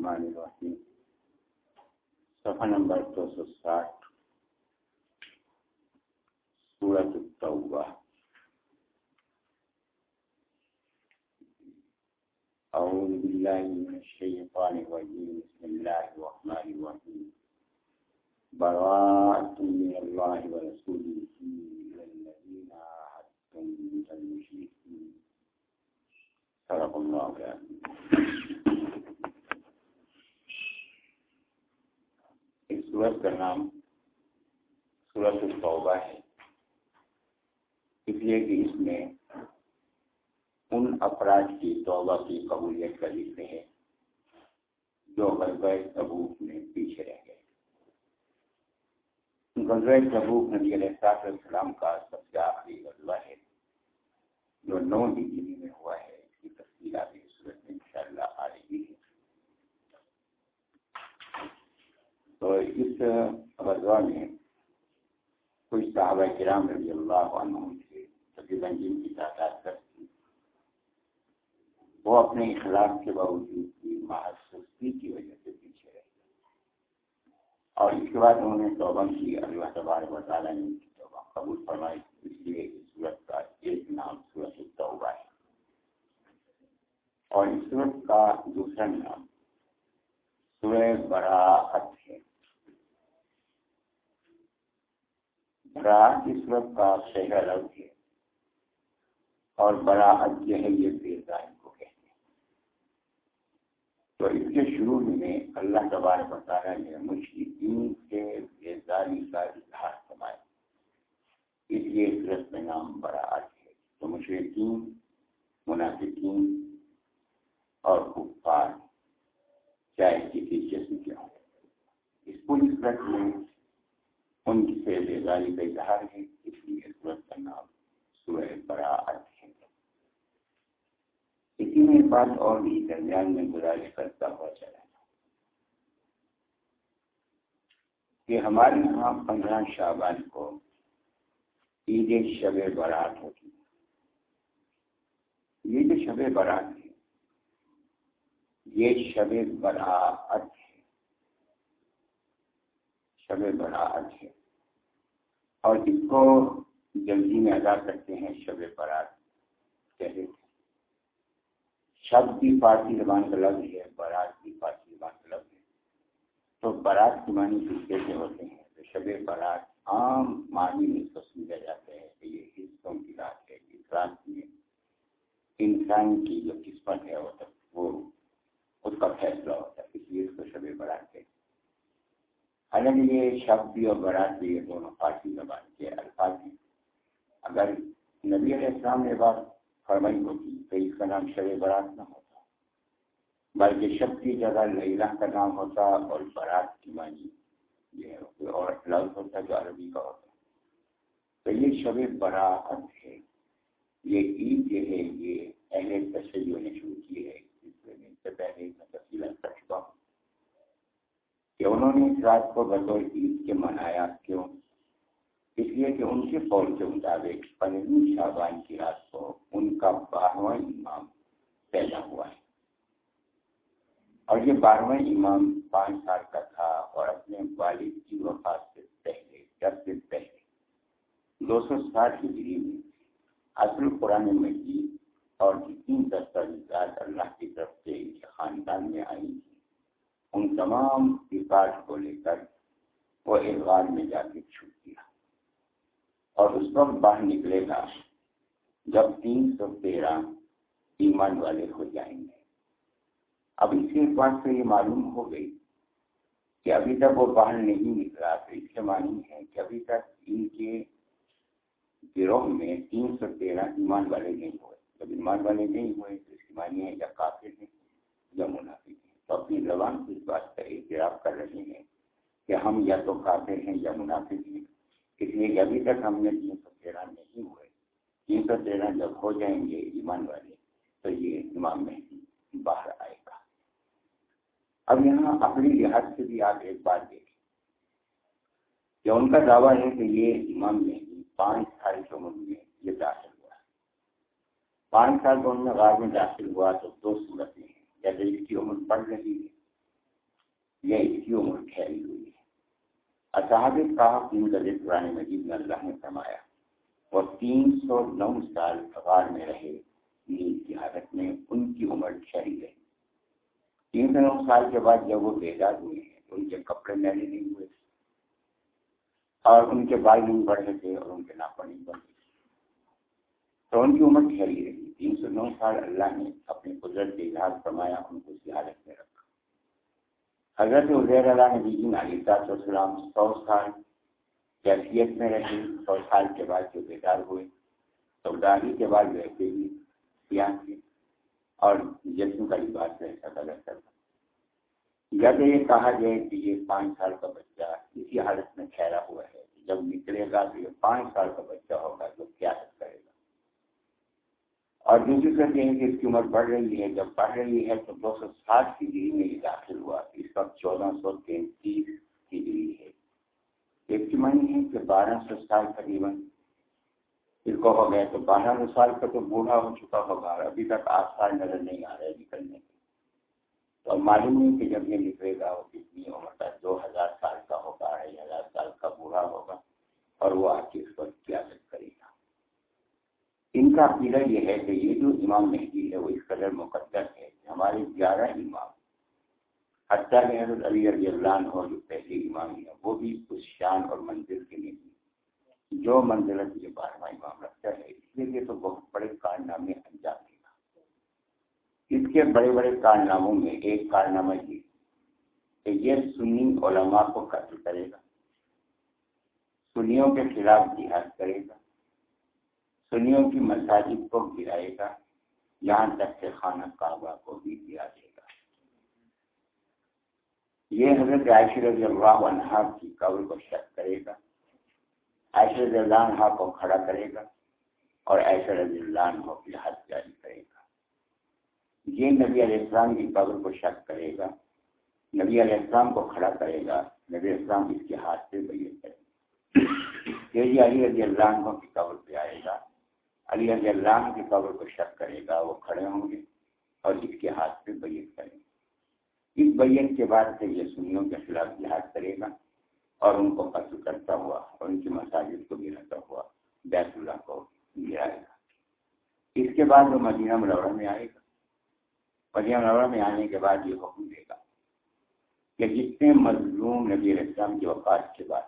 الرحمن الرحیم صفحہ نمبر دو سو ساٹھ سورت التوبہ أعوذ بالله من الشيطان الرجيم. بسم الله الرحمن الرحيم. براءة من الله ورسوله إلى الذين عاهدتم من المشركين. صدق الله العظيم. سورت کا نام سورت التوبہ ہے۔ اس لیے کہ اس میں ان افراد کی توبہ کی قبولیت کا ذکر ہے جو غزوہ تبوک میں پیچھے رہ گئے۔ غزوہ تبوک نبی علیہ صاحب السلام کا سب سے آخری غزوہ ہے، جو نو ڈگری میں ہوا ہے، اس کی تفصیل آگے صورت میں انشاءاللہ آ رہی ہے تو اس غزوہ میں کچھ صحابہ کرام رضی اللہ عنہ تھے، تقریباً جن کی تعداد کرتے وہ اپنے اخلاق کے باوجود بھی محض سستی کی وجہ سے پیچھے رہ گئے۔ اور اس کے بعد انہوں نے توبہ کی، اللہ تبار و تعالیٰ نے توبہ قبول فرمائی۔ اس لیے اس صورت کا ایک نام صورت التوبہ ہے۔ اور اس صورت کا دوسرا نام سورہ براعت ہے۔ براعت اس صورت کا شہر الگ ہے اور براعت جو ہے یہ بے ظاہر تو اس کے شروع میں اللہ تبارک بتا نے مشرقین کے بیزاری کا اظہار فرمایا۔ اس لیے اس میں نام بڑا ہے۔ تو مشرقین منافقین اور کفار، چاہے کسی جسم کے ہوں۔ اس پوری صورت میں ان سے بیزاری کا اظہار ہے، اس لیے اس کا نام سورہ بڑا ہے۔ اسی میں بات اور بھی درمیان میں گزارش کرتا ہوا چلا کہ ہمارے یہاں پندرہ شعبان کو عید شب برات ہوتی ہے۔ یہ جو شب برات ہے، یہ شب براعت ہے۔ شب براعت ہے۔ اور اس کو جلدی میں ادا کرتے ہیں شب برات کہتے ہیں شب بھی فارسی زبان کا لفظ ہے، برات بھی فارسی زبان کا لفظ ہے۔ تو برات کی معنی کس کیسے ہوتے ہیں؟ تو شب برات عام معنی میں تو سمجھا جاتا ہے کہ یہ حصوں کی رات ہے، اس رات میں انسان کی جو قسمت ہے، وہ وہ اس کا فیصلہ ہوتا ہے، اس لیے اس کو شب برات ہے حالانکہ یہ شب بھی اور برات بھی یہ دونوں فارسی زبان کے الفاظ ہیں۔ اگر نبی علیہ السلام نے بات فرمائی ہوتی تو اس کا نام شب برات نہ ہوتا، بلکہ شب کی جگہ لیلا کا نام ہوتا اور برات کی معنی یہ اور لفظ ہوتا جو عربی کا ہوتا۔ تو یہ شب برات ہے۔ یہ عید جو ہے، یہ اہل تشریح نے شروع کی ہے۔ اس سے پہلے میں تفصیل کر چکا ہوں۔ کہ انہوں نے اس رات کو بطور عید کے منایا کیوں؟ اس لیے کہ ان کے قول کے مطابق پندرہویں شعبان کی رات کو ان کا بارہواں امام پیدا ہوا ہے۔ اور یہ بارہواں امام پانچ سال کا تھا اور اپنے والد کی وفات سے پہلے دس دن پہلے۔ دو سو ساٹھ ڈگری میں اصل قرآن مجید اور جتنی دستاویزات اللہ کی طرف سے خاندان میں آئی ان تمام ریکارڈ کو لے کر وہ اخبار میں جا کے چھوٹ دیا اور اس وقت باہر نکلے گا جب تین سو تیرہ ایمان والے ہو جائیں گے۔ اب اس کے بات سے یہ معلوم ہو گئی کہ ابھی تک وہ باہر نہیں نکلا تو اس کے معنی ہے کہ ابھی تک ان کے گروہ میں تین سو تیرہ ایمان والے نہیں ہوئے۔ جب ایمان والے نہیں ہوئے تو اس کی معنی ہے یا کافر ہیں یا منافق تو اپنی زبان سے اس بات کا اعتراف کر رہے ہیں کہ ہم یا تو کافر ہیں یا منافق ہیں۔ اس لیے ابھی تک ہم نے تین سو تیرہ نہیں ہوئے۔ تین سو تیرہ جب ہو جائیں گے ایمان والے، تو یہ امام مہدی باہر آئے گا۔ اب یہاں اپنی لحاظ سے بھی آپ ایک بات دیکھیں۔ کہ ان کا دعویٰ ہے کہ یہ امام مہدی پانچ سال کی عمر میں یہ داخل ہوا۔ پانچ سال تو ان میں غار میں داخل ہوا تو دو صورتیں ہیں۔ یا تو اس کی عمر پڑ رہی ہے یا اس کی عمر ٹھہری ہوئی ہے۔ اصحاب کہا تین کا قرآن مجید میں اللہ نے فرمایا اور تین سو نو سال غار میں رہے، نیند کی حالت میں ان کی عمر ٹھہری رہی تین سو نو سال کے بعد جب وہ بیدار ہوئے ہیں تو ان کے کپڑے میلے نہیں ہوئے۔ اور ان کے بال نہیں بڑھ رہے تھے اور ان کے ناپا نہیں بڑھ رہے۔ تو ان کی عمر ٹھہری رہی۔ تین سو نو سال اللہ نے اپنی قدرت کے اظہار فرمایا، ان کو اسی حالت میں رکھا۔ حضرت عزیر اللہ نبی جی علی السلام سو سال کیفیت میں رہے، سو سال کے بعد جو بیدار ہوئے، تو داڑھی کے بعد ویسے بھی سیاح تھے، اور جسم کا لباس ویسا غلط کرتا جب یہ کہا جائے کہ یہ پانچ سال کا بچہ اسی حالت میں ٹھہرا ہوا ہے، جب نکلے گا تو یہ پانچ سال کا بچہ ہوگا، تو کیا کرے گا؟ اور دوسری صورت یہ ہے کہ اس کی عمر بڑھ رہی ہے، جب بڑھ رہی ہے تو دو سو ساٹھ کی ڈگری میں یہ داخل ہوا۔ اس وقت چودہ سو تینتیس کی ڈگری ہے۔ ایک معنی ہے کہ بارہ سو سال تقریباً اس کو ہو گیا تو بارہ سو سال کا تو بوڑھا ہو چکا ہوگا ابھی تک آٹھ سال نظر نہیں آ رہے نکلنے کے۔ تو معلوم نہیں کہ جب یہ نکلے گا وہ کتنی عمر کا دو ہزار سال کا ہوگا اڑھائی ہزار سال کا بوڑھا ہوگا اور وہ آ کے اس پر کیا کرے گا ان کا عقیدہ یہ ہے کہ یہ جو امام مہدی ہے وہ اس قدر مقدر ہے کہ ہمارے گیارہ امام، حتیٰ کہ حضرت علی رضی اللہ ہو جو پہلے امام ہے وہ بھی اس شان اور منزل کے لیے جو منزلت یہ بارہواں امام رکھتا ہے، اس لیے تو بہت بڑے کارنامے انجام دے گا اس کے بڑے بڑے کارناموں میں ایک کارنامہ یہ کہ یہ سنی علماء کو قتل کرے گا۔ سنیوں کے خلاف جہاد کرے گا۔ سنیوں کی مساجد کو گرائے گا، یہاں تک کہ خانہ کعبہ کو بھی گرا دے گا۔ یہ حضرت عائشہ رضی اللہ عنہ کی قبر کو شک کرے گا۔ عائشہ رضی اللہ عنہ کو کھڑا کرے گا اور عائشہ رضی اللہ عنہ کی حد جاری کرے گا۔ یہ نبی علیہ السلام کی قبر کو شک کرے گا۔ نبی علیہ السلام کو کھڑا کرے گا۔ نبی علیہ السلام اس کے ہاتھ سے بیت کرے گا یہ علی رضی اللہ عنہ کی قبر پہ آئے گا۔ علی رضی اللہ کی قبر کو شک کرے گا، وہ کھڑے ہوں گے اور اس کے ہاتھ پہ بیت کریں گے اس بیت کے بعد سے یہ سنیوں کے خلاف جہاد کرے گا اور ان کو قتل کرتا ہوا اور ان کی مساجد کو گراتا ہوا بیت اللہ کو گرائے گا۔ اس کے بعد وہ مدینہ منورہ میں آئے گا۔ مدینہ منورہ میں آنے کے بعد یہ حکم دے گا کہ جتنے مظلوم نبی اسلام کی وقات کے بعد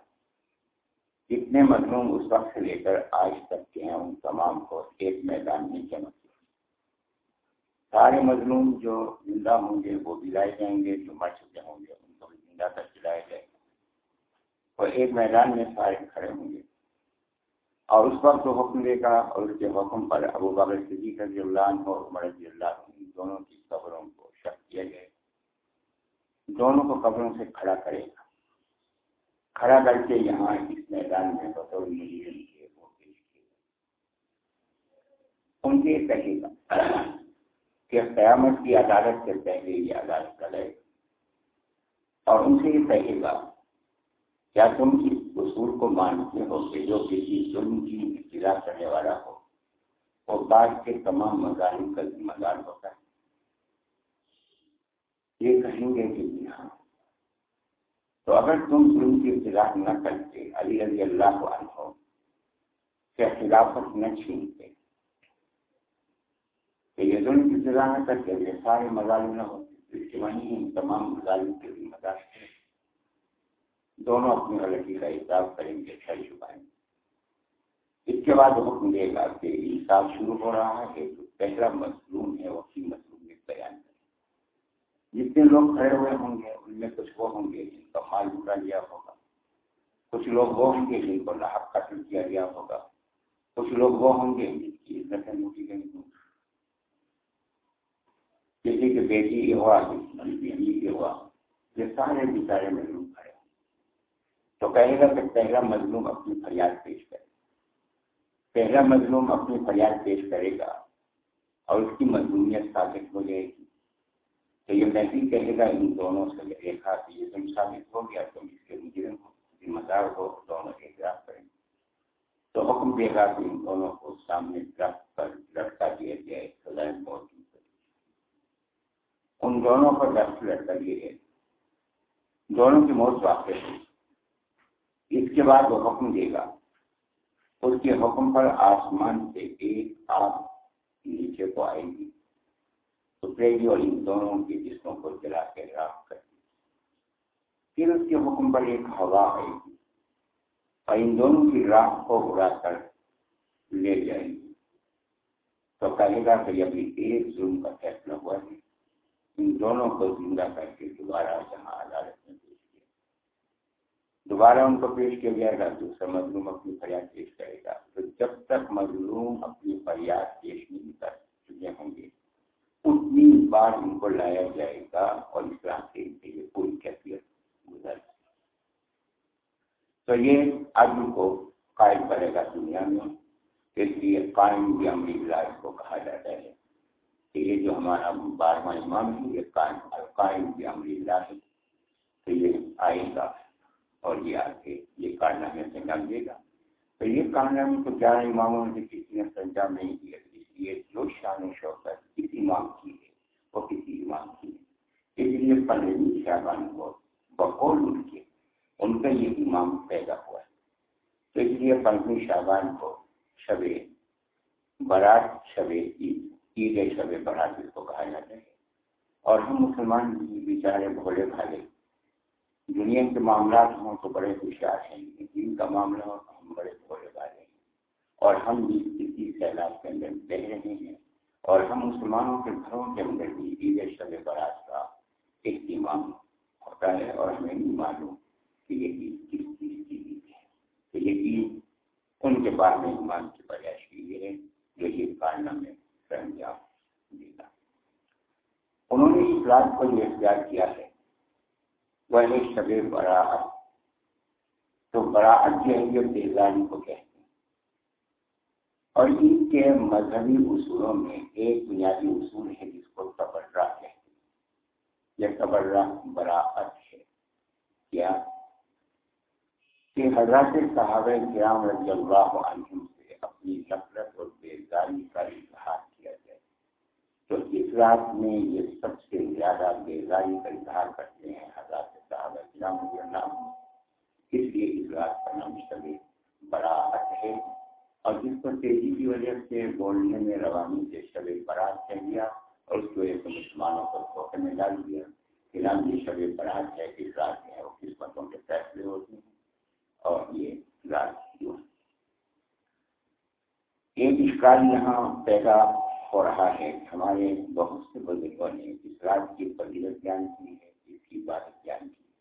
کتنے مظلوم اس وقت سے لے کر آج تک کے ہیں، ان تمام کو ایک میدان میں جمع کیا۔ سارے مظلوم جو زندہ ہوں گے، وہ بھی لائے جائیں گے، جو مر چکے ہوں گے، ان کو بھی زندہ تک چلائے جائیں گے۔ اور ایک میدان میں سارے کھڑے ہوں گے۔ اور اس وقت وہ حکم دے گا اور اس کے حکم پر ابو بابر صدیق رضی اللہ عنہ اور عمر رضی اللہ عنہ دونوں کی قبروں کو شک کیا جائے دونوں کو قبروں سے کھڑا کرے گا۔ کھڑا کر کے یہاں اس میدان میں بطور مجرم کے وہ پیش کیے ان کے کہے گا کہ قیامت کی عدالت سے پہلے یہ عدالت کرے اور ان سے یہ کہے گا کیا تم اس اصول کو مانتے ہو کہ جو کسی ظلم کی ابتدا کرنے والا ہو، وہ بعد کے تمام مظاہر کا ذمہ دار ہوتا ہے؟ یہ کہیں گے کہ جی ہاں تو اگر تم ظلم کی ابتدا نہ کرتے، علی رضی اللہ عنہ کے خلافت نہ چھینتے؟ کہ یہ ظلم کی ابتدا نہ کرتے، یہ سارے مظالم نہ ہوتے، اس کے تمام مظالم کے ذمہ دار تھے دونوں اپنی غلطی کا حساب کریں گے، خیر چھپائیں گے اس کے بعد حکم دے گا کہ حساب شروع ہو رہا ہے، جو پہلا مظلوم ہے وہ کی بیان جتنے لوگ کھڑے ہوئے ہوں گے، ان میں کچھ وہ ہوں گے جن کا مال لوٹا لیا ہوگا۔ کچھ لوگ وہ ہوں گے جن کو لاحق قتل کیا گیا ہوگا۔ کچھ لوگ وہ ہوں گے جن کی عزتیں لوٹی گئی ہوں۔ کسی کے بیٹی یہ ہوا کسی کی بیوی یہ ہوا، یہ سارے بیچارے مظلوم کھڑے تو کہے گا کہ پہلا مظلوم اپنی فریاد پیش کرے۔ پہلا مظلوم اپنی فریاد پیش کرے گا اور اس کی مظلومیت ثابت ہو جائے گی۔ تو یہ میں کہے گا ان دونوں سے دیکھا کہ یہ تم ثابت ہو گیا، تم اس کے مجرم ہو ذمہ دار ہو، دونوں اعتراف کریں تو حکم دے گا کہ ان دونوں کو سامنے درخت پر لٹکا دیا جائے سزائے موت ان دونوں پر درخت لٹکا دیے گئے دونوں کی موت واقع ہوئی۔ اس کے بعد وہ حکم دے گا۔ اس کے حکم پر آسمان سے ایک آگ نیچے کو آئے گی۔ اترے اور ان دونوں کے جسموں کو جلا کے راک کر دی۔ پھر اس کے حکم پر ایک ہوا آئے گی اور ان دونوں کی راہ کو اڑا کر لے جائیں۔ گے تو کہے گا کہ ابھی ایک ظلم کا فیصلہ ہوا ہے۔ ان دونوں کو زندہ کر کے دوبارہ جہاں عدالت میں پیش کیا۔ دوبارہ ان کو پیش کیا جائے گا دوسرا مظلوم اپنی فریاد پیش کرے گا۔ تو جب تک مظلوم اپنی فریاد پیش نہیں کر چکے ہوں گے اتنی بار ان کو لایا جائے گا اور اس طرح سے ان کے لیے کوئی کیفیت گزر تو یہ عدل کو قائم کرے گا دنیا میں اس لیے قائم بھی امریک کو کہا جاتا ہے کہ یہ جو ہمارا بارہواں امام ہے، یہ قائم قائم بھی امریک اللہ ہے۔ تو یہ آئے گا اور یہ آ کے یہ کارنامے سے انجام دے گا۔ تو یہ کارنامے تو گیارہ اماموں سے کسی نے انجام نہیں دیا۔ لیے جو شان و شوقت کسی امام کی ہے، وہ کسی امام کی ہے؟ اس لیے پندرہویں شاہبان کو بقول ان کے، ان کا یہ امام پیدا ہوا ہے۔ تو اس لیے پنجویں شاہبان کو شب برات، شب عید عید شب برات اس کو کہا جاتا ہے۔ اور ہم مسلمان بھی بیچارے، بھولے بھالے، دنیا کے معاملات ہوں تو بڑے ہوشیار ہیں دین کا معاملہ ہو تو ہم بڑے بھولے اور ہم بھی کسی سیلاب کے اندر بہ رہے ہیں اور ہم مسلمانوں کے گھروں کے اندر بھی عید شب برات کا ایک امام ہوتا ہے اور ہمیں نہیں معلوم کہ یہ عید کس چیز کی عید ہے۔ تو یہ عید ان کے بعد میں ایمان کی پیدائش کی ہے جو یہ کارنامے سر انجام دے انہوں نے اس رات کو جو اختیار کیا ہے، وہ ہے شب براعت تو براعت جو ہے یہ بیزاری کو کہتے ہیں۔ اور ان کے مذہبی اصولوں میں ایک بنیادی اصول ہے جس کو تبرہ کہتے ہیں۔ یہ تبرہ براعت ہے۔ کیا؟ کہ حضرت صحابہ کرام رضی اللہ عنہ سے اپنی نفرت اور بیزاری کا اظہار کیا جائے۔ تو اس رات میں یہ سب سے زیادہ بیزاری کا اظہار کرتے ہیں حضرت صحابہ کرام رضی اللہ عنہ اس لیے اس رات کا نام سبھی بڑا ہے۔ اور جس کو تیزی کی وجہ سے بولنے میں روانی سے شب برات کہہ دیا اور اس کی وجہ سے مسلمانوں کو دھوکے میں ڈال دیا۔ کہ نام یہ شب برات ہے کس رات میں ہے وہ قسمتوں کے فیصلے ہوتے ہیں اور یہ رات ایک اشکال یہاں پیدا ہو رہا ہے۔ ہمارے بہت سے بزرگوں نے اس رات کی فضیلت بیان کی ہے، اس کی عبادت بیان کی ہے۔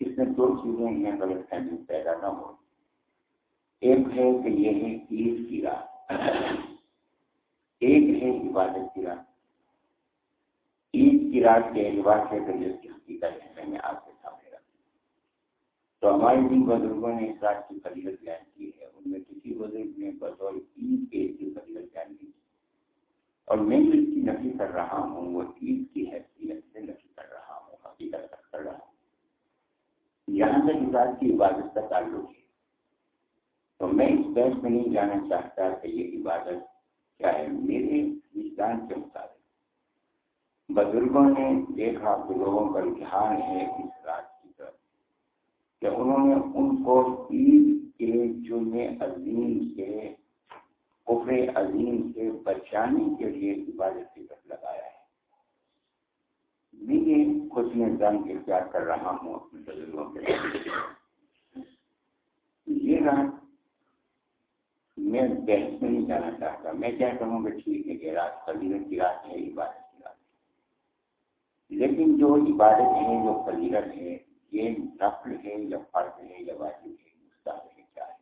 اس میں دو چیزیں ہیں غلط فہمی پیدا نہ ہو۔ ایک ہے کہ یہ ہے عید کی رات۔ ایک ہے عبادت کی رات۔ عید کی رات کے اعتبار سے جس کی حقیقت ہے میں نے آپ کے سامنے تو ہمارے جن بزرگوں نے اس رات کی فضیلت بیان کی ہے۔ ان میں کسی بزرگ نے بطور عید کے کی فضیلت بیان کی۔ اور میں جو اس کی نفی کر رہا ہوں، وہ عید کی حیثیت سے نفی کر رہا ہوں، حقیقت کر رہا ہوں۔ یہاں تک اس رات کی عبادت کا تعلق ہے۔ تو میں اس بحث میں نہیں جانا چاہتا کہ یہ عبادت کیا ہے، میرے وجدان کے مطابق۔ بزرگوں نے دیکھا کہ لوگوں کا رجحان ہے اس رات کی طرف، کہ انہوں نے ان کو عید کے جرم عظیم سے کفر عظیم سے بچانے کے لیے عبادت کی طرف لگایا ہے۔ میں یہ کچھ میں جان اختیار کر رہا ہوں اپنے بزرگوں کے یہ رات میں بحث میں نہیں جانا چاہتا۔ میں کیا کہوں گا، ٹھیک ہے کہ رات فضیلت کی رات ہے، عبادت کی رات ہے۔ لیکن جو عبادت ہے جو فضیلت ہے یہ نفل ہے یا فرض ہے یا واجب ہے مستحب ہے کیا ہے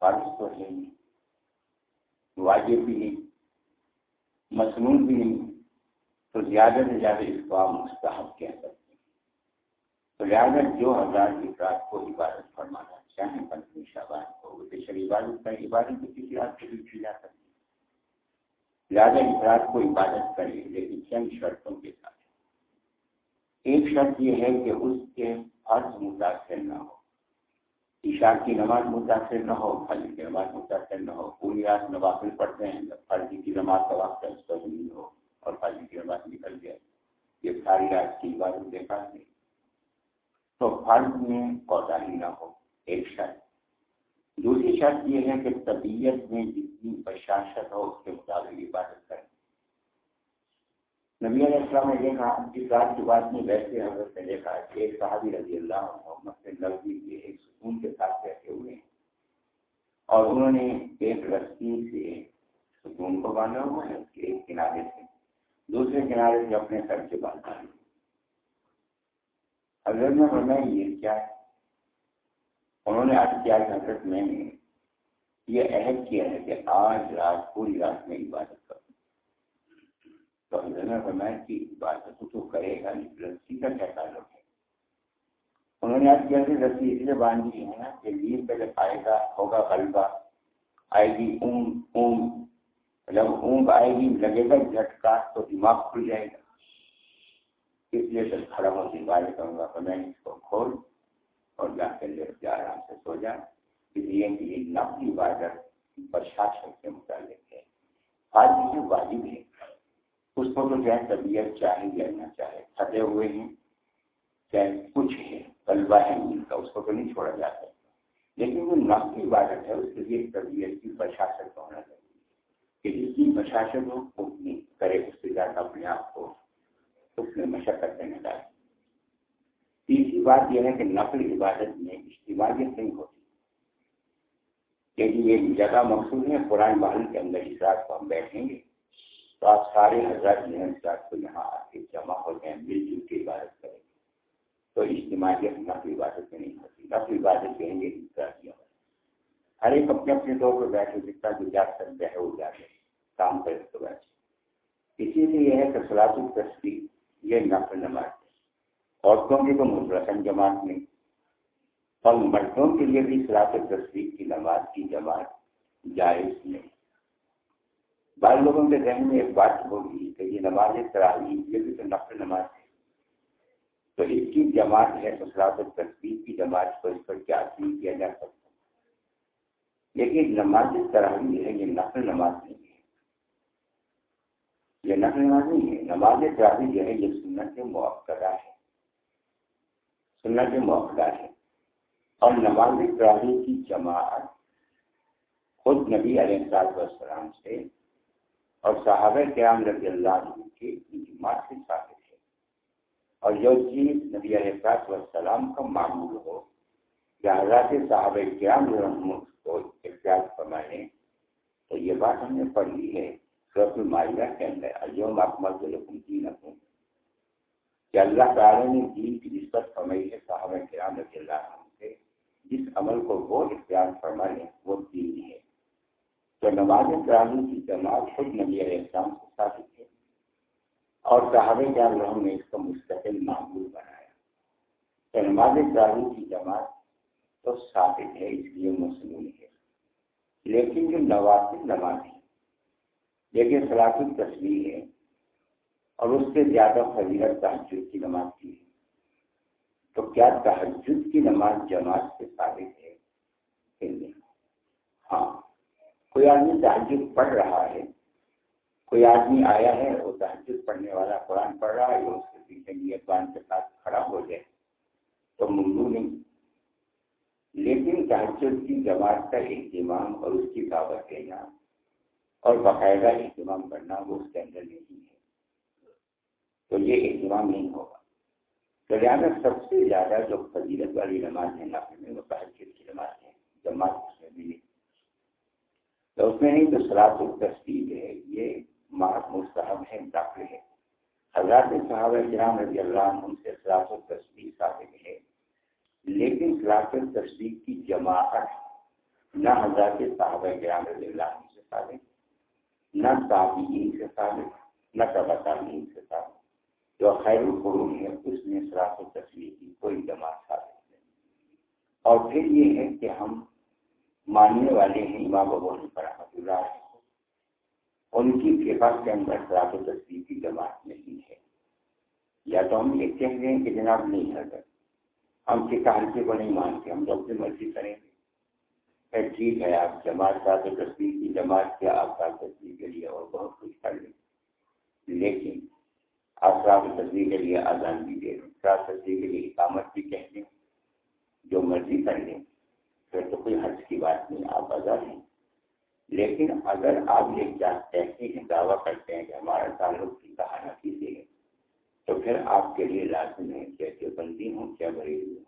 فرض تو ہے نہیں واجب بھی نہیں مصنون بھی نہیں تو زیادہ سے زیادہ اس کو آپ مستحب کہہ سکتے ہیں۔ تو لہٰذا جو حضرات افراد کو عبادت فرمانا چاہیں پنچمی شعبان کو؟ وہ بے عبادت کا عبادت تو کسی رات سے بھی کی جا سکتی ہے۔ لہٰذا افراد کو عبادت کرے، لیکن چند شرطوں کے ساتھ۔ ایک شرط یہ ہے کہ اس کے فرض متاثر نہ ہو۔ عشاء کی نماز متاثر نہ ہو فجر کی نماز متاثر نہ ہو۔ پوری رات نوافل پڑھتے ہیں، جب کی نماز کا وقت نہیں ہو۔ اور فجر کی نماز نکل جائے یہ ساری رات کی عبادت دیکھا ہے تو فرض میں کوتاہی نہ ہو۔ ایک شرط۔ دوسری شرط یہ ہے کہ طبیعت میں جتنی بشاشت ہو، اس کے مطابق عبادت کریں۔ نبی علیہ السلام نے دیکھا جس رات کی بات میں ویسے حضرت نے دیکھا کہ ایک صحابی رضی اللہ عنہ سے نزدیک کے ایک سکون کے ساتھ بیٹھے ہوئے ہیں۔ اور انہوں نے ایک رسی سے سکون کو باندھا ہوا ہے، اس کے ایک کنارے سے۔ دوسرے کنارے سے اپنے سر سے باندھا۔ ہے حضرت نے فرمایا، یہ کیا ہے؟ انہوں نے آج کیا حضرت میں نے یہ عہد کیا ہے کہ آج رات پوری رات میں عبادت کروں۔ تو حضرت نے فرمایا کہ عبادت تو کرے گا رسی کا کیا تعلق ہے؟ انہوں نے آج کیا کہ رسی اس لیے باندھی ہے نا کہ لیر پہ جب آئے گا، ہوگا غلبہ، آئے گی اونگ اونگ، جب اونگ آئے گی، لگے گا جھٹکا تو دماغ کھل جائے گا۔ اس لیے جب کھڑا ہو کے بارے کروں گا۔ میں اس کو کھول۔ اور جا کے لے جا آرام سے سو جا اس لیے کہ یہ نقلی عبادت پرشاسن کے متعلق ہے۔ آج یہ واجب ہے۔ اس کو تو چاہے طبیعت چاہے یا نہ چاہے تھکے ہوئے ہیں، چاہے کچھ ہے طلبہ ہے ان کا، اس کو تو نہیں چھوڑا جا سکتا۔ لیکن جو نقلی عبادت ہے، اس کے لیے طبیعت کی پرشاسن کا ہونا چاہیے کہ جس کی پرشاسن ہو اتنی کرے، اس سے زیادہ اپنے آپ کو اس میں مشقت دینے لائے تیسری بات یہ ہے کہ نقل عبادت میں اجتماعیت نہیں ہوتی کہ یہ جگہ مقصود ہے، قرآن محل کے اندر اس رات کو ہم بیٹھیں گے تو آپ سارے حضرت کو یہاں آ کے جمع ہو جائیں، مل جل کے عبادت کریں گے۔ تو اجتماعیت نقل عبادت میں نہیں ہوتی۔ نقل عبادت کہیں گے ہر ایک اپنے اپنے طور پر بیٹھے، جتنا جو جا سکتے ہے وہ جا کے کام کرے تو بیٹھے۔ اسی لیے یہ ہے کہ سلاط التصویر یہ نقل نماز عورتوں کی تو مدرسن جماعت نہیں۔ اور مردوں کے لیے بھی سلاط تصویر کی نماز کی جماعت جائز نہیں۔ بعض لوگوں کے ذہن میں ایک بات ہوگی کہ یہ نماز تراہی یہ بھی تو نقل نماز ہے۔ تو اس کی جماعت ہے سسرات تصویر کی جماعت کو اس پر کیا کیا جا سکتا لیکن نماز تراہی ہے، یہ نقل نماز نہیں ہے۔ یہ نقل نماز نہیں ہے، نماز تراہی جو ہے، یہ سنت موقع ہے۔ سنت موقع ہے۔ اور نماز تراہی کی جماعت خود نبی علیہ السلام سے اور صحابہ قیام رضی اللہ عنہ کے اجماع سے ثابت ہے۔ اور جو چیز نبی علیہ السلام والسلام کا معمول ہو یا حضرات صحابہ قیام رحم کو اختیار فرمائیں تو یہ بات ہم نے پڑھ لی ہے۔ سورت المائدہ کے اندر، ایوم اکمل لکم دین اپنے کہ اللہ تعالیٰ نے دین کی نسبت فرمائی ہے، صحابہ قیام رضی اللہ عنہ سے جس عمل کو وہ اختیار فرمائیں وہ دین ہے۔ تو نماز تراہی کی جماعت خود نبی علیہ السلام سے ثابت ہے اور صحابہ کیا رحم نے اس کو مستقل معمول بنایا۔ تو نماز تراہی کی جماعت تو ثابت ہے، اس لیے مصنوع ہے۔ لیکن جو نوازل نماز ہے لیکن سلاطی تصویر ہے اور اس سے زیادہ فضیلت تحجد کی نماز کی ہے۔ تو کیا تحجد کی نماز جماعت سے ثابت ہے؟ نہیں۔ ہاں۔ کوئی آدمی تحجد پڑھ رہا ہے، کوئی آدمی آیا ہے، وہ تحجد پڑھنے والا قرآن پڑھ رہا ہے اس کے پیچھے نیت بان کے ساتھ کھڑا ہو جائے۔ تو ممنوع نہیں۔ لیکن تحجد کی جماعت کا اہتمام اور اس کی دعوت دینا اور باقاعدہ اہتمام کرنا وہ اس کے اندر نہیں ہے۔ تو یہ اہتمام نہیں ہوگا۔ تو لہٰذا سب سے زیادہ جو فضیلت والی نماز ہے نا میں وہ تحجد کی نماز ہے جماعت اس میں بھی نہیں۔ تو اس میں نہیں تو سلاط التصویر ہے، یہ مستحب ہے داخل ہے حضرات صاحب کرام رضی اللہ عنہ سے سلاط التصویر ثابت ہے۔ لیکن سلاط التصویر کی جماعت نہ حضرات صاحب کرام رضی اللہ عنہ سے ثابت، نہ تابعین سے ثابت، نہ تبا تعلیم سے ثابت۔ جو خیر القرون ہے، اس میں سلاط التصویر کی کوئی جماعت ثابت نہیں۔ اور پھر یہ ہے کہ ہم ماننے والے ہیں امام ابو رحمۃ اللہ ان کی فقہ کے اندر خلاف و تصویر کی جماعت نہیں ہے۔ یا تو ہم یہ کہہ رہے ہیں کہ جناب نہیں حضرت ہم فقہ حلقے کو نہیں مانتے، ہم تو اپنی مرضی کریں گے۔ ٹھیک ہے، آپ جماعت کا تو تصویر کی جماعت کیا آپ کا تصویر کے لیے اور بہت کچھ کر لیں۔ لیکن افراد تصویر کے لیے آزان بھی دے دیں افراد کے لیے اقامت بھی کہہ دیں۔ جو مرضی کر لیں، پھر تو کوئی حرض کی بات نہیں، آپ آزاد ہیں۔ لیکن اگر آپ یہ کہتے ہیں، دعویٰ کرتے ہیں کہ ہمارا تعلق کی کہانا کسی ہے تو پھر آپ کے لیے لازم ہے کیا کہ بندی ہوں کیا بریلی ہوں،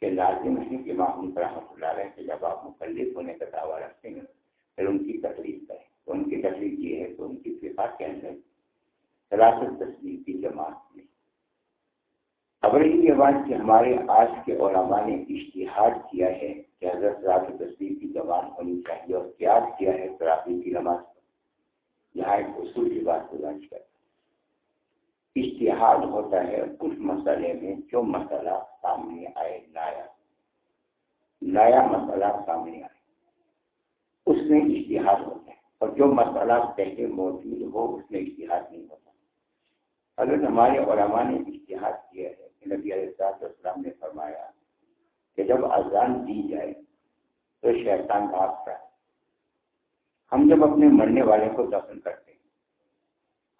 کہ لازم ہے کہ معمول رحمۃ اللہ رہے کہ جب آپ مخلف ہونے کا دعویٰ رکھتے ہیں، پھر ان کی تکلیف کریں۔ ان کی تکلیف یہ ہے کہ ان کی ففا کے اندر سراست تصویر کی جماعت میں خبر یہ بات کہ ہمارے آج کے علماء نے اشتہار کیا ہے کہ حضرت رات تصویر کی زبان ہونی چاہیے اور قیاس کیا ہے تراقی کی نماز یہاں ایک اصول کی بات گزارش کرتا اشتہار ہوتا ہے اس مسئلے میں جو مسئلہ سامنے آئے نیا نیا مسئلہ سامنے آئے۔ اس میں اشتہار ہوتا ہے اور جو مسئلہ پہلے موجود ہو، اس میں اشتہار نہیں ہوتا۔ اگر ہمارے علماء نے اشتہار کیا ہے۔ نبی علیہ السلام نے فرمایا کہ جب اذان دی جائے تو شیطان بھاگتا ہے ہم جب اپنے مرنے والے کو دفن کرتے ہیں،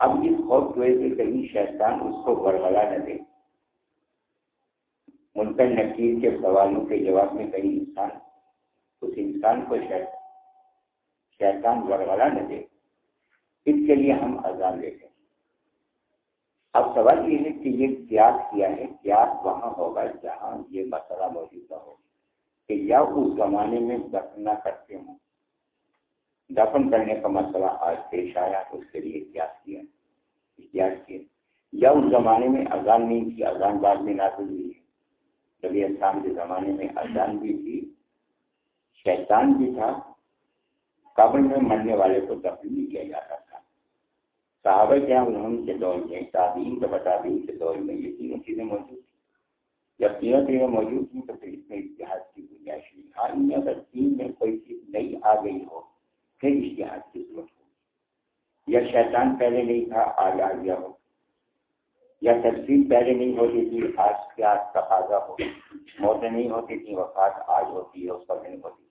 اب اس خوف کی وجہ سے کہیں شیطان اس کو برگلا نہ دے۔ ملکن نقیر کے سوالوں کے جواب میں کہیں انسان، اس انسان کو شیطان برگلا نہ دے۔ اس کے لیے ہم اذان لیتے اب سوال یہ ہے کہ یہ تیاگ کیا ہے؟ تیاگ وہاں ہوگا؟ جہاں یہ مسئلہ موجودہ ہو۔ کہ یا اس زمانے میں دفن نہ کرتے ہوں۔ دفن کرنے کا مسئلہ آج پیش آیا، اس کے لیے احتیاط کیا۔ احتیاط کیا۔ یا اس زمانے میں اذان نہیں تھی، اذان بعد میں نازل ہوئی ہے۔ نبی اسلام کے زمانے میں اذان بھی تھی، شیطان بھی تھا، قبر میں مرنے والے کو دفن بھی کیا جاتا تھا۔ صحابہ کیا انہوں کے دور میں تعبین کے بتابین کے دور میں یہ تینوں چیزیں موجود تھیں۔ جب تینوں چیزیں موجود تھیں تو پھر اس میں اتحاد کی گنجائش نہیں ہاں ان میں اگر تین میں کوئی چیز نئی آ گئی ہو، پھر اشتہاد کی ضرورت ہو یا شیطان پہلے نہیں تھا، آج آ گیا ہو۔ یا تفصیل پہلے نہیں ہوتی تھی، آج کے آج تقاضا ہو۔ موتیں نہیں ہوتی تھیں، وفات آج ہوتی ہے، اس وقت نہیں ہوتی۔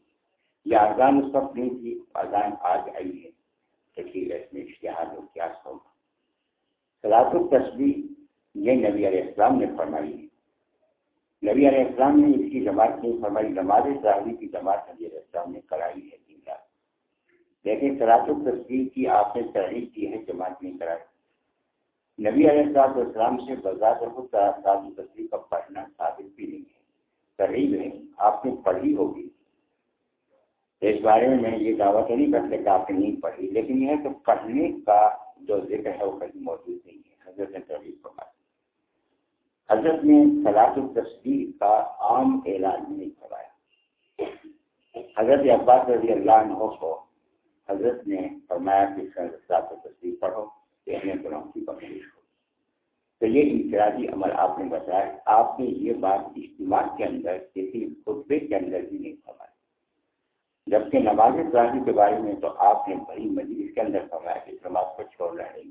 یا اذان اس وقت نہیں تھی اذان آج آئی ہے۔ ٹھیک اس میں اشتہار ہو کیا ہوگا سلاط التصویر یہ نبی علیہ السلام نے فرمائی ہے۔ نبی علیہ السلام نے اس کی جماعت نہیں فرمائی، نماز صاحبی کی جماعت نبی علیہ السلام نے کرائی ہے، تین رات۔ لیکن سلاط التصویر کی آپ نے تحریر کی ہے، جماعت نہیں کرائی۔ نبی علیہ السلام السلام سے بذات سلاط التصویر کا پڑھنا ثابت بھی نہیں ہے، تحریر ہے آپ نے پڑھی ہوگی۔ اس بارے میں میں یہ دعویٰ تو نہیں کرتے کہ آپ نے نہیں پڑھی، لیکن یہ ہے کہ پڑھنے کا جو ذکر ہے وہ کہیں موجود نہیں ہے۔ حضرت نے تحریر فرمایا حضرت نے سلاط التصویر کا عام اعلان نہیں کروایا حضرت عباس رضی اللہ عنہ کو حضرت نے فرمایا کہ سلاط التصویر پڑھو، کہ ہمیں کی بخش ہو تو یہ انفرادی عمل آپ نے بتایا، آپ نے یہ بات اجتماع کے اندر، کسی خطبے کے اندر بھی نہیں فرمایا جبکہ نماز ابراہی کے بارے میں تو آپ نے بڑی مجلس کے اندر فرمایا کہ اس نماز کو چھوڑ رہے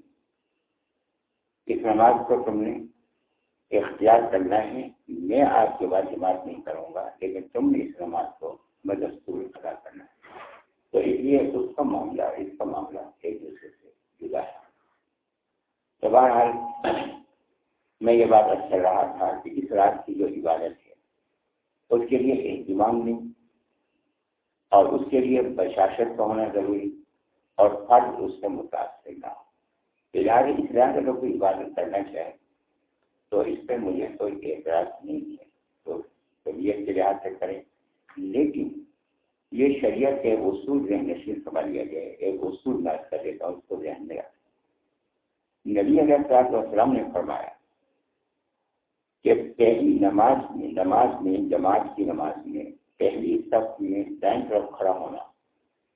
اس نماز کو تم نے اختیار کرنا ہے۔ میں آپ کے بعد جماعت نہیں کروں گا، لیکن تم نے اس نماز کو بدستور ادا کرنا ہے۔ تو اس لیے اس کا معاملہ، اس کا معاملہ ایک دوسرے سے جدا ہے۔ تو بہرحال میں یہ بات اچھا رہا تھا کہ اس رات کی جو عبادت ہے، اس کے لیے اہتمام نہیں اور اس کے لیے بشاشت کا ہونا ضروری اور فرض اس سے متاثر نہ ہو لہٰذا اس اگر کوئی عبادت کرنا چاہے تو اس پہ مجھے کوئی اعتراض نہیں ہے۔ تو طبیعت کے لحاظ سے کریں۔ لیکن یہ شریعت کے اصول ذہن نشین سمجھ لیا جائے، ایک اصول میں کر دیتا ہوں، اس کو ذہن میں رکھا نبی علیہ السلام السلام نے فرمایا کہ پہلی نماز میں نماز میں، جماعت کی نماز میں پہلی سب میں دائیں طرف کھڑا ہونا۔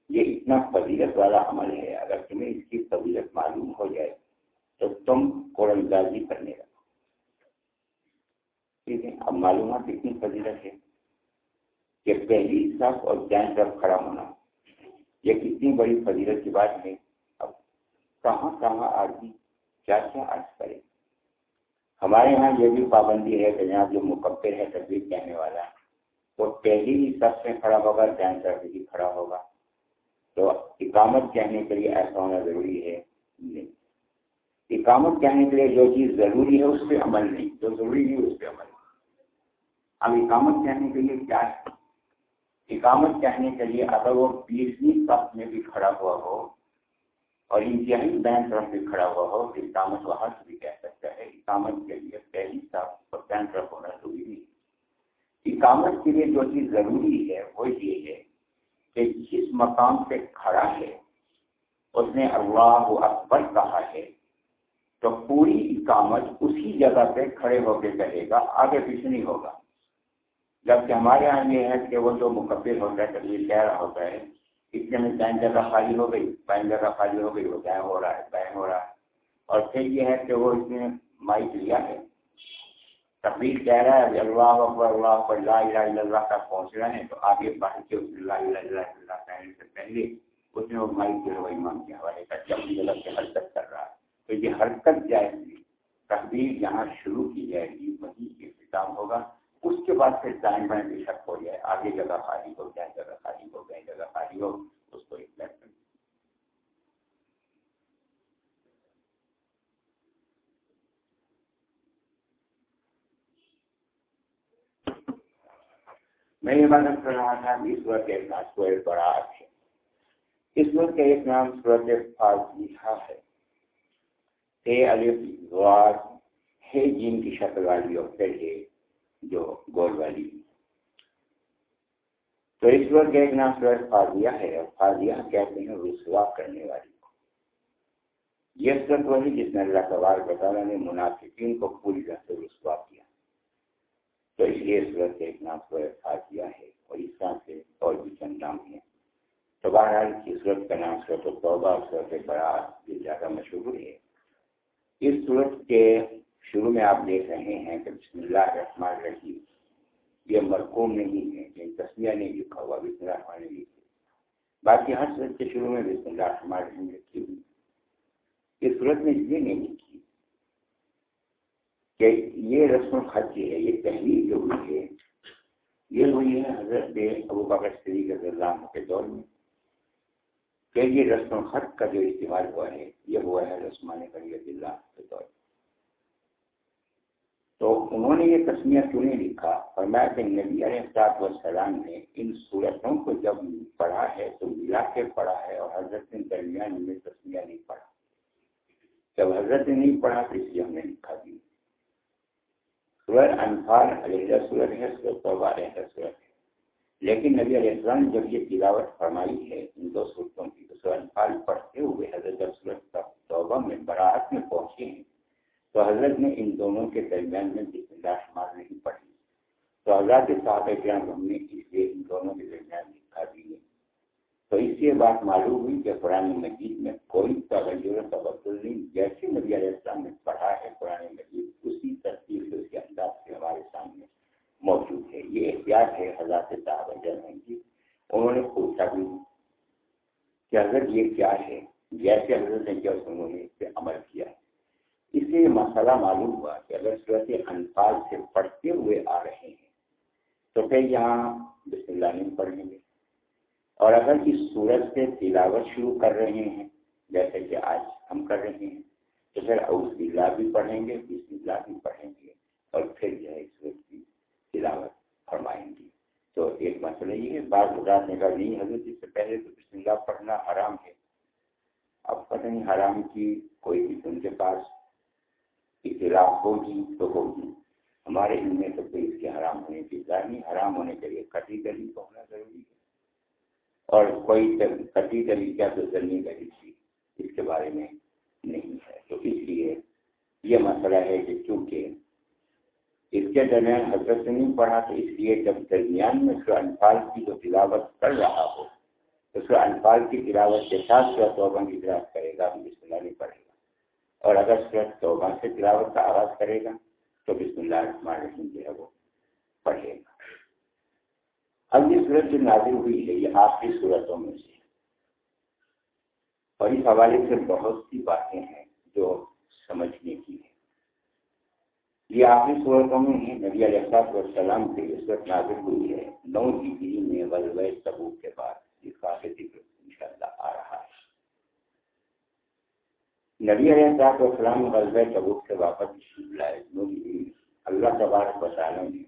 یہ اتنا فضیلت والا عمل ہے، اگر تمہیں اس کی فضیلت معلوم ہو جائے تو تم قرآن گازی کرنے لگو۔ ٹھیک ہے، اب معلومات اتنی فضیلت ہے کہ پہلی سب اور دائیں طرف کھڑا ہونا۔ یہ کتنی بڑی فضیلت کی بات ہے۔ اب کہاں کہاں آدمی کیا کیا عرض کرے؟ ہمارے یہاں یہ بھی پابندی ہے کہ یہاں جو مکبر ہے تصویر کہنے والا ہے۔ وہ پہلی ہی سب سے کھڑا ہوگا دین طرف ہی کھڑا ہوگا۔ تو اقامت کہنے کے لیے ایسا ہونا ضروری ہے؟ نہیں۔ اقامت کہنے کے لیے جو چیز ضروری ہے، اس پہ عمل نہیں۔ جو ضروری نہیں اس پہ عمل نہیں۔ اب اقامت کہنے کے لیے کیا ہے؟ اقامت کہنے کے لیے اگر وہ بیسویں سخت میں بھی کھڑا ہوا ہو اور انتہائی بین طرف بھی کھڑا ہوا ہو، تو اقامت کو حق بھی کہہ سکتا ہے۔ اقامت کے لیے پہلی سخت اور بین طرف ہونا ضروری نہیں۔ اقامت کے لیے جو چیز ضروری ہے وہ یہ ہے کہ جس مقام پہ کھڑا ہے، اس نے اللہ اکبر کہا ہے، تو پوری اقامت اسی جگہ پہ کھڑے ہو کے کہے گا، آگے پیچھے نہیں ہوگا۔ جبکہ ہمارے یہاں یہ ہے کہ وہ جو مقبر ہوتا ہے تبدیل کہہ رہا ہوتا ہے اتنے میں دائیں جگہ خالی ہو گئی بائیں جگہ خالی ہو گئی، وہ دائیں ہو رہا ہے بائیں ہو رہا ہے۔ اور پھر یہ ہے کہ وہ اس نے مائک لیا ہے۔ تقریر کہہ رہا ہے اللہ اکبر اللہ اکبر، لا الہ الا اللہ تک پہنچ رہے ہیں، تو آگے بڑھ کے اس لا الہ الا اللہ کہنے سے پہلے اس نے وہ مائک جو ہے امام کے حوالے کا جب غلط سے حرکت کر رہا ہے، تو یہ حرکت جائے گی تقریر جہاں شروع کی جائے گی، وہی اختتام ہوگا۔ اس کے بعد پھر دائیں بائیں بے شک ہو جائے۔ آگے جگہ خالی ہو جائے جگہ خالی ہو گئے جگہ خالی ہو، اس کو ایک کر میں یہ بات کر رہا تھا اس وقت ایک نام سوئر بڑا ہے۔ اس وقت ایک نام سورت فاضحہ ہے۔ اے الف ہے جن کی شکل والی اور پھر ہے جو گول والی۔ تو اس وقت ایک نام سورج فاضیہ ہے اور فاضیہ کہتے ہیں رسوا کرنے والی کو۔ یہ سب وہی جس نے اللہ تبار بطالہ نے منافقین کو پوری طرح سے رسوا تو اس لیے سورج ایک نام سورج فاضیہ ہے اور اس طرح سے اور بھی چند نام ہیں۔ تو بہرحال کی صورت کا نام صورت توبہ صورت بڑا یہ زیادہ مشہور ہے۔ اس صورت کے شروع میں آپ دیکھ رہے ہیں کہ بسم اللہ الرحمن الرحیم، یہ مرکوم نہیں ہے یعنی تصویر نہیں لکھا ہوا، بسم اللہ الرحمن الرحیم۔ باقی ہر صورت کے شروع میں بسم اللہ الرحمن الرحیم لکھی ہوئی۔ یہ صورت میں اس لیے نہیں لکھی کہ یہ رسم الخط ہے، یہ تحریر جو ہوئی ہے، یہ ہوئی ہے حضرت ابو بکر صدیق اللہ کے دور میں کہ یہ رسم الخط کا جو استعمال ہوا ہے، یہ ہوا ہے رسمان کری اللہ کے دور میں۔ تو انہوں نے یہ تسمیہ کیوں نہیں لکھا؟ اور میں نبی علیہ السلاط والسلام نے ان صورتوں کو جب پڑھا ہے تو ملا کے پڑھا ہے اور حضرت نے درمیان میں تسمیہ نہیں پڑھا۔ جب حضرت نے نہیں پڑھا تو اس لیے ہم نے لکھا دی سور انفال علیہ سورت ہے سور توبہ علیہ سورت ہے لیکن نبی علیہ السلام جب یہ تلاوت فرمائی ہے ان دو صورتوں کی، تو سور انفال پڑھتے ہوئے حضرت جب سورت توبہ میں براعت میں پہنچے ہیں، تو حضرت نے ان دونوں کے درمیان میں بسم اللہ شمار نہیں پڑھی۔ تو حضرت صاحب کرام ہم نے اس لیے ان دونوں کے درمیان لکھا دی ہے تو اس سے بات معلوم ہوئی کہ قرآن مجید میں کوئی توجہ تبدل نہیں، جیسے نبی علیہ السلام نے پڑھا ہے قرآن مجید، اسی ترتیب سے اس کے انداز سے ہمارے سامنے موجود ہے۔ یہ احتیاط ہے حضرت صاحب کی۔ انہوں نے پوچھا بھی کہ حضرت یہ کیا ہے؟ جیسے حضرت نے کیا انہوں نے اس پہ عمل کیا۔ ہے اس لیے مسئلہ معلوم ہوا کہ اگر صورت انفاظ سے پڑھتے ہوئے آ رہے ہیں، تو پھر یہاں بسم اللہ نہیں پڑھیں گے۔ اور اگر اس صورت سے تلاوت شروع کر رہے ہیں، جیسے کہ آج ہم کر رہے ہیں، تو پھر اوس اللہ بھی پڑھیں گے، بسم اللہ بھی پڑھیں گے، اور پھر جو ہے صورت کی تلاوت فرمائیں گے۔ تو ایک مسئلہ یہ ہے، بعض حضرات نے کہا، نہیں حضرت، اس سے پہلے تو بسم اللہ پڑھنا حرام ہے۔ اب پتہ نہیں حرام کی کوئی بھی ان کے پاس اطلاع ہوگی تو ہوگی۔ ہمارے علم میں تو کوئی اس کے حرام ہونے کی نہیں، حرام ہونے کے لیے کٹی دلی کو ہونا ضروری ہے۔ اور کوئی کٹی دلی کیا تو ضروری دلی تھی، اس کے بارے میں نہیں ہے۔ تو اس لیے یہ مسئلہ ہے کہ چونکہ اس کے درمیان حضرت سے نہیں پڑھا، تو اس لیے جب درمیان میں سر انفال کی جو تلاوت کر رہا ہو، تو سر انفال کی تلاوت کے ساتھ سر توبہ کی تلاوت کرے گا، بسم اللہ نہیں پڑھے گا۔ اور اگر سورت توبہ سے تلاوت کا آغاز کرے گا، تو بسم اللہ الرحمن الرحیم جو ہے وہ پڑھے گا۔ اب یہ صورت جو نازل ہوئی ہے، یہ آخری صورتوں میں سے اور اس حوالے سے بہت سی باتیں ہیں جو سمجھنے کی ہے یہ آخری صورتوں میں ہی نبی علیہ السلام کی عزت نازل ہوئی ہے۔ نو ہجری میں غزوہ تبوک کے بعد جس کا ذکر انشاءاللہ آ رہا ہے۔ نبی علیہ السلاط والسلام غزوہ تبوک سے واپس لائے نو ہجری، اللہ تبارک وسالم نے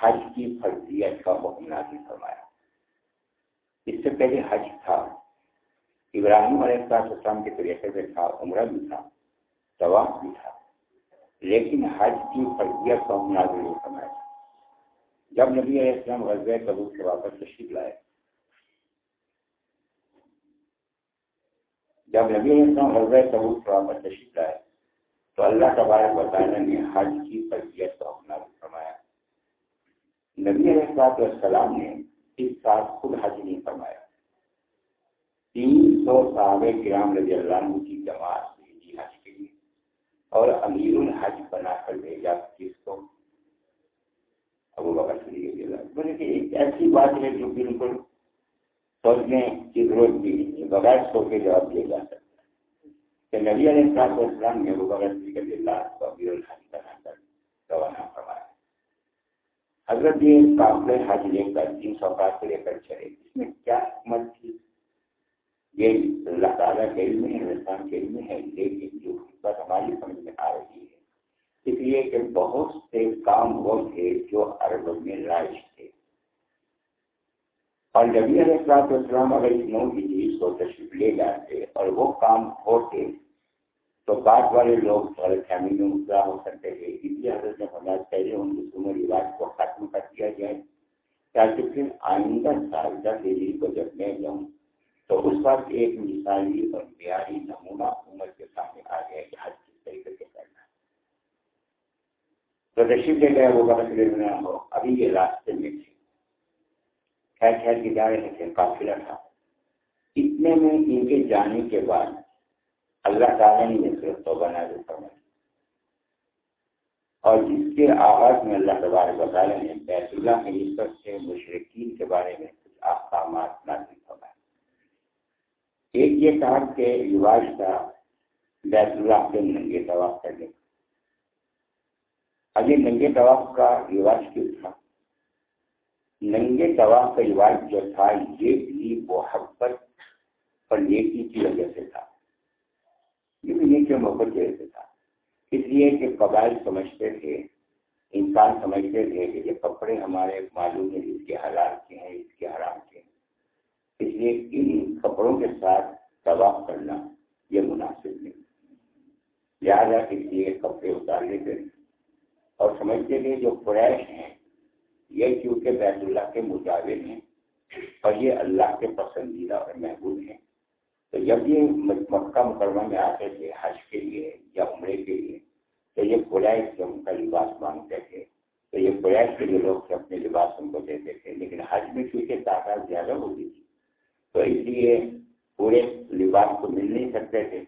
حج کی فرضیت کا حکم نازل فرمایا۔ اس سے پہلے حج تھا۔ ابراہیم علیہ السلام کے طریقے سے تھا، عمرہ بھی تھا، طواف بھی تھا۔ لیکن حج کی فرضیت کا نازل فرمایا۔ جب نبی علیہ السلام غزہ قبول سے واپس تشریف لائے، جب نبی علیہ السلام غزہ قبول سے واپس تشریف لائے، تو اللہ تبارک وطالعہ نے حج کی فرضیت کا نازل فرمایا۔ نبی علیہ السلام نے اس سال خود حج نہیں فرمایا۔ تین سو صحابہ کرام رضی اللہ عنہ کی جماعت بھیجی حج کے لیے اور امیر الحج بنا کر بھیجا کس کو ابو بکر صدیق رضی اللہ بولے کہ ایک ایسی بات ہے جو بالکل سوچنے کی ضرورت بھی نہیں ہے، بغیر سو کے جواب دیا جا سکتا ہے۔ کہ نبی علیہ السلام نے ابو بکر صدیق رضی اللہ کو امیر الحج بنا کر روانہ فرمایا۔ حضرت یہ قافلے حج لے کر تین سو پاس لے کر چلے اس میں کیا حکمت تھی؟ یہ اللہ تعالیٰ کے علم ہے ہندوستان کے علم ہے، لیکن جو بات ہماری سمجھ میں آ رہی ہے، اس لیے کہ بہت سے کام وہ تھے جو عرب میں رائج تھے۔ اور نبی علیہ السلام السلام اگر اس نو کی چیز کو تشریف لے جاتے اور وہ کام ہوتے تو بعد والے لوگ غلط فہمی میں مبتلا ہو سکتے تھے اس لیے حضرت نے فرمایا پہلے ان رسوم و رواج کو ختم کر دیا جائے۔ تاکہ پھر آئندہ سال دس ہجری کو جب میں جاؤں تو اس وقت ایک مثالی اور معیاری نمونہ عمر کے سامنے آ گیا کہ حج کس طریقے سے کرنا تو رشید لے گئے وہ بہت ہو ابھی یہ راستے میں تھے۔ خیر خیر کے جا رہے تھے قافلہ تھا اتنے میں ان کے جانے کے بعد اللہ تعالیٰ نے صرف تو بنا فرمائی۔ اور جس کے آغاز میں اللہ تبارک تعالیٰ نے بیت اللہ کی نسبت سے مشرقین کے بارے میں کچھ احکامات نازل فرمائے۔ ایک یہ کہا کہ رواج تھا بیت اللہ کے ننگے طواف کرنے کا۔ ابھی ننگے طواف کا رواج کیوں تھا؟ ننگے طواف کا رواج جو تھا، یہ بھی محبت اور نیکی کی وجہ سے تھا۔ یہ بھی نیکی محبت سے تھا؟ اس لیے کہ قبائل سمجھتے تھے، انسان سمجھتے تھے کہ یہ کپڑے ہمارے معلوم ہیں، اس کے حالات کے ہیں، اس کے حرام کے ہیں۔ اس لیے ان کپڑوں کے ساتھ طواف کرنا یہ مناسب نہیں۔ لہٰذا اس لیے کپڑے اتار لیتے اور سمجھتے تھے جو قریش ہیں، یہ کیونکہ بیت اللہ کے مطابق ہیں اور یہ اللہ کے پسندیدہ اور محبوب ہیں۔ تو جب یہ مکہ مکرمہ میں آتے تھے، حج کے لیے یا عمرے کے لیے، تو یہ قریش جو ان کا لباس مانگتے تھے۔ تو یہ قریش کے لیے لوگ اپنے لباس ان کو دیتے تھے، لیکن حج میں کیونکہ تعداد زیادہ ہوتی تھی، تو اس لیے پورے لباس کو مل نہیں سکتے تھے۔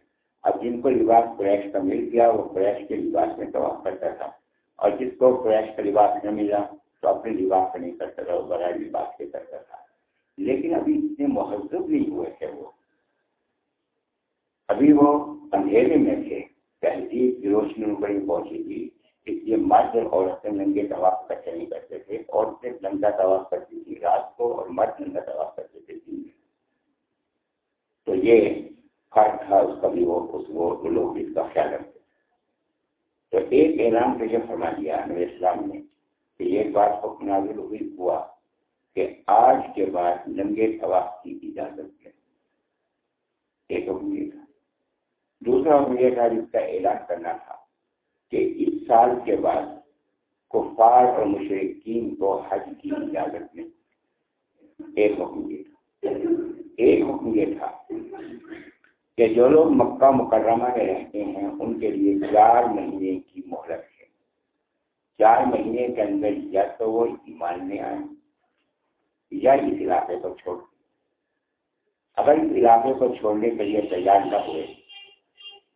اب جن کو لباس فریش کا مل گیا، وہ فریش کے لباس میں طواف کرتا تھا۔ اور جس کو فریش کا لباس نہ ملا، تو اپنے لباس کا نہیں کرتا تھا، وہ بغیر لباس کے کرتا تھا۔ لیکن ابھی اتنے مہذب نہیں ہوئے تھے وہ۔ ابھی وہ اندھیرے میں تھے۔ تہذیب کی روشنی بڑی پہنچی تھی۔ اس لیے مرد اور عورتیں ننگے طواف کرتے نہیں کرتے تھے۔ عورتیں ننگا طواف کرتی تھی رات کو اور مرد ننگا طواف کرتے تھے دن میں۔ تو یہ فرق تھا، اس کا بھی وہ، اس وہ لوگ اس کا خیال رکھتے تو ایک اعلان سے یہ فرما دیا نبی اسلام نے کہ یہ بات کو نازل ہوئی، ہوا کہ آج کے بعد ننگے طواف کی اجازت ہے۔ ایک حکم یہ تھا۔ دوسرا حکم یہ تھا جس کا اعلان کرنا تھا کہ اس سال کے بعد کفار اور مشرقین کو حج کی اجازت میں ایک حکم یہ تھا۔ ایک حکم یہ تھا کہ جو لوگ مکہ مکرمہ میں رہتے ہیں، ان کے لیے چار مہینے کی مہلت ہے۔ چار مہینے کے اندر یا تو وہ ایمان میں آئے یا اس علاقے کو چھوڑ اگر اس علاقے کو چھوڑنے کے لیے تیار نہ ہوئے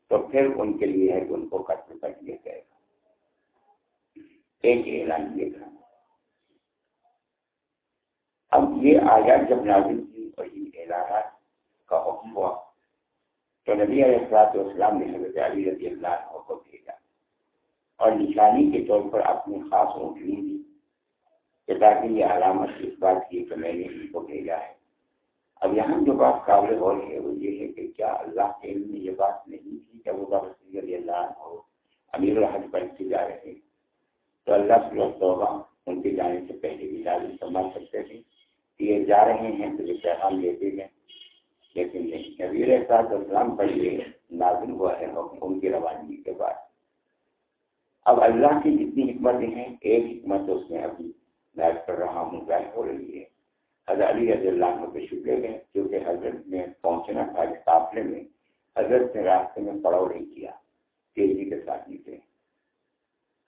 تو پھر ان کے لیے ہے کہ ان کو قتل کر دیا جائے گا۔ ایک اعلان یہ تھا۔ اب یہ آزاد جب نازل اور ان اعلانات کا حکم ہوا۔ تو نبی علیہ السلاط والسلام نے حضرت علی رضی اللہ عنہ کو بھیجا۔ اور نشانی کے طور پر اپنی خاص اونٹنی دی۔ کہ تاکہ یہ علامت اس بات کی کہ میں نے ان کو بھیجا ہے۔ اب یہاں جو بات قابل ہو رہی ہے وہ یہ ہے کہ کیا اللہ کے علم میں یہ بات نہیں تھی کہ وہ بابا اللہ ہو امیر الحج بنتے جا رہے تو اللہ سے توبہ ان کے جانے سے پہلے بھی لازم سنبھال سکتے تھے۔ کہ یہ جا رہے ہیں تو یہ پیغام لیتے گئے لیکن نہیں۔ نبیر احساس اسلام پر یہ نازل ہوا ہے ان کی روانگی کے بعد۔ اب اللہ کی جتنی حکمتیں ہیں، ایک حکمت اس میں ابھی میں کر رہا ہوں، ظاہر ہو رہی ہے۔ حضرت علی رضی اللہ عنہ پہ شکر گئے کیونکہ حضرت میں پہنچنا تھا قافلے میں حضرت نے راستے میں پڑاؤ نہیں کیا، تیزی کے ساتھ نکلے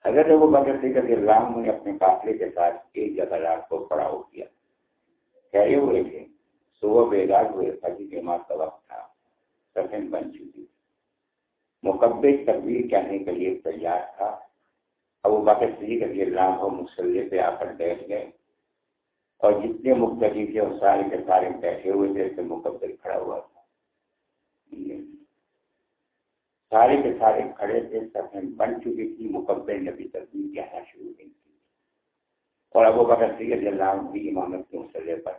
حضرت وہ بکر سے رضی اللہ نے اپنے قافلے کے ساتھ ایک جگہ رات کو پڑاؤ کیا۔ ٹھہرے ہوئے تھے، صبح بیدار ہوئے فجی کے ماں کا وقت تھا سفین بن چکی۔ مقبل تقبیر کہنے کے لیے تیار تھا۔ ابو بکر صدیق رضی اللہ عنہ مسلح پہ آ کر بیٹھ گئے۔ اور جتنے مختلف تھے، وہ سارے کے سارے بیٹھے ہوئے تھے تو کھڑا ہوا تھا۔ سارے کے سارے کھڑے تھے سفید بن چکی تھی مقبل نبی تصویر کہنا شروع کی تھی اور ابو بکر سید اللہ کی امامت کے مسئلے پر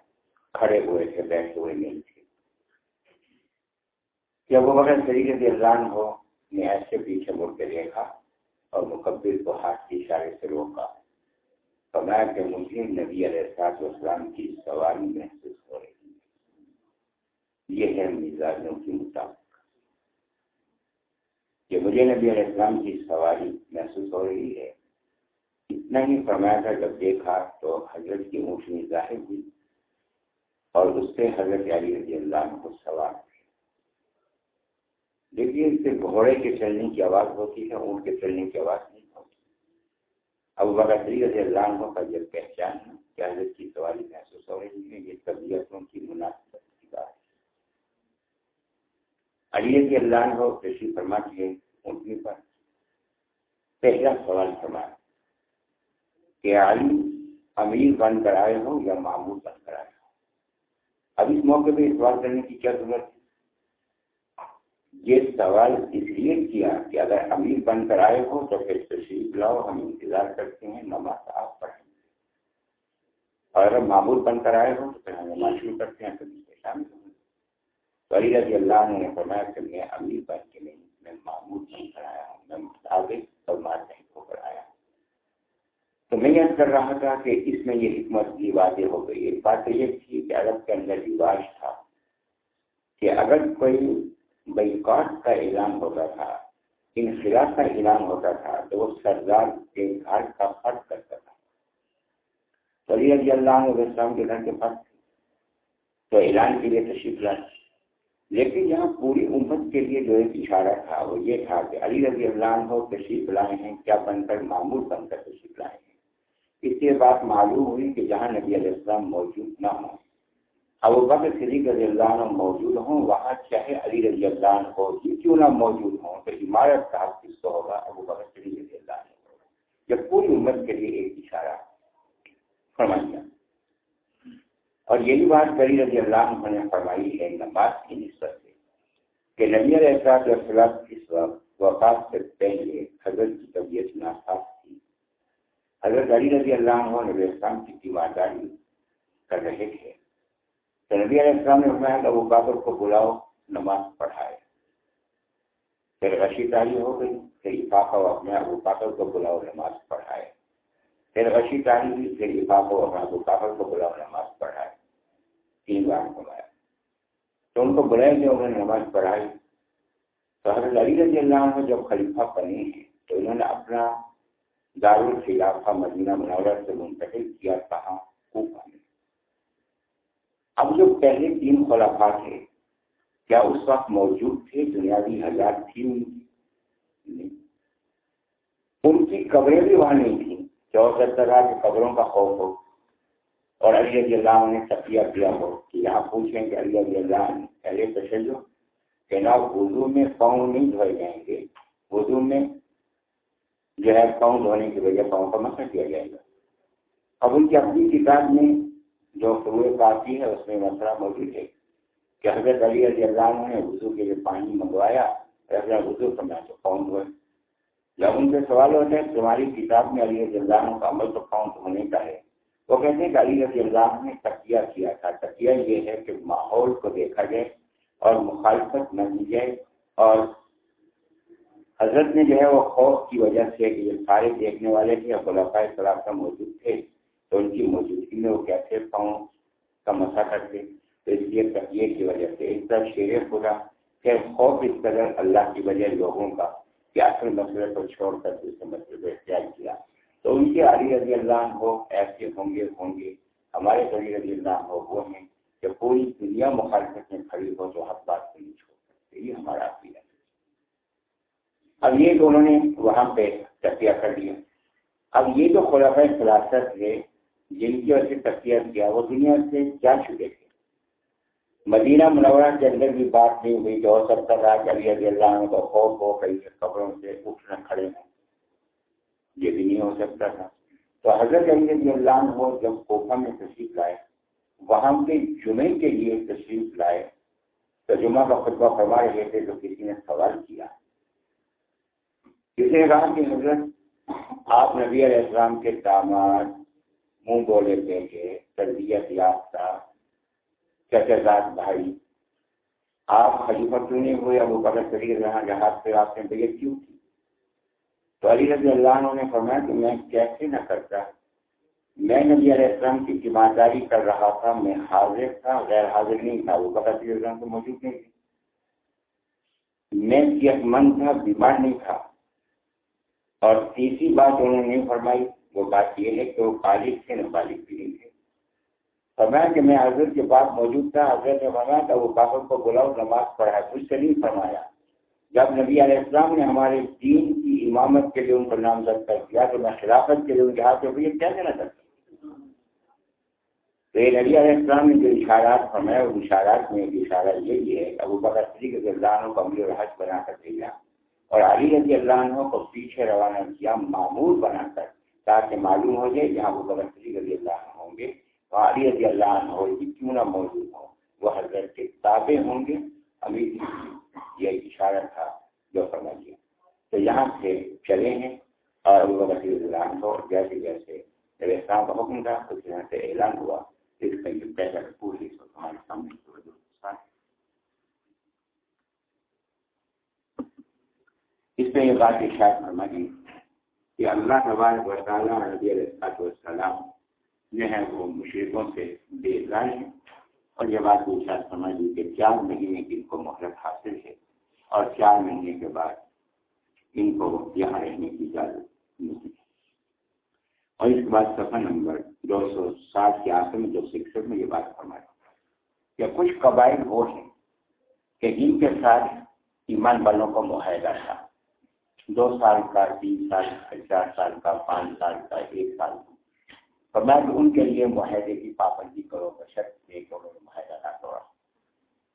کھڑے ہوئے تھے، بیٹھے ہوئے نہیں تھے۔ کہ ابو بکر سید اللہ ہو نے ایسے پیچھے مڑ کے دیکھا اور مقبل کو ہاتھ کے اشارے سے روکا۔ فرمایا کہ مجھے نبی علیہ السلاط والسلام کی سواری محسوس ہو رہی ہے۔ یہ ہے مزاجوں کی مطابق۔ کہ مجھے نبی علیہ السلام کی سواری محسوس ہو رہی ہے۔ اتنا ہی فرمایا تھا جب دیکھا تو حضرت کی موسمی ظاہر ہوئی اور اس سے حضرت علی رضی اللہ عنہ کو سوار تھے۔ لیکن اس سے گھوڑے کے چلنے کی آواز ہوتی ہے، اونٹ کے چلنے کی آواز نہیں ابو بکر رضی اللہ عنہ کا یہ پہچان ہے کہ حضرت کی سواری محسوس ہو رہی ہے، یہ طبیعتوں کی مناسبت کی بات ہے علی رضی اللہ عنہ رشی فرما کے اونٹنی پر پہلا سوال فرما کہ علی امیر بن کر آئے ہوں یا معمول بن کر آئے ہوں؟ اب اس موقع پہ سوال کرنے کی کیا ضرورت ہے؟ یہ سوال اس لیے کیا کہ اگر امیر بن کر آئے ہو تو پھر تشریف لاؤ، ہم انتظار کرتے ہیں، نماز آپ پڑھیں گے۔ اور اگر معمول بن کر آئے ہو تو پھر ہم نماز شروع کرتے ہیں، پھر شامل ہوں۔ تو علی رضی اللہ نے فرمایا کہ میں امیر بن کے نہیں، میں معمول بن جی کر آیا ہوں، میں مطابق اور مارکیٹ ہو کر آیا ہوں۔ تو میں یاد کر رہا تھا کہ اس میں یہ حکمت کی واضح ہو گئی۔ ایک بات یہ تھی کہ عرب کے اندر رواج تھا کہ اگر کوئی بیکاٹ کا اعلان ہوتا تھا انخلاف کا اعلان ہوتا تھا، تو وہ سردار کے گھر کا فرق کرتا تھا۔ تو علی رضی اللہ علیہ السلام کے گھر کے فرق تو اعلان کے لیے تشریف لائے۔ لیکن یہاں پوری امت کے لیے جو ایک اشارہ تھا، وہ یہ تھا کہ علی رضی اللہ عنہ تشریف لائے ہیں، کیا بن کر معمول بن کر تشریف لائے ہیں؟ اس سے بات معلوم ہوئی کہ جہاں نبی علیہ السلام موجود نہ ہوں، ابو بکر صدیق رضی اللہ عنہ موجود ہوں، وہاں چاہے علی رضی اللہ عنہ ہو، یہ کیوں نہ موجود ہوں تو عمارت کا حق کس کو ہوگا؟ ابو بکر صدیق رضی اللہ عنہ۔ ہوگا جب پوری امت کے لیے ایک اشارہ فرمایا۔ اور یہی بات کری رضی اللہ عنہ نے فرمائی ہے نماز کی نسبت سے کہ نبی علیہ السلام اس وقت وفات سے پہلے حضرت کی طبیعت ناساز تھی۔ حضرت علی رضی اللہ عنہ نبی اسلام کی تیمارداری کر رہے تھے۔ تو نبی علیہ السلام نے فرمایا کہ ابو بکر کو بلاؤ، نماز پڑھائے۔ پھر غشی تاری ہو گئی پھر افاقہ و اپنے ابو بکر کو بلاؤ، نماز پڑھائے۔ پھر غشی تاری ہوئی، پھر افاقہ و اپنے ابو بکر کو بلاؤ، نماز پڑھائے۔ تین بار فرمایا تو ان کو بلائے تھے انہوں نے نماز پڑھائی۔ تو حضرت علی رضی اللہ عنہ جب خلیفہ بنے ہیں، تو انہوں نے اپنا دارالخلافہ مدینہ منورہ سے منتقل کیا، کہاں؟ کوفہ میں۔ اب جو پہلے تین خلافا تھے، کیا اس وقت موجود تھے؟ دنیاوی حالات تھی ان کی؟ ان کی قبریں بھی وہاں نہیں تھیں۔ چوسٹھ طرح کے قبروں کا خوف ہو؟ اور علی رضی اللہ نے تقیہ کیا ہو کہ یہاں پوچھیں کہ علی رضی اللہ نے پہلے تشجو کہ نا اردو میں پاؤں نہیں دھوئے جائیں گے اردو میں جو ہے پاؤں دھونے کی وجہ پاؤں کا مسئلہ کیا جائے گا۔ اب ان کی اپنی کتاب میں جو فروغ کافی ہے، اس میں مسئلہ موجود ہے کہ حضرت علی علی اللہ نے وضو کے لیے پانی منگوایا وضو کرنا تو کون ہوئے جب ان سے سوال ہوتا ہے، تمہاری کتاب میں علی رضی اللہ کا عمل تو کاؤنٹ ہونے کا ہے۔ وہ کہتے ہیں کہ علی رضی اللہ نے تقیہ کیا تھا۔ تقیہ یہ ہے کہ ماحول کو دیکھا جائے اور مخالفت نہ کی جائے اور حضرت نے جو ہے وہ خوف کی وجہ سے کہ یہ سارے دیکھنے والے تھے خلافۂ صلاح موجود تھے تو ان کی موجودگی میں وہ کیسے پاؤں کا مسا کرتے تو اس لیے تقیے کی وجہ سے اس طرح شیر خدا کہ خوف اس قدر اللہ کی وجہ لوگوں کا کہ اصل مسئلے کو چھوڑ کر دوسرے مسئلے کو اختیار کیا تو ان کے علی رضی اللہ ہو ایسے ہوں گے ہوں گے۔ ہمارے علی رضی اللہ ہو وہ ہیں کہ پوری دنیا مخالفت میں کھڑی ہو تو ہر بات کو نہیں چھوڑ سکتے۔ یہ ہمارا عقیدہ ہے۔ اب یہ دونوں نے وہاں پہ تقیہ کر لیا اب یہ جو خلاف خلاصت ہے جن کی وجہ سے تقیہ کیا، وہ دنیا سے کیا چھوٹے تھے۔ مدینہ منورہ کے اندر بھی بات نہیں ہوئی جو ہو سکتا تھا کہ علی رضی اللہ عنہ کو خوف ہو، کئی قبروں سے اٹھنا کھڑے ہوں۔ یہ بھی نہیں ہو سکتا تھا۔ تو حضرت علی اللہ عنہ جب کوفہ میں تشریف لائے، وہاں کے جمعے کے لیے تشریف لائے تو جمعہ کا خطبہ فرما رہے تھے تو کسی نے سوال کیا۔ کسی نے کہا کہ حضرت، آپ نبی علیہ السلام کے داماد منہ بولے تھے کہ تربیت یافتہ چچرزاد بھائی، آپ خلیفہ کیوں نہیں ہوئے؟ ابو بکر شریف رہا جہاز پہ آپ نے بیت کیوں کی؟ تو علی رضی اللہ عنہ نے فرمایا کہ میں کیسے نہ کرتا۔ میں نبی علیہ السلام کی ایمانداری کر رہا تھا، میں حاضر تھا، غیر حاضر نہیں تھا وہ بکر شریف تو موجود نہیں تھی میں صحت مند تھا، بیمار نہیں تھا۔ اور تیسری بات انہوں نے فرمائی، وہ بات یہ ہے کہ وہ بالغ تھے، نہ بالغ بھی نہیں تھے۔ فرمایا کہ میں حضرت کے پاس موجود تھا، حضرت نے فرمایا کہ وہ کافر کو بلاؤ، نماز پڑھا۔ کچھ سے نہیں فرمایا۔ جب نبی علیہ السلام نے ہمارے دین امامت کے لیے ان پر نامزد کر دیا تو میں خلافت کے لیے ان کے ہاتھ میں کیا دینا چاہتا تو یہ نبی علیہ السلام نے جو اشارات فرمایا اس اشارات میں ایک اشارہ یہ ہے ابو بکر صدیق اللہ عنہ کو امیر الحج بنا کر دیا اور علی رضی اللہ عنہ کو پیچھے روانہ کیا معمول بنا کر، تاکہ معلوم ہو جائے جہاں ابو بکر صدیق رضی اللہ عنہ ہوں گے علی رضی اللہ عنہ ہو کیوں نہ موجود ہو وہ حضرت کے تابع ہوں گے۔ ابھی یہ اشارہ تھا جو فرما دیا تو یہاں سے چلے ہیں اور ابو بکر رضی اللہ عنہ جیسے جیسے جب اسلام کا حکم تھا، اس یہاں سے اعلان ہوا۔ اس کا یہ پہلا پوری ہمارے سامنے اس پہ یہ بات اشاعت فرما دی کہ اللہ تبارک و تعالیٰ نبی علیہ السلام جو ہے وہ مشرقوں سے بے رائے ہیں۔ اور یہ بات بھی شاید سمجھ لی کہ چار مہینے کی ان کو مہرت حاصل ہے اور چار مہینے کے بعد ان کو یہاں رہنے کی اجازت نہیں اور اس کے بعد سفر نمبر دو سو سات کے آخر میں جو سکسٹھ میں یہ بات فرمایا کہ کچھ قبائل وہ ہیں کہ جن کے ساتھ ایمان والوں کو معاہدہ تھا دو سال کا تین سال کا چار سال کا پانچ سال کا ایک سال کا تو میں ان کے لیے معاہدے کی پابندی کرو بشرط دے کہ معاہدہ نہ توڑا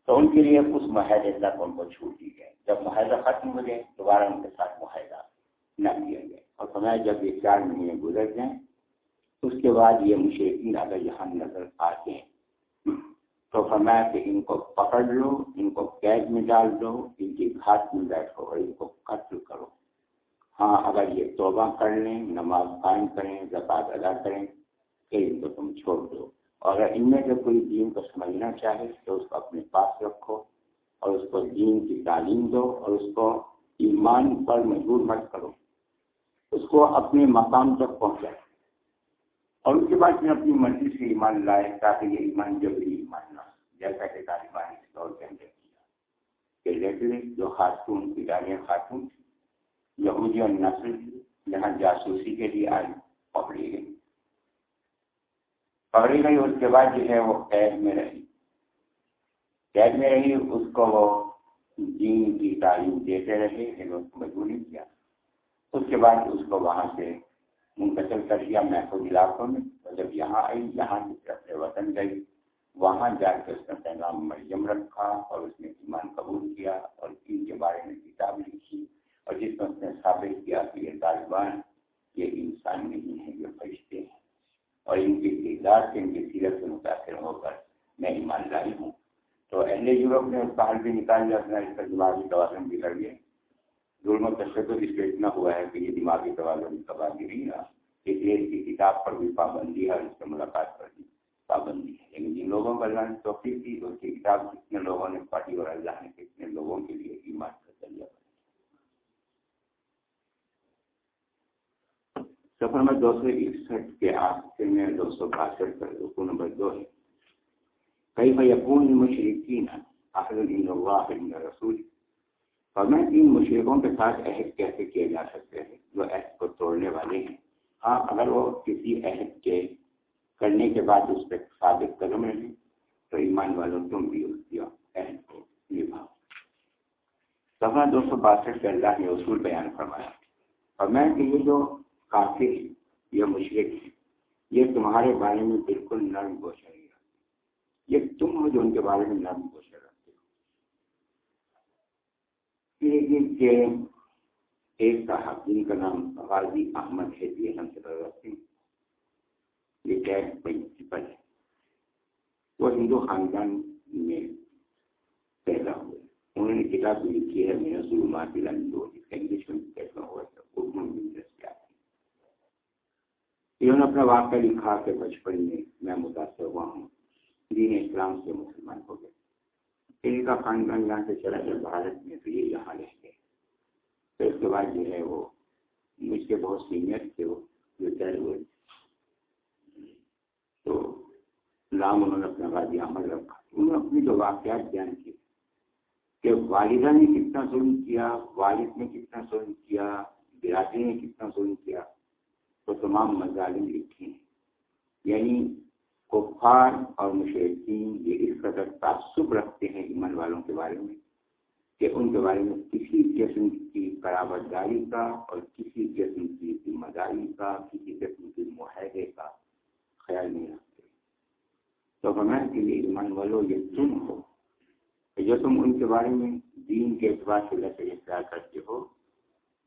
تو ان کے لیے اس معاہدے تک ان کو چھوٹ دی گئے جب معاہدہ ختم ہو گئے دوبارہ ان کے ساتھ معاہدہ نہ کیا گیا۔ اور فرمایا، جب یہ چار مہینے گزر جائیں، اس کے بعد یہ مشرقین اگر یہاں نظر آتے ہیں، تو فرمایا کہ ان کو پکڑ لو، ان کو قید میں ڈال دو، ان کی گھاٹ میں بیٹھو اور ان کو قتل کرو۔ ہاں اگر یہ توبہ کر لیں، نماز قائم کریں زکات ادا کریں کہ ان کو تم چھوڑ دو۔ اور ان میں سے کوئی دین کو سمجھنا چاہے تو اس کو اپنے پاس رکھو اور اس کو دین کی تعلیم دو اور اس کو ایمان پر مجبور مت کرو۔ اس کو اپنے مقام تک پہنچائے اور اس کے بعد میں اپنی مرضی سے ایمان لائے تاکہ یہ ایمان جبری ایمان نہ جیسا کہ طالبان اس دور کے اندر کیا۔ کہ لیٹری جو خاتون ادارے خاتون یہودی اور نسل جہاں جاسوسی کے لیے آئی پکڑی گئی پکڑی گئی اس کے بعد جو ہے وہ قید میں رہی۔ قید میں رہی، اس کو وہ دین کی تعلیم دیتے رہے لیکن اس کو مجبور نہیں کیا۔ اس کے بعد اس کو وہاں سے منتقل کر دیا محفوظ علاقوں میں۔ اور جب یہاں آئی، یہاں سے اپنے وطن گئی۔ وہاں جا کے اس کا پیغام مریم رکھا اور اس نے ایمان قبول کیا اور ان کے بارے میں کتاب لکھی۔ اور جس میں اس نے ثابت کیا کہ یہ طالبان، یہ انسان نہیں ہے یہ فرشتے ہیں۔ اور ان کی کردار سے، ان کی سیرت سے متاثر ہو کر میں ایمان لائی ہوں۔ تو اہل یورپ نے اس کا حل بھی نکال لیا، اپنا اس کا دماغی توازن بگڑ گیا ظلم و تشدد اس لیے اتنا ہوا ہے کہ یہ دماغی توازن تبادی نہیں رہا اس لیے اس کی کتاب پر بھی پابندی ہے اور اس سے ملاقات پر بھی پابندی ہے۔ لیکن جن لوگوں کا اللہ نے توفیق کی اس کی کتاب کتنے لوگوں نے پڑھی اور اللہ نے کتنے لوگوں کے لیے ایمان کا ذریعہ بنا سفر نمبر دو سو اکسٹھ کے آخر میں دو سو باسٹھ پر رکو نمبر دو ہے۔ کئی بھائی اپون مشرقین اللہ رسول۔ اور میں ان مشرقوں کے ساتھ عہد کیسے کیے جا سکتے ہیں؟ جو عہد کو توڑنے والے ہیں۔ ہاں اگر وہ کسی عہد کے کرنے کے بعد اس پہ ثابت قدم رہیں تو ایمان والوں تم بھی اس کی عہد کو نبھاؤ۔ سفر دو سو باسٹھ کے اللہ نے اصول بیان فرمایا۔ اور میں کہ یہ جو کافی یہ مشرق ہے یہ تمہارے بارے میں بالکل نرم گوشہ نہیں رکھتے۔ یہ تم ہو جو ان کے بارے میں نرم گوشہ رکھتے ہو۔ کہ ایک صاحب، جن کا نام غازی احمد ہے، یہ ہم سے رکھتے ہیں۔ یہ کیا پرنسپل ہے وہ ہندو خاندان میں پیدا ہوئے۔ انہوں نے کتاب لکھی ہے، میرا ظلمات انگلش میں کیسا ہوا تھا اردو میں دستیاب انہوں نے اپنا واقعہ لکھا کہ بچپن میں میں متاثر ہوا ہوں۔ دین اسلام سے مسلمان ہو گئے۔ ان کا خاندان یہاں سے چلا گیا بھارت میں تو یہ یہاں رہ گئے پھر اس کے بعد جو ہے وہ مجھ کے بہت سینئر تھے وہ ریٹائر ہوئے۔ تو نام انہوں نے اپنا غازی عمل رکھا۔ انہوں نے اپنی جو واقعات بیان کیے کہ والدہ نے کتنا ظلم کیا، والد نے کتنا ظلم کیا، برادری نے کتنا ظلم کیا۔ تو تمام مظالم لکھے ہیں۔ یعنی کفار اور مشرقین یہ اس قدر تعصب رکھتے ہیں ایمان والوں کے بارے میں کہ ان کے بارے میں کسی قسم کی برابر داری کا اور کسی قسم کی ذمہ داری کا، کسی قسم کی معاہدے کا خیال نہیں رکھتے۔ تو ہمیں کے لیے ایمان والوں یہ تم ہو کہ جو تم ان کے بارے میں دین کے اعتبار سے لطف اختیار کرتے ہو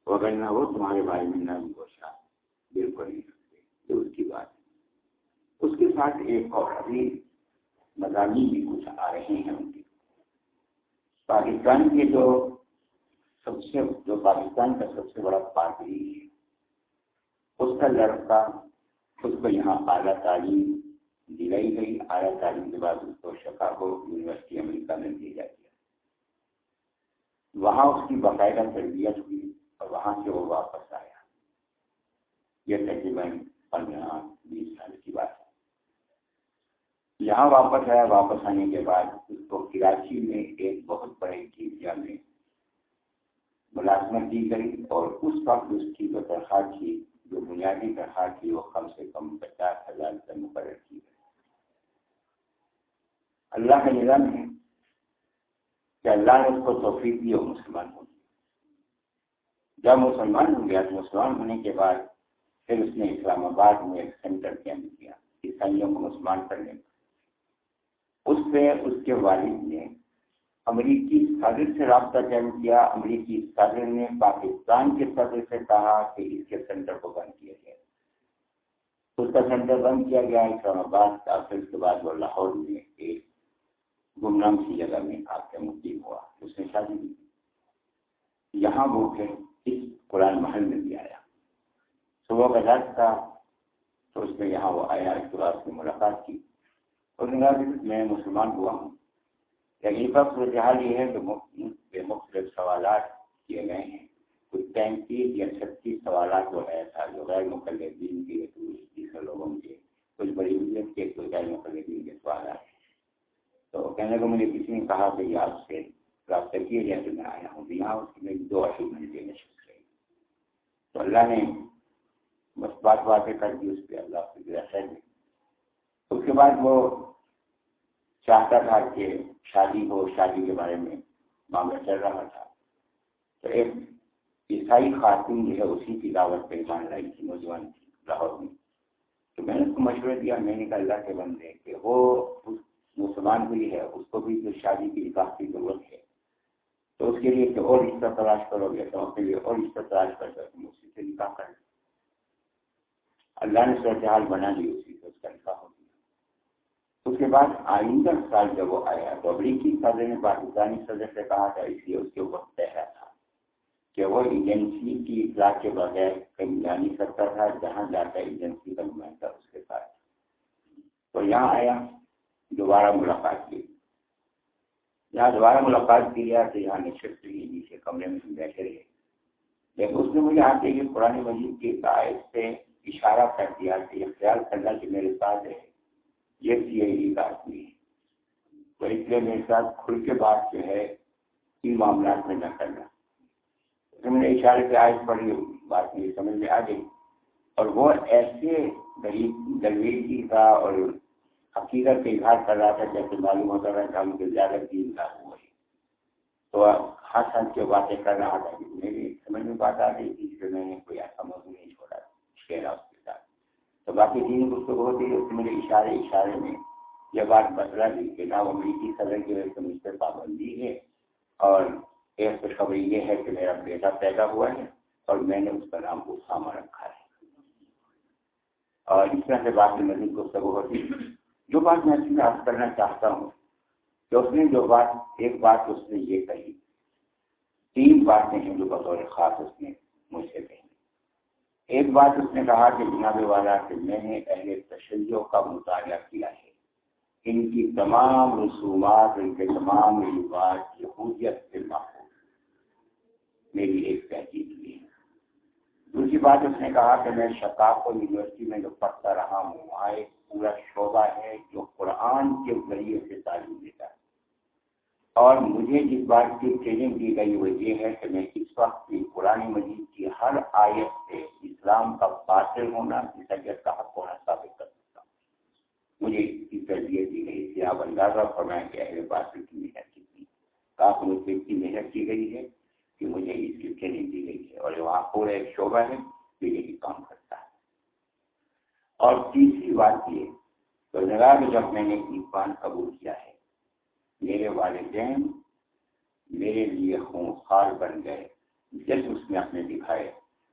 اگر نہ وہ تمہارے بارے میں نرم گوشہ بالکل نہیں رکھتے یہ اس کی بات ہے۔ اس کے ساتھ ایک اور ابھی مضامین بھی کچھ آ رہے ہیں ان کے۔ پاکستان کے جو سب سے، جو پاکستان کا سب سے بڑا پادری ہے، اس کا لڑکا، اس کو یہاں اعلیٰ تعلیم دلائی گئی۔ اعلیٰ تعلیم کے بعد اس کو شکاگو یونیورسٹی امریکہ میں بھیجا گیا۔ وہاں اس کی باقاعدہ تربیت ہوئی اور وہاں سے وہ واپس آیا یہ تقریباً پندرہ بیس سال کی بات ہے۔ یہاں واپس آیا، واپس آنے کے بعد اس کو کراچی میں ایک بہت بڑے گرجا میں ملازمت دی گئی اور اس وقت اس کی جو تنخواہ تھی، جو بنیادی تنخواہ تھی، وہ کم سے کم پچاس ہزار روپئے مقرر کی گئی۔ اللہ کا نظام ہے کہ اللہ نے اس کو توفیق دی اور مسلمان ہو گیا۔ جب مسلمان ہو گیا تو مسلمان ہونے کے بعد پھر اس نے اسلام آباد میں ایک سینٹر قائم کیا، عیسائیوں کو مسلمان کرنے کا۔ اس پہ اس کے والد نے امریکی صدر سے رابطہ قائم کیا۔ امریکی صدر نے پاکستان کے صدر سے کہا کہ اس کے سینٹر کو بند کیا جائے اس کا سینٹر بند کیا گیا۔ اسلام آباد کا پھر اس کے بعد وہ لاہور میں ایک گمنام سی جگہ میں آپ کے مقیم ہوا، اس نے شادی کی۔ یہاں وہ پھر اس قرآن محل میں بھی آیا۔ صبح کا درد تھا تو اس میں یہاں وہ آیا اس کے بعد میں ملاقات کی اس نے کہا میں مسلمان ہوا ہوں۔ لیکن پر صورتحال یہ ہے کہ بے مختلف سوالات کیے گئے ہیں۔ کچھ تینتیس یا چھتیس سوالات وہ ایسا جو غیر مقلدین کے تیس لوگوں کے، کچھ بڑی اجت کے، کچھ غیر مقلدین کے سوالات۔ ہیں تو کہنے کو مجھے کسی نے کہا کہ یہ آپ سے رابطہ کیے جیسے میں آیا ہوں یہاں اس میں دو اشو گھنٹے نشست رہی تو اللہ نے بس بات باتیں کر دی اس پہ، اللہ سے گرا خیر میں اس کے بعد وہ چاہتا تھا کہ شادی ہو، شادی کے بارے میں معاملہ چل رہا تھا۔ تو ایک عیسائی خاتون جو ہے، اسی کی دعوت پہ ایمان لائی تھی، نوجوان تھی، لاہور میں۔ تو میں نے اس کو مشورہ دیا، میں نے کہا اللہ کے بندے کہ وہ مسلمان بھی ہے، اس کو بھی جو شادی کی نکاح کی ضرورت ہے، تو اس کے لیے کہ اور رشتہ تلاش کرو گے، تو کے لیے اور رشتہ تلاش کر کر اسی سے نکاح کر اللہ نے صورتحال بنا لی، اسی سے اس کا نکاح ہو گیا۔ اس کے بعد آئندہ سال جب وہ آیا، تو امریکی صدر نے پاکستانی صدر سے کہا تھا، اس لیے اس کے اوپر پہرا تھا کہ وہ ایجنسی کی اطلاع کے بغیر کہیں جا نہیں سکتا تھا، جہاں جا کر ایجنسی کا نمائندہ اس کے ساتھ تو یہاں آیا، دوبارہ ملاقات کی۔ یہاں دوبارہ ملاقات کیا تو یہاں نشست ہوئی نیچے کمرے میں بیٹھے رہے۔ لیکن اس نے مجھے آتے ہی قرآن مجید کی قائد سے اشارہ کر دیا کہ یہ خیال کرنا کہ میرے ساتھ ہے، یہ سی آئی ڈی کا آدمی ہے۔ تو اس لیے میرے ساتھ کھل کے بات جو ہے، ان معاملات میں نہ کرنا۔ میں نے اشارے سے آج پڑھی بات یہ سمجھ میں آ گئی۔ اور وہ ایسے غریب درویشی کا اور حقیقت کا اظہار کر رہا تھا، جیسے معلوم ہوتا رہا تھا ان کے زیادہ دین کا ہوا ہے تو ہنس ہنس کے باتیں کر رہا تھا، میری سمجھ میں بات آ گئی تھی کہ میں نے کوئی کے ساتھ؟ تو باقی دین گفتگو ہوتی ہے، اس میرے اشارے اشارے میں یہ بات بدلا دی کہ نہ وہ امریکی صدر کی وجہ سے مجھ سے پابندی ہے اور ایک خوشخبری یہ ہے کہ میرا بیٹا پیدا ہوا ہے اور میں نے اس کا نام اسامہ رکھا ہے۔ اور اس طرح سے بات میں مزید گفتگو ہوتی جو بات میں اس میں عرض کرنا چاہتا ہوں کہ اس نے جو بات، ایک بات اس نے یہ کہی، تین باتیں ہیں جو بطور خاص اس نے مجھ سے کہی۔ ایک بات اس نے کہا کہ جناب والا کہ میں نے اہل تشریحوں کا مطالعہ کیا ہے۔ ان کی تمام رسومات، ان کے تمام رواج یہودیت سے محفوظ میری ایک تحقیق کی ہے۔ دوسری بات اس نے کہا کہ میں شکاف یونیورسٹی میں جو پڑھتا رہا ہوں، وہاں ایک پورا شعبہ ہے جو قرآن کے ذریعے سے تعلیم دیتا ہے۔ اور مجھے جس بات کی ٹریننگ دی گئی وہ یہ ہے کہ میں اس وقت کی قرآن مجید کی ہر آیت سے اسلام کا باطل ہونا عیسیت کا حق ہونا ثابت کر سکتا ہوں۔ مجھے اس کی تربیت دی گئی تھی آپ اندازہ فرمائیں کہ اہل باطل کی محنت کی کافی اتنی محنت کی گئی ہے کہ مجھے اس کی ٹریننگ دی گئی ہے اور وہاں پورا ایک شعبہ ہے جو یہی کام کرتا ہے۔ اور تیسری بات یہ تو لگا کہ جب میں نے ایمان قبول کیا ہے میرے والدین میرے لیے خونخوار بن گئے۔ جب اس نے اپنے دکھائے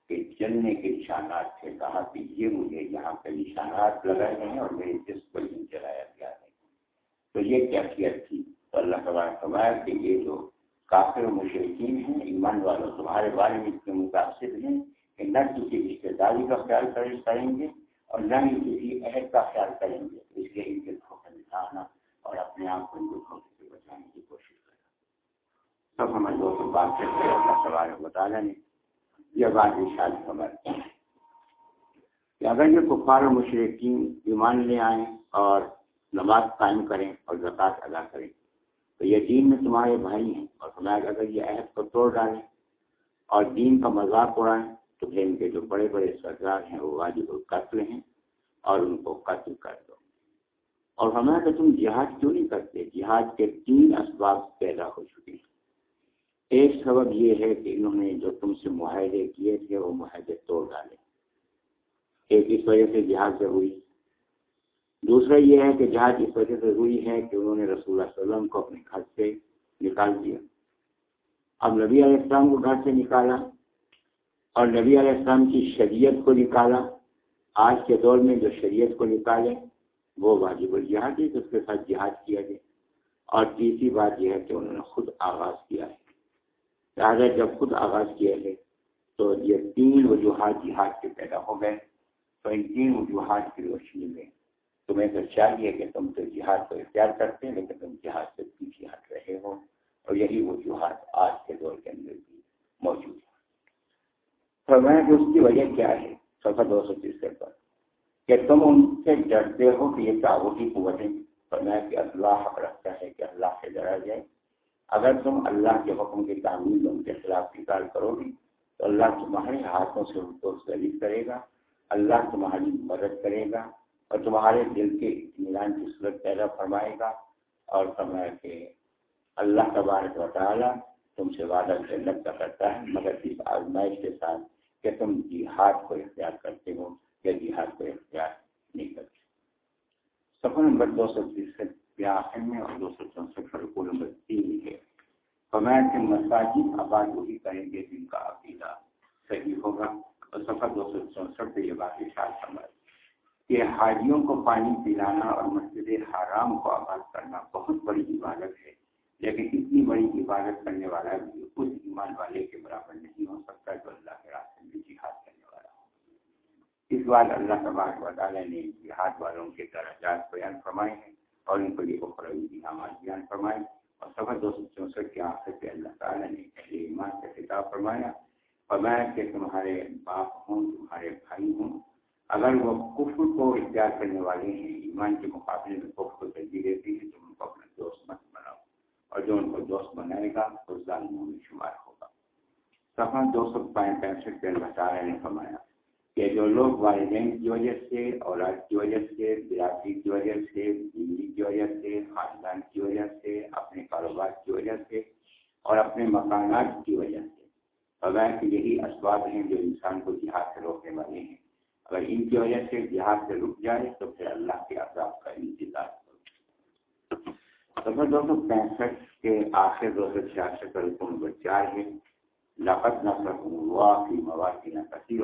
کہ چلنے کے نشانات تھے، کہا کہ یہ مجھے یہاں پہ نشانات لگائے گئے ہیں اور میرے جسم کو ہی چلایا گیا ہے۔ تو یہ کیفیت تھی۔ تو اللہ تبارک فرمایا کہ یہ جو کافر مشرقین ہیں، ایمان والوں، تمہارے بارے میں اتنے متاثر ہیں کہ نہ کسی رشتے داری کا خیال کریں گے اور نہ ہی کسی عہد کا خیال کریں گے۔ اس لیے ان کے دھوکے نکالنا اور اپنے آپ کو ان کو دھوکے سے بچانے کی کوشش کرنا سب ہمیں دو سو بات کرتے اللہ سوال مطالعہ نے یہ بات ان خبر کہ اگر یہ کفار و مشرقین ایمان لے آئیں اور نماز قائم کریں اور زکوٰۃ ادا کریں، تو یہ دین میں تمہارے بھائی ہیں اور تمہارے اگر یہ عہد کو توڑ ڈالیں اور دین کا مذاق اڑائیں، تو پھر ان کے جو بڑے بڑے سردار ہیں، وہ واجب القتل ہیں اور ان کو قتل کر دو۔ اور ہمیں کہ تم جہاد کیوں نہیں کرتے؟ جہاد کے تین اسباب پیدا ہو چکے ہیں۔ ایک سبب یہ ہے کہ انہوں نے جو تم سے معاہدے کیے تھے وہ معاہدے توڑ ڈالے۔ ایک اس وجہ سے جہاد ضروری دوسرا یہ ہے کہ جہاد اس وجہ سے ضروری ہے کہ انہوں نے رسول اللہ علیہ وسلم کو اپنے گھر سے نکال دیا۔ اب نبی علیہ السلام کو گھر سے نکالا اور نبی علیہ السلام کی شریعت کو نکالا۔ آج کے دور میں جو شریعت کو نکالے، وہ واجب الجہاد ہے اس کے ساتھ جہاد کیا جائے اور تیسری بات یہ ہے کہ انہوں نے خود آغاز کیا ہے۔ لہٰذا جب خود آغاز کیا ہے تو یہ تین وجوہات جہاد کے پیدا ہو گئے۔ تو ان تین وجوہات کی روشنی میں تمہیں تو چاہیے کہ تم تو جہاد کو اختیار کرتے لیکن تم جہاد سے پیچھے ہٹ رہے ہو۔ اور یہی وجوہات آج کے دور کے اندر بھی موجود ہیں۔ فرمایا کہ اس کی وجہ کیا ہے؟ سفر دو سو تیسرے پر۔ کہ تم ان سے ڈرتے ہو کہ یہ تعبتی قوتیں فرمایا کہ اللہ حق رکھتا ہے کہ اللہ سے ڈرا جائے۔ اگر تم اللہ کے حکم کی تعمیر ان کے خلاف نکال کرو گی تو اللہ تمہارے ہاتھوں سے ان کو ذلیل کرے گا، اللہ تمہاری مدد کرے گا اور تمہارے دل کے اطمینان کی صورت پیدا فرمائے گا اور فرمایا کہ اللہ تبارک و تعالیٰ تم سے وعدہ جنت کا کرتا ہے، مگر اس آزمائش کے ساتھ کہ تم جہاد کو اختیار کرتے ہو یا جہاد کو اختیار نہیں کرتے۔ سفر نمبر دو سو تیسٹھ میں اور دو سو چونسٹھ رکو نمبر تین ہے فرمایا کہ مساجد آباد وہی کریں گے جن کا عقیدہ صحیح ہوگا۔ اور سفر دو سو چونسٹھ پہ یہ بات اشار سمجھ کہ حاجیوں کو پانی پلانا اور مسجد حرام کو آباد کرنا بہت بڑی عبادت ہے، لیکن اتنی بڑی عبادت کرنے والا بھی اس ایمان والے کے برابر نہیں نہیں ہو سکتا جو اللہ کے راستے میں جہاد کرنے والا ہو۔ اس بار اللہ تبارک و تعالیٰ نے جہاد والوں کے درجات بیان فرمائے ہیں اور ان کو یہ اخروی انعامات بیان فرمائے اور سفر دو سو چونسٹھ کے آخر پہ اللہ تعالیٰ نے اہل ایمان کا خطاب فرمایا فرمایا کہ تمہارے باپ ہوں تمہارے بھائی ہوں اگر وہ کفر کو اختیار کرنے والے ہیں ایمان کے مقابلے میں کفر کو ترجیح دیتے ہیں تو ان کو اپنا دوست مت بناؤ اور جو ان کو دوست بنائے گا تو ظالموں میں شمار ہوگا سفر دو سو پینسٹھ پہ اللہ تعالیٰ نے فرمایا کہ جو لوگ والدین کی وجہ سے اولاد کی وجہ سے برادری کی وجہ سے بیوی کی وجہ سے خاندان کی وجہ سے اپنے کاروبار کی وجہ سے اور اپنے مکانات کی وجہ سے بغیر کہ یہی اسباب ہیں جو انسان کو جہاد سے روکنے والے ہیں اگر ان کی وجہ سے جہاد سے رک جائے تو پھر اللہ کے عذاب کا انتظار کرو دو سو پینسٹھ کے آخر دو سو چھیاسٹھ کا رکن نمبر ہے لقت نہ ہوا کی مواقع نہ کثیر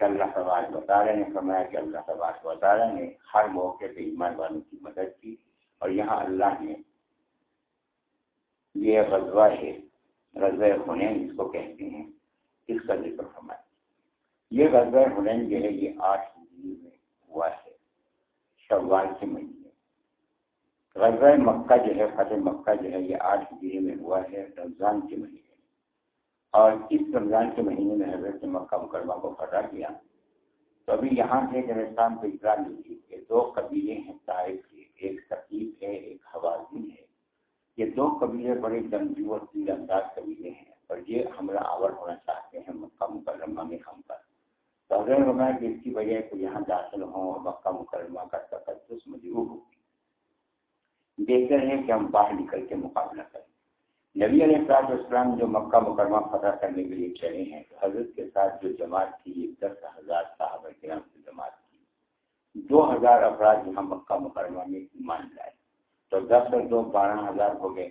کہ اللہ تبار وطالعہ نے فرمایا کہ اللہ تبار وطالعہ نے ہر موقع پہ ایمان والوں کی مدد کی اور یہاں اللہ نے یہ غزوہ ہے، غزوہ ہونے اس کو کہتے ہیں، اس کا ذکر فرمایا۔ یہ غزہ ہنین جو ہے، یہ آٹھ ہجری میں ہوا ہے، شوال کے مہینے غزہ مکہ جو ہے، فتح مکہ جو ہے، یہ آٹھ ہجری میں ہوا ہے، رمضان کے مہینے اور اس رمضان کے مہینے میں حضرت مکہ مکرمہ کو فتح کیا تو ابھی یہاں سے جب اسلام کو اطلاع ملی کہ دو قبیلے ہیں طائف کے۔ ایک ثقیف ہے، ایک حوازی ہے۔ یہ دو قبیلے بڑے جنگجو اور تیر انداز قبیلے ہیں۔ اور یہ حملہ آور ہونا چاہتے ہیں مکہ مکرمہ میں ہم پر۔ تو اگر ہمیں کہ اس کی وجہ سے یہاں داخل ہوں اور مکہ مکرمہ کا تقدس مجروح ہوگی بہتر ہے کہ ہم باہر نکل کے مقابلہ کریں۔ نبی علیہ السلاط اسلام جو مکہ مکرمہ فتح کرنے کے لیے چلے ہیں، تو حضرت کے ساتھ جو جماعت تھی، یہ دس ہزار صحابہ کرام کی جماعت تھی۔ دو ہزار افراد یہاں مکہ مکرمہ میں ایمان لائے۔ تو دس اور دو بارہ ہزار ہو گئے۔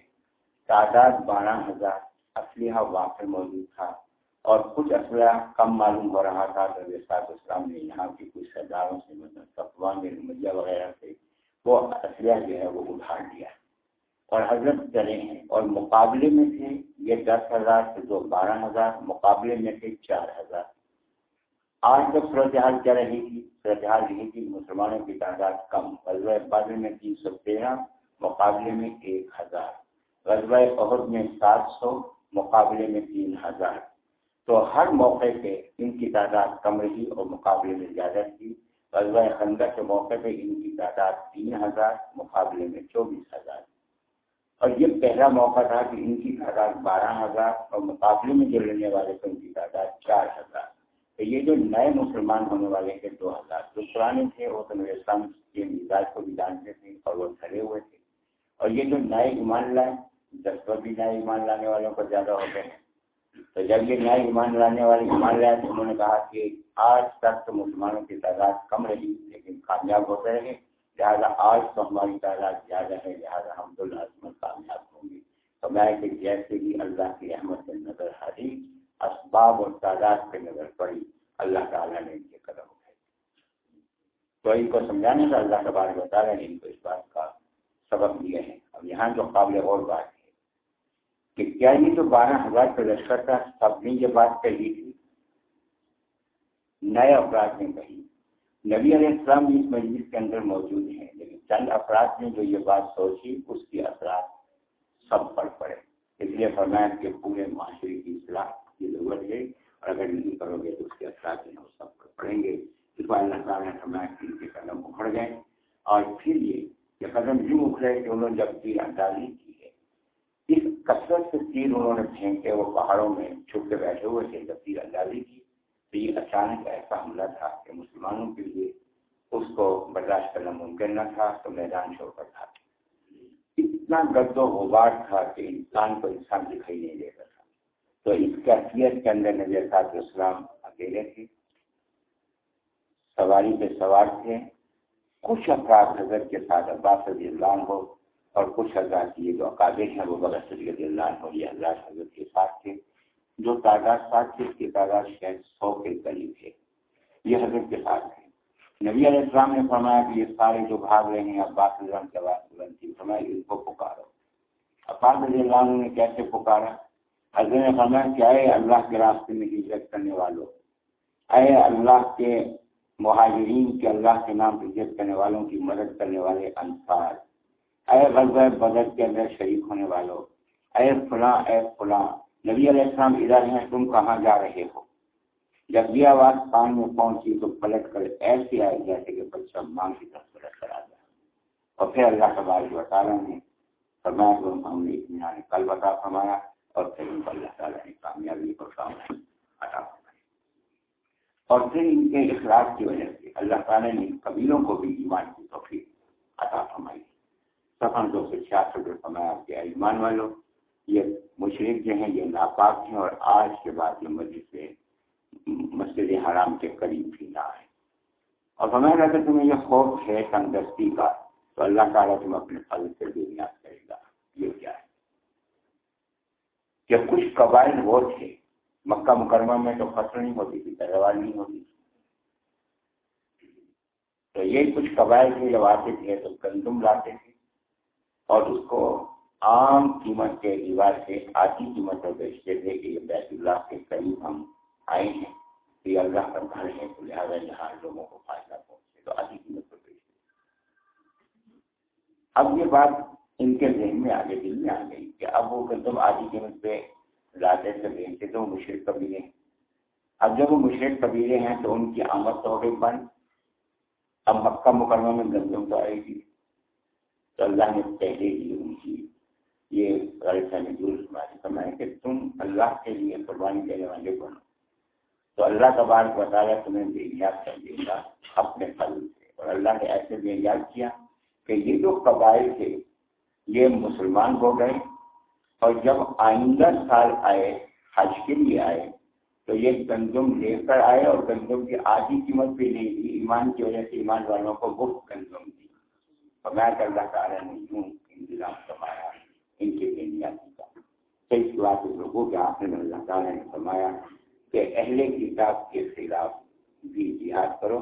تعداد بارہ ہزار اسلحہ واقع موجود تھا۔ اور کچھ اسلحہ کم معلوم ہو رہا تھا۔ تو اسلام نے یہاں کی کچھ سرداروں سے مطلب وغیرہ جو ہے وہ ادھار دیا اور حضرت چلے ہیں اور مقابلے میں تھے، یہ دس ہزار سے دو بارہ ہزار، مقابلے میں تھے چار ہزار۔ آج تک صورتحال کیا رہی تھی؟ صورتحال یہی تھی، مسلمانوں کی تعداد کم۔ غزوہ بادل میں تین سو تیرہ، مقابلے میں ایک ہزار۔ غزوہ عہد میں سات سو، مقابلے میں تین ہزار۔ تو ہر موقع پہ ان کی تعداد کم رہی اور مقابلے میں زیادہ تھی۔ غزوہ خندہ کے موقع پہ ان کی تعداد تین ہزار، مقابلے میں چوبیس ہزار۔ اور یہ پہلا موقع تھا کہ ان کی تعداد بارہ ہزار اور مقابلے میں جو لینے والے تھے ان کی تعداد چار ہزار۔ تو یہ جو نئے مسلمان ہونے والے تھے دو ہزار، جو پرانے تھے، وہ تو میرے اسلام کے مزاج کو بھی جانتے تھے اور وہ کھڑے ہوئے تھے۔ اور یہ جو نئے ایمان لائے، دس بھی نئے ایمان لانے والوں کو زیادہ ہو گئے ہیں۔ تو جب یہ نیا ایمان لانے والے ایمان لائے تو انہوں نے کہا کہ آج تک تو مسلمانوں کی تعداد کم رہی، لیکن کامیاب ہوتے رہے۔ لہٰذا آج تو ہماری تعداد زیادہ ہے، لہٰذا ہم دو لازمت کامیاب ہوں گے۔ تو میں کہ جیسے ہی اللہ کی احمد سے نظر ہری اسباب اور تعداد پہ نظر پڑی، اللہ تعالیٰ نے ان کے قدم اٹھائے۔ تو ان کو سمجھانے کا اللہ کا بات بتا رہے ہیں ان کو اس بات کا سبق دیے ہیں اب یہاں جو قابل اور بات کہ کیا یہ جو بارہ ہزار کا لشکر تھا، سب نے یہ بات کہی تھی۔ نئے افراد نے کہی۔ نبی علیہ السلام بھی اس مجلس کے اندر موجود ہیں، لیکن چند افراد نے جو یہ بات سوچی، اس کی اثرات سب پر پڑے۔ اس لیے فرمایا کہ پورے معاشرے کی اصلاح کی ضرورت ہے، اور اگر نہیں کرو گے تو اس کے اثرات ہیں وہ سب پر پڑیں گے۔ اس بار اللہ تعالیٰ نے فرمایا کہ ان کے قدم اکھڑ گئے اور پھر یہ قدم یوں اکھڑے کہ انہوں نے جب تیر اندازی کی کثرت سے تیر انہوں نے پھینکے وہ پہاڑوں میں چھپ کے بیٹھے ہوئے تھے۔ جب تیر اندازی کی تو یہ اچانک ایسا حملہ تھا کہ مسلمانوں کے لیے اس کو برداشت کرنا ممکن نہ تھا، تو میدان چھوڑ کر تھا۔ اتنا گرد و غبار تھا کہ انسان کو انسان دکھائی نہیں دیتا تھا۔ تو اس کیفیت کے اندر نظر تھا کہ اسلام اکیلے تھے، سواری پہ سوار تھے۔ کچھ افراد حضرت کے ساتھ عباس رضی اللہ ہو اور کچھ حضرات یہ جو اکابر ہیں وہ بغیر صدیق اللہ ہو یہ اللہ حضرت کے ساتھ تھے، جو تعداد ساتھ تھے اس کی تعداد شاید سو کے قریب ہے۔ یہ حضرت کے ساتھ ہے نبی علیہ السلام نے فرمایا کہ یہ سارے جو بھاگ رہے ہیں عباس الرحم کے بعد بلند تھی۔ فرمایا ان کو پکارو۔ عباس رضی اللہ عنہ نے کیسے پکارا؟ حضرت نے فرمایا کہ اے اللہ کے راستے میں ہجرت کرنے والوں۔ اے اللہ کے مہاجرین کے اللہ کے نام ہجرت کرنے والوں کی مدد کرنے والے انصار۔ اے غزہ بدر کے اندر شریک ہونے والوں، اے فلاں اے فلاں، نبی علیہ السلام ادھر ہیں، تم کہاں جا رہے ہو؟ جب یہ آواز کان میں پہنچی تو پلٹ کر ایسے آئے جیسے کہ بچہ ماں کی طرف پلٹ کر آ گیا۔ اور پھر اللہ تبارک و تعالیٰ نے فرمایا کہ ہم نے اطمینان کل بتا فرمایا اور پھر ان کو اللہ تعالیٰ نے کامیابی اور کام عطا فرمائی۔ اور پھر ان کے اخلاق کی وجہ سے اللہ تعالیٰ نے قبیلوں کو بھی ایمان کی توفیق عطا فرمائی۔ سفر دو سو چھیاسٹھ فرمایا کہ ایمان والوں، یہ مشرق جو ہیں، یہ ناپاک ہیں اور آج کے بعد یہ مسجد سے، مسجد حرام کے قریب بھی نہ آئے۔ اور ہمیں اگر تمہیں یہ خوف ہے، تندرستی کا، تو اللہ تعالیٰ تم اپنے پھل سے بھی نیاز کرے گا۔ یہ کیا ہے؟ کہ کچھ قبائل وہ تھے، مکہ مکرمہ میں تو فصل نہیں ہوتی تھی، پیداوار نہیں ہوتی تھی۔ تو یہ کچھ قبائل تھے جب آتے تھے، تو گندم لاتے تھے۔ اور اس کو عام قیمت کے دیوار سے آدھی قیمت پر بیچتے تھے کہ یہ بیت اللہ کے قریب ہم آئے ہیں تو یہ اللہ کا گھر ہے، تو لہٰذا یہاں لوگوں کو فائدہ پہنچے تو آدھی قیمت پر بیچتے اب یہ بات ان کے ذہن میں آگے دل میں آ گئی کہ اب وہ گندم آدھی قیمت پہ لاتے سے بیچتے تو وہ مشرق قبیلے ہیں۔ اب جب وہ مشرق قبیلے ہیں تو ان کی آمد تو ہو گئی بند۔ اب مکہ مکرمہ میں گندم تو آئے گی۔ تو اللہ نے پہلے ہی ان کی یہ فرمائے کہ تم اللہ کے لیے قربانی دینے والے بنو۔ تو اللہ کا بار بتایا تمہیں بے یاد کر دے گا اپنے پھل سے۔ اور اللہ نے ایسے بے یاد کیا کہ یہ جو قبائل تھے، یہ مسلمان ہو گئے۔ اور جب آئندہ سال آئے، حج کے لیے آئے، تو یہ گندم لے کر آئے اور گندم کی آدھی قیمت بھی نہیں تھی ایمان کی وجہ سے ایمان والوں کو مفت گندم دی۔ فرمایا کہ اللہ تعالیٰ نے یوں انتظام فرمایا ان کے بے نیازی کا کئی بات لوگوں کے آخر میں اللہ تعالیٰ نے فرمایا کہ اہل کتاب کے خلاف بھی جہاد کرو۔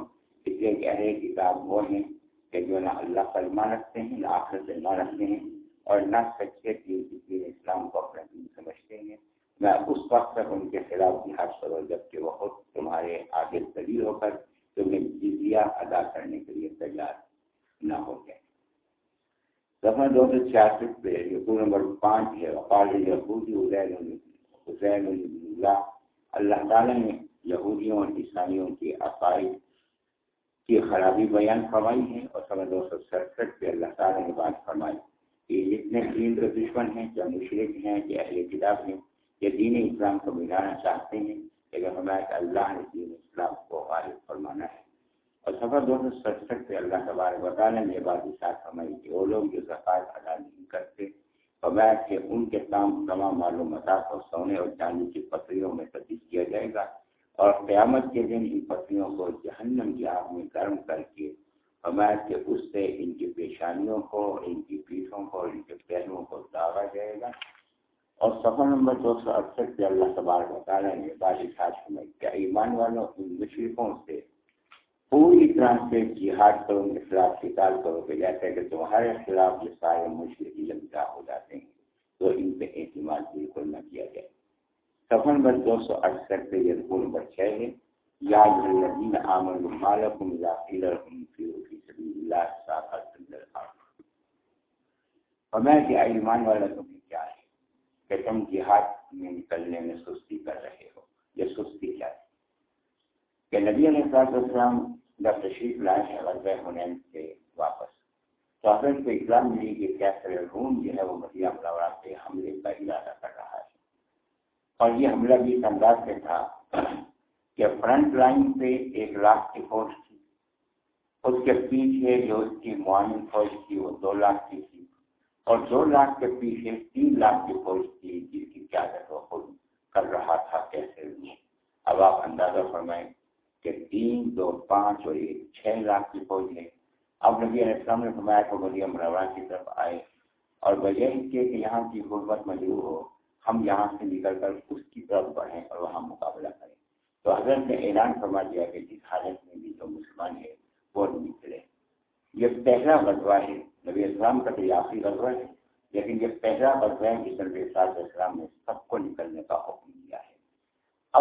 اس لیے کہ اہل کتاب وہ ہیں کہ جو نہ اللہ پر رکھتے ہیں، نہ آخر سے ایمان رکھتے ہیں اور نہ سچے دین اسلام کو اپنا دین سمجھتے ہیں۔ میں اس وقت تک ان کے خلاف جہاد کرو جبکہ وہ خود تمہارے آگے دلیل ہو کر تمہیں جزیہ ادا کرنے کے لیے تیار نہ ہو گئے۔ دفعہ دو سو چھیاسٹھ پہ یقو نمبر پانچ ہے، وقال یہودی حسین اللہ اللہ تعالیٰ نے یہودیوں اور عیسائیوں کے عقائد کی خرابی بیان فرمائی ہے اور سمے دو سو سڑسٹھ پہ اللہ تعالیٰ نے بات فرمائی کہ جتنے دین کے دشمن ہیں کیا مشرق ہیں کہ اہل کتاب ہیں یا دین اسلام کو ملانا چاہتے ہیں۔ لیکن ہمارا اللہ نے دین اسلام کو غالب فرمانا ہے۔ اور سفر دو سو سڑسٹھ پہ اللہ تبارک بتانے میں بات ساتھ فرمائی کہ وہ لوگ جو زکوٰۃ ادا نہیں کرتے فرمایا کہ ان کے تمام تمام معلومات کو سونے اور چاندی کی پتریوں میں تبدیل کیا جائے گا اور قیامت کے دن ان پتریوں کو جہنم کی آگ میں گرم کر کے فرمایا کہ اس سے ان کی پیشانیوں کو، ان کی پیٹھوں کو، ان کے پہلوؤں کو داغا جائے گا۔ اور سفر نمبر دو سو اڑسٹھ پہ اللہ تبارک بتانے میں بات ساتھ فرمائی کہ ایمان والوں ان مشرقوں سے پوری طرح سے جہاد کرو ان کے خلاف قتال کرو کہ جیسا کہ تمہارے خلاف جو سارے مشرقی جمتا ہو جاتے ہیں، تو ان پہ اعتماد بالکل نہ کیا جائے۔ سفر نمبر دو سو اڑسٹھ پہ یہ رکو نمبر چھ ہے۔ یاد الذین آمنوا مالکم اذا قیل لهم انفروا فی سبیل اللہ ثاقلتم للارض فرمایا کہ ایمان والا تمہیں کیا ہے؟ کہ تم جہاد میں نکلنے میں سستی کر رہے ہو۔ یہ سستی کیا ہے؟ کہ نبی علیہ السلام جب تشریف لائے ہیں غزہ حنین سے واپس۔ تو حضرت کو اطلاع ملی کہ کیسر روم جو ہے وہ مدینہ منورہ پہ حملے کا ارادہ کر رہا ہے۔ اور یہ حملہ بھی اس انداز سے تھا کہ فرنٹ لائن پہ ایک لاکھ کی فوج تھی۔ اس کے پیچھے جو اس کی معاون فوج تھی وہ دو لاکھ کی تھی۔ اور دو لاکھ کے پیچھے تین لاکھ کی فوج تھی جس کی قیادت وہ خود کر رہا تھا کیسے۔ اب آپ اندازہ فرمائیں کہ تین دو پانچ اور ایک چھ لاکھ کی فوج ہے۔ اب نبی علیہ السلام نے فرمایا کہ مدیہ مرورہ کی طرف آئے اور وجہ اس کے کہ یہاں کی غربت مجبور ہو، ہم یہاں سے نکل کر اس کی طرف بڑھیں اور وہاں مقابلہ کریں۔ تو حضرت نے اعلان فرما دیا کہ جس حالت میں بھی جو مسلمان ہے وہ نکلے یہ پہلا غزوہ ہے۔ نبی اسلام کا تو یہ آخری غزوہ ہے، لیکن یہ پہلا غزوہ ہے جس نبی اسلام نے سب کو نکلنے کا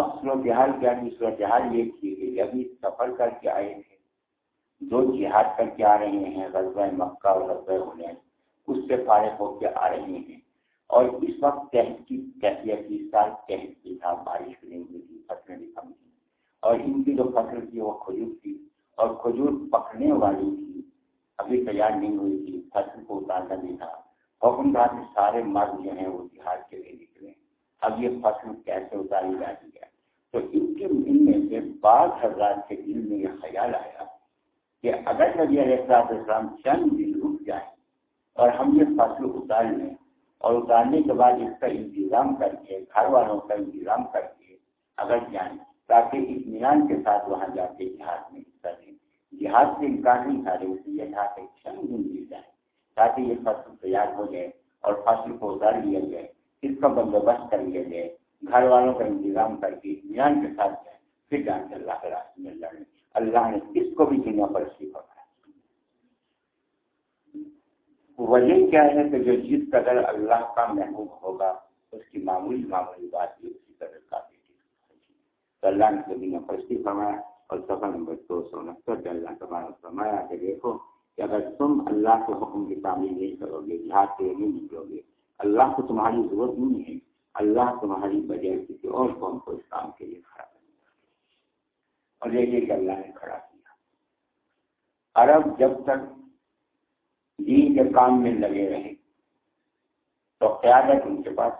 صورتحال کیا تھی؟ صورتحال یہ تھی کہ ابھی سفر کر کے آئے تھے۔ جو جہاد کر کے آ رہے ہیں، غزوہ مکہ اور غزوہ ہونے اس سے فارغ ہو کے آ رہے ہیں۔ اور اس وقت تحت کی کیفیت کی سال تحت کی تھا، بارش نہیں ہوئی تھی، فصلیں بھی کم تھی اور ان کی جو فصل تھی، وہ کھجور تھی۔ اور کھجور پکنے والی تھی، ابھی تیار نہیں ہوئی تھی، فصل کو اتارنا بھی تھا۔ حکم تھا کہ سارے مرد جو ہیں، وہ جہاد کے لیے اب یہ فصل کیسے اتاری جاتی ہے؟ تو ان کے ملنے سے بعض حضرات کے دل میں یہ خیال آیا کہ اگر نبی علیہ السلام چند دن رک جائیں اور ہم یہ فصل اتار لیں اور اتارنے کے بعد اس کا انتظام کر کے، گھر والوں کا انتظام کر کے اگر جائیں، تاکہ اطمینان کے ساتھ وہاں جا کے جہاد میں حصہ دیں جہاد سے انکار نہیں کھا اس لیے یہاں سے چند دن مل جائے تاکہ یہ فصل تیار ہو جائے اور فصل کو اتار لیا جائے۔ اس کا بندوبست کر لیا جائے گھر والوں کا انتظام کر کے اطمینان کے ساتھ جائے پھر جان کے اللہ کے راستے میں لڑیں۔ اللہ نے اس کو بھی دنیا پر سیکھا وجہ کیا ہے کہ جو جس قدر اللہ کا محبوب ہوگا، اس کی معمولی معمولی بات بھی اسی قدر کافی تو اللہ نے زمین پرستی فرمایا اور سفر نمبر دو سو انہتر اللہ تبارک فرمایا کہ دیکھو کہ اگر تم اللہ کے حکم کی تعمیر نہیں کرو گے، جہاد کے نہیں نکلو گے اللہ کو تمہاری ضرورت نہیں ہے۔ اللہ تمہاری بجائے کسی اور قوم کو اس کام کے لیے کھڑا کر اور دیکھیے کہ اللہ نے کھڑا کیا۔ عرب جب تک دین کے کام میں لگے رہے، تو قیادت ان کے پاس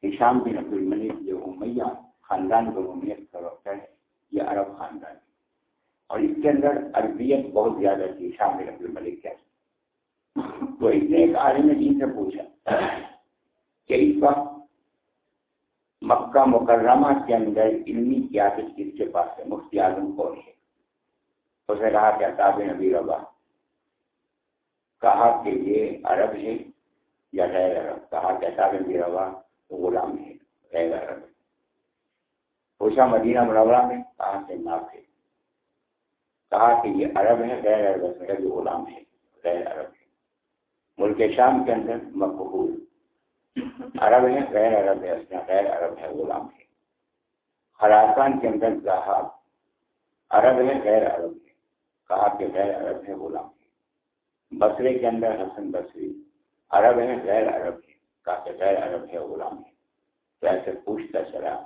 تھی۔ شام بن عبد الملک جو امیہ خاندان کو امیت کا وقت ہے، یہ عرب خاندان۔ اور اس کے اندر عربیت بہت زیادہ تھی شام بن عبد الملک کیا تو اس نے ایک عالم دین سے پوچھا کہ اس وقت مکہ مکرمہ کے اندر علمی قیادت کس کے پاس ہے؟ مفتی اعظم کون ہے؟ اسے کہا کہ اطاب نبی ربا۔ کہا کہ یہ عرب ہے یا غیر عرب؟ کہا کہ اطاب نبی ربا غلام ہے غیر عرب۔ پوچھا مدینہ منورہ میں؟ کہا کہ ناف ہے کہا کہ یہ عرب ہے غیر عرب ہے غلام ہے، غیر عرب۔ ہے ملک شام کے اندر مقبول۔ عرب ہے غیر عرب ہے اس میں غیر عرب ہے غلام ہے خراسان کے اندر صاحب عرب ہے غیر عرب ہے کہا کہ غیر عرب ہے غلام ہے بصرے کے اندر حسن بصری۔ عرب ہے غیر عرب ہے کہا کہ غیر عرب ہے غلام ہے تو ایسے پوچھتا چلا؟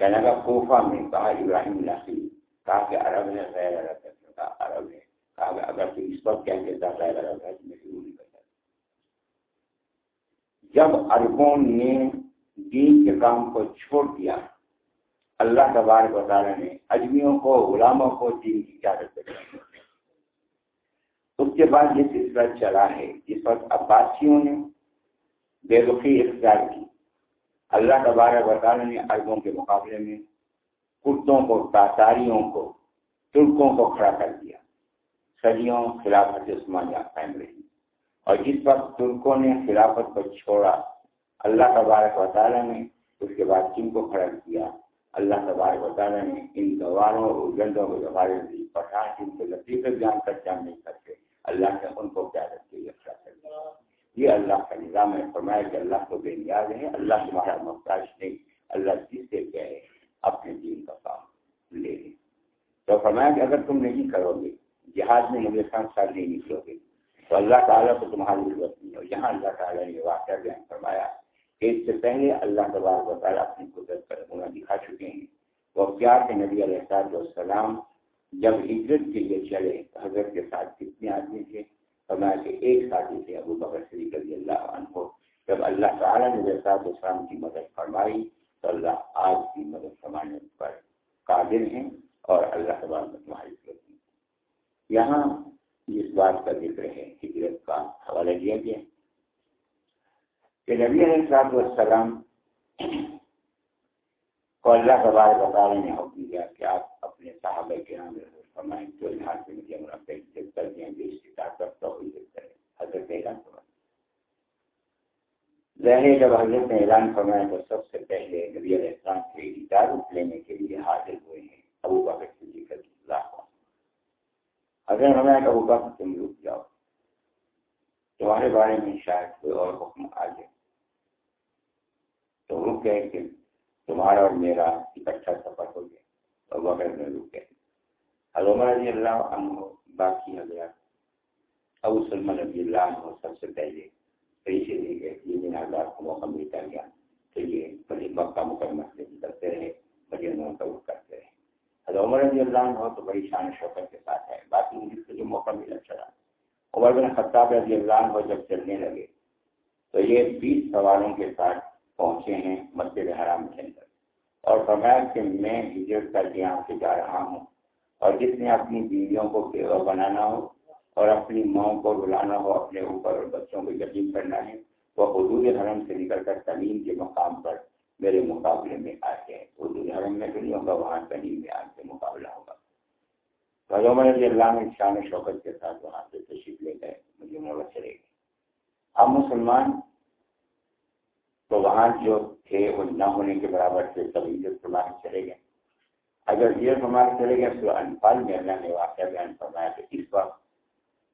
کہنے کا کوفہ میں کہا، ابراہیم لاسی کہا کہ عرب ہے غیر عرب ہے کہا، عرب ہے کہا کہ اگر تو اس وقت کہیں گے غیر عرب ہے تو میں ضرور نہیں جب عربوں نے دین کے کام کو چھوڑ دیا، اللہ تبارک وطالعہ نے اجمیوں کو، غلاموں کو دین کی اجازت اس کے بعد یہ سلسلہ چلا ہے۔ جس وقت عباسیوں نے بے رخی اختیار کی۔ اللہ تبارک وطالعہ نے عربوں کے مقابلے میں کتوں کو، تاتاریوں کو، ترکوں کو کھڑا کر دیا۔ صدیوں خلافت عثمانیہ قائم رہی۔ اور جس وقت ترکوں نے خلافت کو چھوڑا، اللہ تبارک و تعالیٰ نے اس کے بعد جن کو کھڑا کیا؟ اللہ تبارک و تعالیٰ نے ان گواروں اور گندوں کو دوبارے دی، پٹھان جن کے لطیفے جان کر جان نہیں کرتے۔ اللہ نے ان کو قیادت کے لیے کر دیا۔ یہ اللہ کا نظام ہے، فرمایا کہ اللہ کو بے نیاز ہے، اللہ تمہارا محتاج نہیں، اللہ جس سے کہے اپنے دین کا کام لے لیں تو فرمایا کہ اگر تم نہیں کرو گے جہاز میں مجھے سات سال نہیں نکلو گے۔ تو اللہ تعالیٰ کو تمہاری ضرورت نہیں ہو یہاں اللہ تعالیٰ نے واقعہ بیان فرمایا کہ اس سے پہلے اللہ تبارک و تعالیٰ اپنی قدرت پر ہونا دکھا چکے ہیں۔ وہ کیا کہ نبی علیہ السلام السلام جب ہجرت کے لیے چلے حضرت کے ساتھ کتنے آدمی تھے؟ فرمایا کہ ایک ساتھی تھے، ابو بکر صدیق رضی اللہ عنہ۔ جب اللہ تعالیٰ نے جیسا السلام کی مدد فرمائی تو اللہ آج کی مدد فرمانے پر قادر ہیں اور اللہ تبارک تمہاری ضرورت یہاں جس بات کا ذکر ہے ہجرت کا حوالہ دیا گیا کہ نبی علیہ السلام والسلام کو اللہ تبار بطالہ نے حکم دیا کہ آپ اپنے صحابہ کے نام فرمائیں جو لحاظ سے مجھے مربع عزت کر دیں، جو استطاعت رکھتا ہو عزت کرے۔ حضرت اعلان فرمائے۔ ظاہر جب حضرت نے اعلان فرمایا تو سب سے پہلے نبی علیہ السلام سے اجازت لینے کے لیے حاضر ہوئے ہیں۔ ابو بکر صدیق اللہ عنہ۔ اگر ہمیں ابو بکر تم رک جاؤ۔ تمہارے بارے میں شاید کوئی اور حکم آ جائے۔ تو رک گئے کہ تمہارا اور میرا اکٹھا سفر ہو گیا۔ اور وغیرہ میں رک گئے عمر رضی اللہ عنہ باقی حضرات، ابو سلمان رضی اللہ عنہ سب سے پہلے پیسے دے گئے یہ دن ہزار کو موقع ملتا گیا۔ تو یہ بڑی مکہ مکمہ سے کرتے رہے بڑی کا کرتے رہے۔ عمر رضی اللہ عنہ تو بڑی شان شوقت کے ساتھ ہے باقی مجھے کو جو موقع ملا چلا۔ عمر بن خطاب رضی اللہ عنہ جب چلنے لگے تو یہ بیس سوالوں کے ساتھ پہنچے ہیں مسجد حرام کے اندر۔ اور فرمایا کہ میں ہجرت کر کے یہاں سے جا رہا ہوں اور جس نے اپنی بیویوں کو بیوہ بنانا ہو اور اپنی ماں کو رلانا ہو، اپنے اوپر اور بچوں کو یقین کرنا ہے، وہ حدود حرم سے نکل کر تعلیم کے مقام پر میرے مقابلے میں آتے ہیں حدود حرم میں تو نہیں ہوگا، وہاں تعلیم میں آ کے مقابلہ ہوگا۔ رضی جی اللہ نے شان شوکت کے ساتھ وہاں سے تشریف لے گئے، مجھے مولا چلے گی اب مسلمان تو وہاں جو تھے، وہ نہ ہونے کے برابر تھے سبھی جو فرمان چلے گئے۔ اگر یہ فرمان چلے گئے تو انفال میں اللہ نے واقعہ بیان فرمایا کہ اس وقت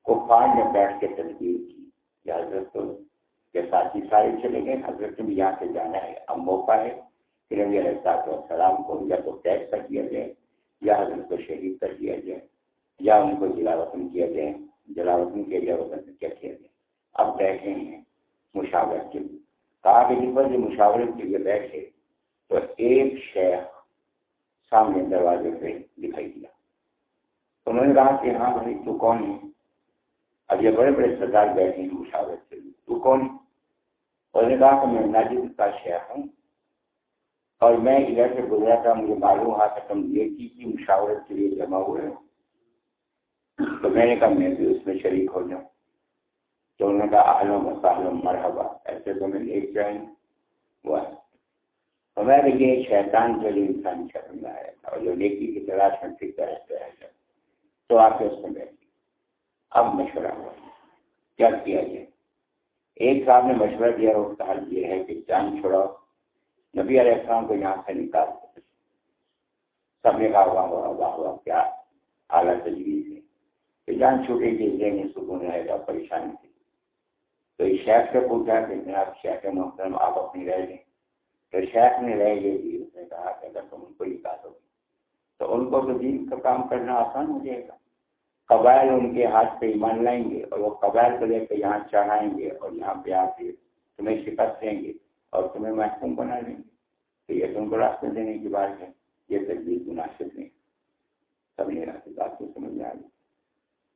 کفار نے بیٹھ کے تدبیر کی یا حضرت تو کے ساتھی سارے چلے گئے۔ حضرت بھی یہاں سے جانا ہے، اب موقع ہے کہ نبی علیہ السلام کو یا تو قید کر دیا جائے۔ یا حضرت کو شہید کر دیا جائے، یا ان کو جلاوطن کیا جائے، جلاوطن کیا جائے وطن سے کیا کیا جائے؟ اب بیٹھے ہیں مشاورت کے لیے۔ کہا کہ جس پر جو مشاورت کے لیے بیٹھے، تو ایک شیخ سامنے دروازے پہ دکھائی دیا۔ انہوں نے کہا کہ ہاں بھائی، تو کون ہے؟ اب یہ بڑے بڑے سردار بیٹھے ہیں مشاورت کے لیے۔ تو کون ہے؟ انہوں نے کہا کہ میں ناجد کا شیخ ہوں۔ اور میں ادھر سے گزرا تھا، مجھے معلوم ہوا کہ تم یہ کی مشاورت کے لیے جمع ہوئے ہو۔ تو میں نے کہا، میں بھی اس میں شریک ہو جاؤں۔ تو انہوں نے کہا عالم وسالم مرحبا۔ ایسے تو میں ایک جائیں۔ وہ تو میں دیکھیے شیطان جو انسان شکل میں آیا تھا اور جو نیکی کی تلاش میں ٹھیک طرح سے آیا تو آپ کے اس میں بیٹھ اب مشورہ ہوا۔ کیا کیا جائے؟ ایک صاحب نے مشورہ دیا، اور اس حل یہ ہے کہ جان چھوڑاؤ نبی علیہ السلام کو یہاں سے نکال سب نے کہا، واہ واہ واہ واہ، کیا اعلیٰ تجویز ہے جی۔ کہ جان چھوٹے گی ذہنی سکون رہے گا، پریشانی تھی۔ تو اس شیخ سے پوچھا کہ جناب، شیخ محترم، آپ اپنی رہ لیں۔ تو شیخ نے رہ گئے جی اس نے کہا کہ اگر تم ان کو نکالو گے، تو ان کو تو دین کا کام کرنا آسان ہو جائے گا۔ قبائل ان کے ہاتھ پہ ایمان لائیں گے اور وہ قبائل کو لے کے یہاں چڑھائیں گے اور یہاں پہ آ کے تمہیں شکست دیں گے۔ اور تمہیں محکوم بنا لیں گے۔ تو یہ تم کو راستے دینے کی بات ہے، یہ تجویز مناسب نہیں۔ سب نے بات کو سمجھ میں آ گئی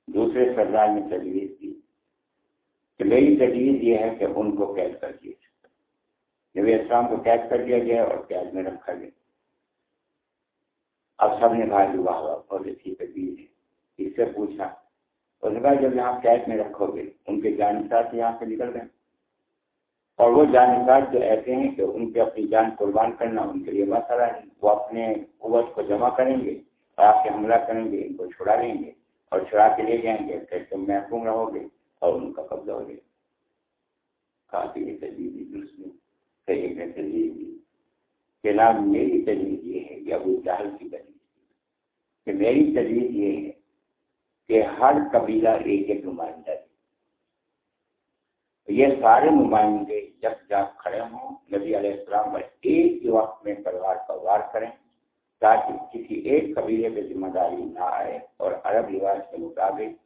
دوسرے سردار نے تجویز دی کہ میری تجویز یہ ہے کہ ان کو قید کر دیا جب اسلام کو قید کر دیا گیا اور قید میں رکھا گیا۔ اب سب نے کہا کہ واہ واہ بہت اچھی تجویز ہے۔ اس سے پوچھا، اس نے کہا، جب یہاں قید میں رکھو گے، ان کے جانسات یہاں سے نکل گئے۔ اور وہ جانسات جو ایسے ہیں کہ ان کی اپنی جان قربان کرنا ان کے لیے مسئلہ ہے، وہ اپنے قوت کو جمع کریں گے اور آپ سے حملہ کریں گے، ان کو چھڑا لیں گے اور چھڑا کے لے جائیں گے، پھر تم محکوم رہو گے اور ان کا قبضہ ہو جائے کافی تجویز درست کئی نے تجویز دی۔ کہ نام میری تجویز یہ ہے یا ابو جہل کی تجویز کہ میری تجویز یہ ہے کہ ہر قبیلہ ایک ایک نمائندہ یہ سارے نمائندے جب جب کھڑے ہوں، نبی علیہ السلام پر ایک ہی وقت میں پریوار کا وار کریں تاکہ کسی ایک قبیلے پہ ذمہ داری نہ آئے اور عرب رواج کے مطابق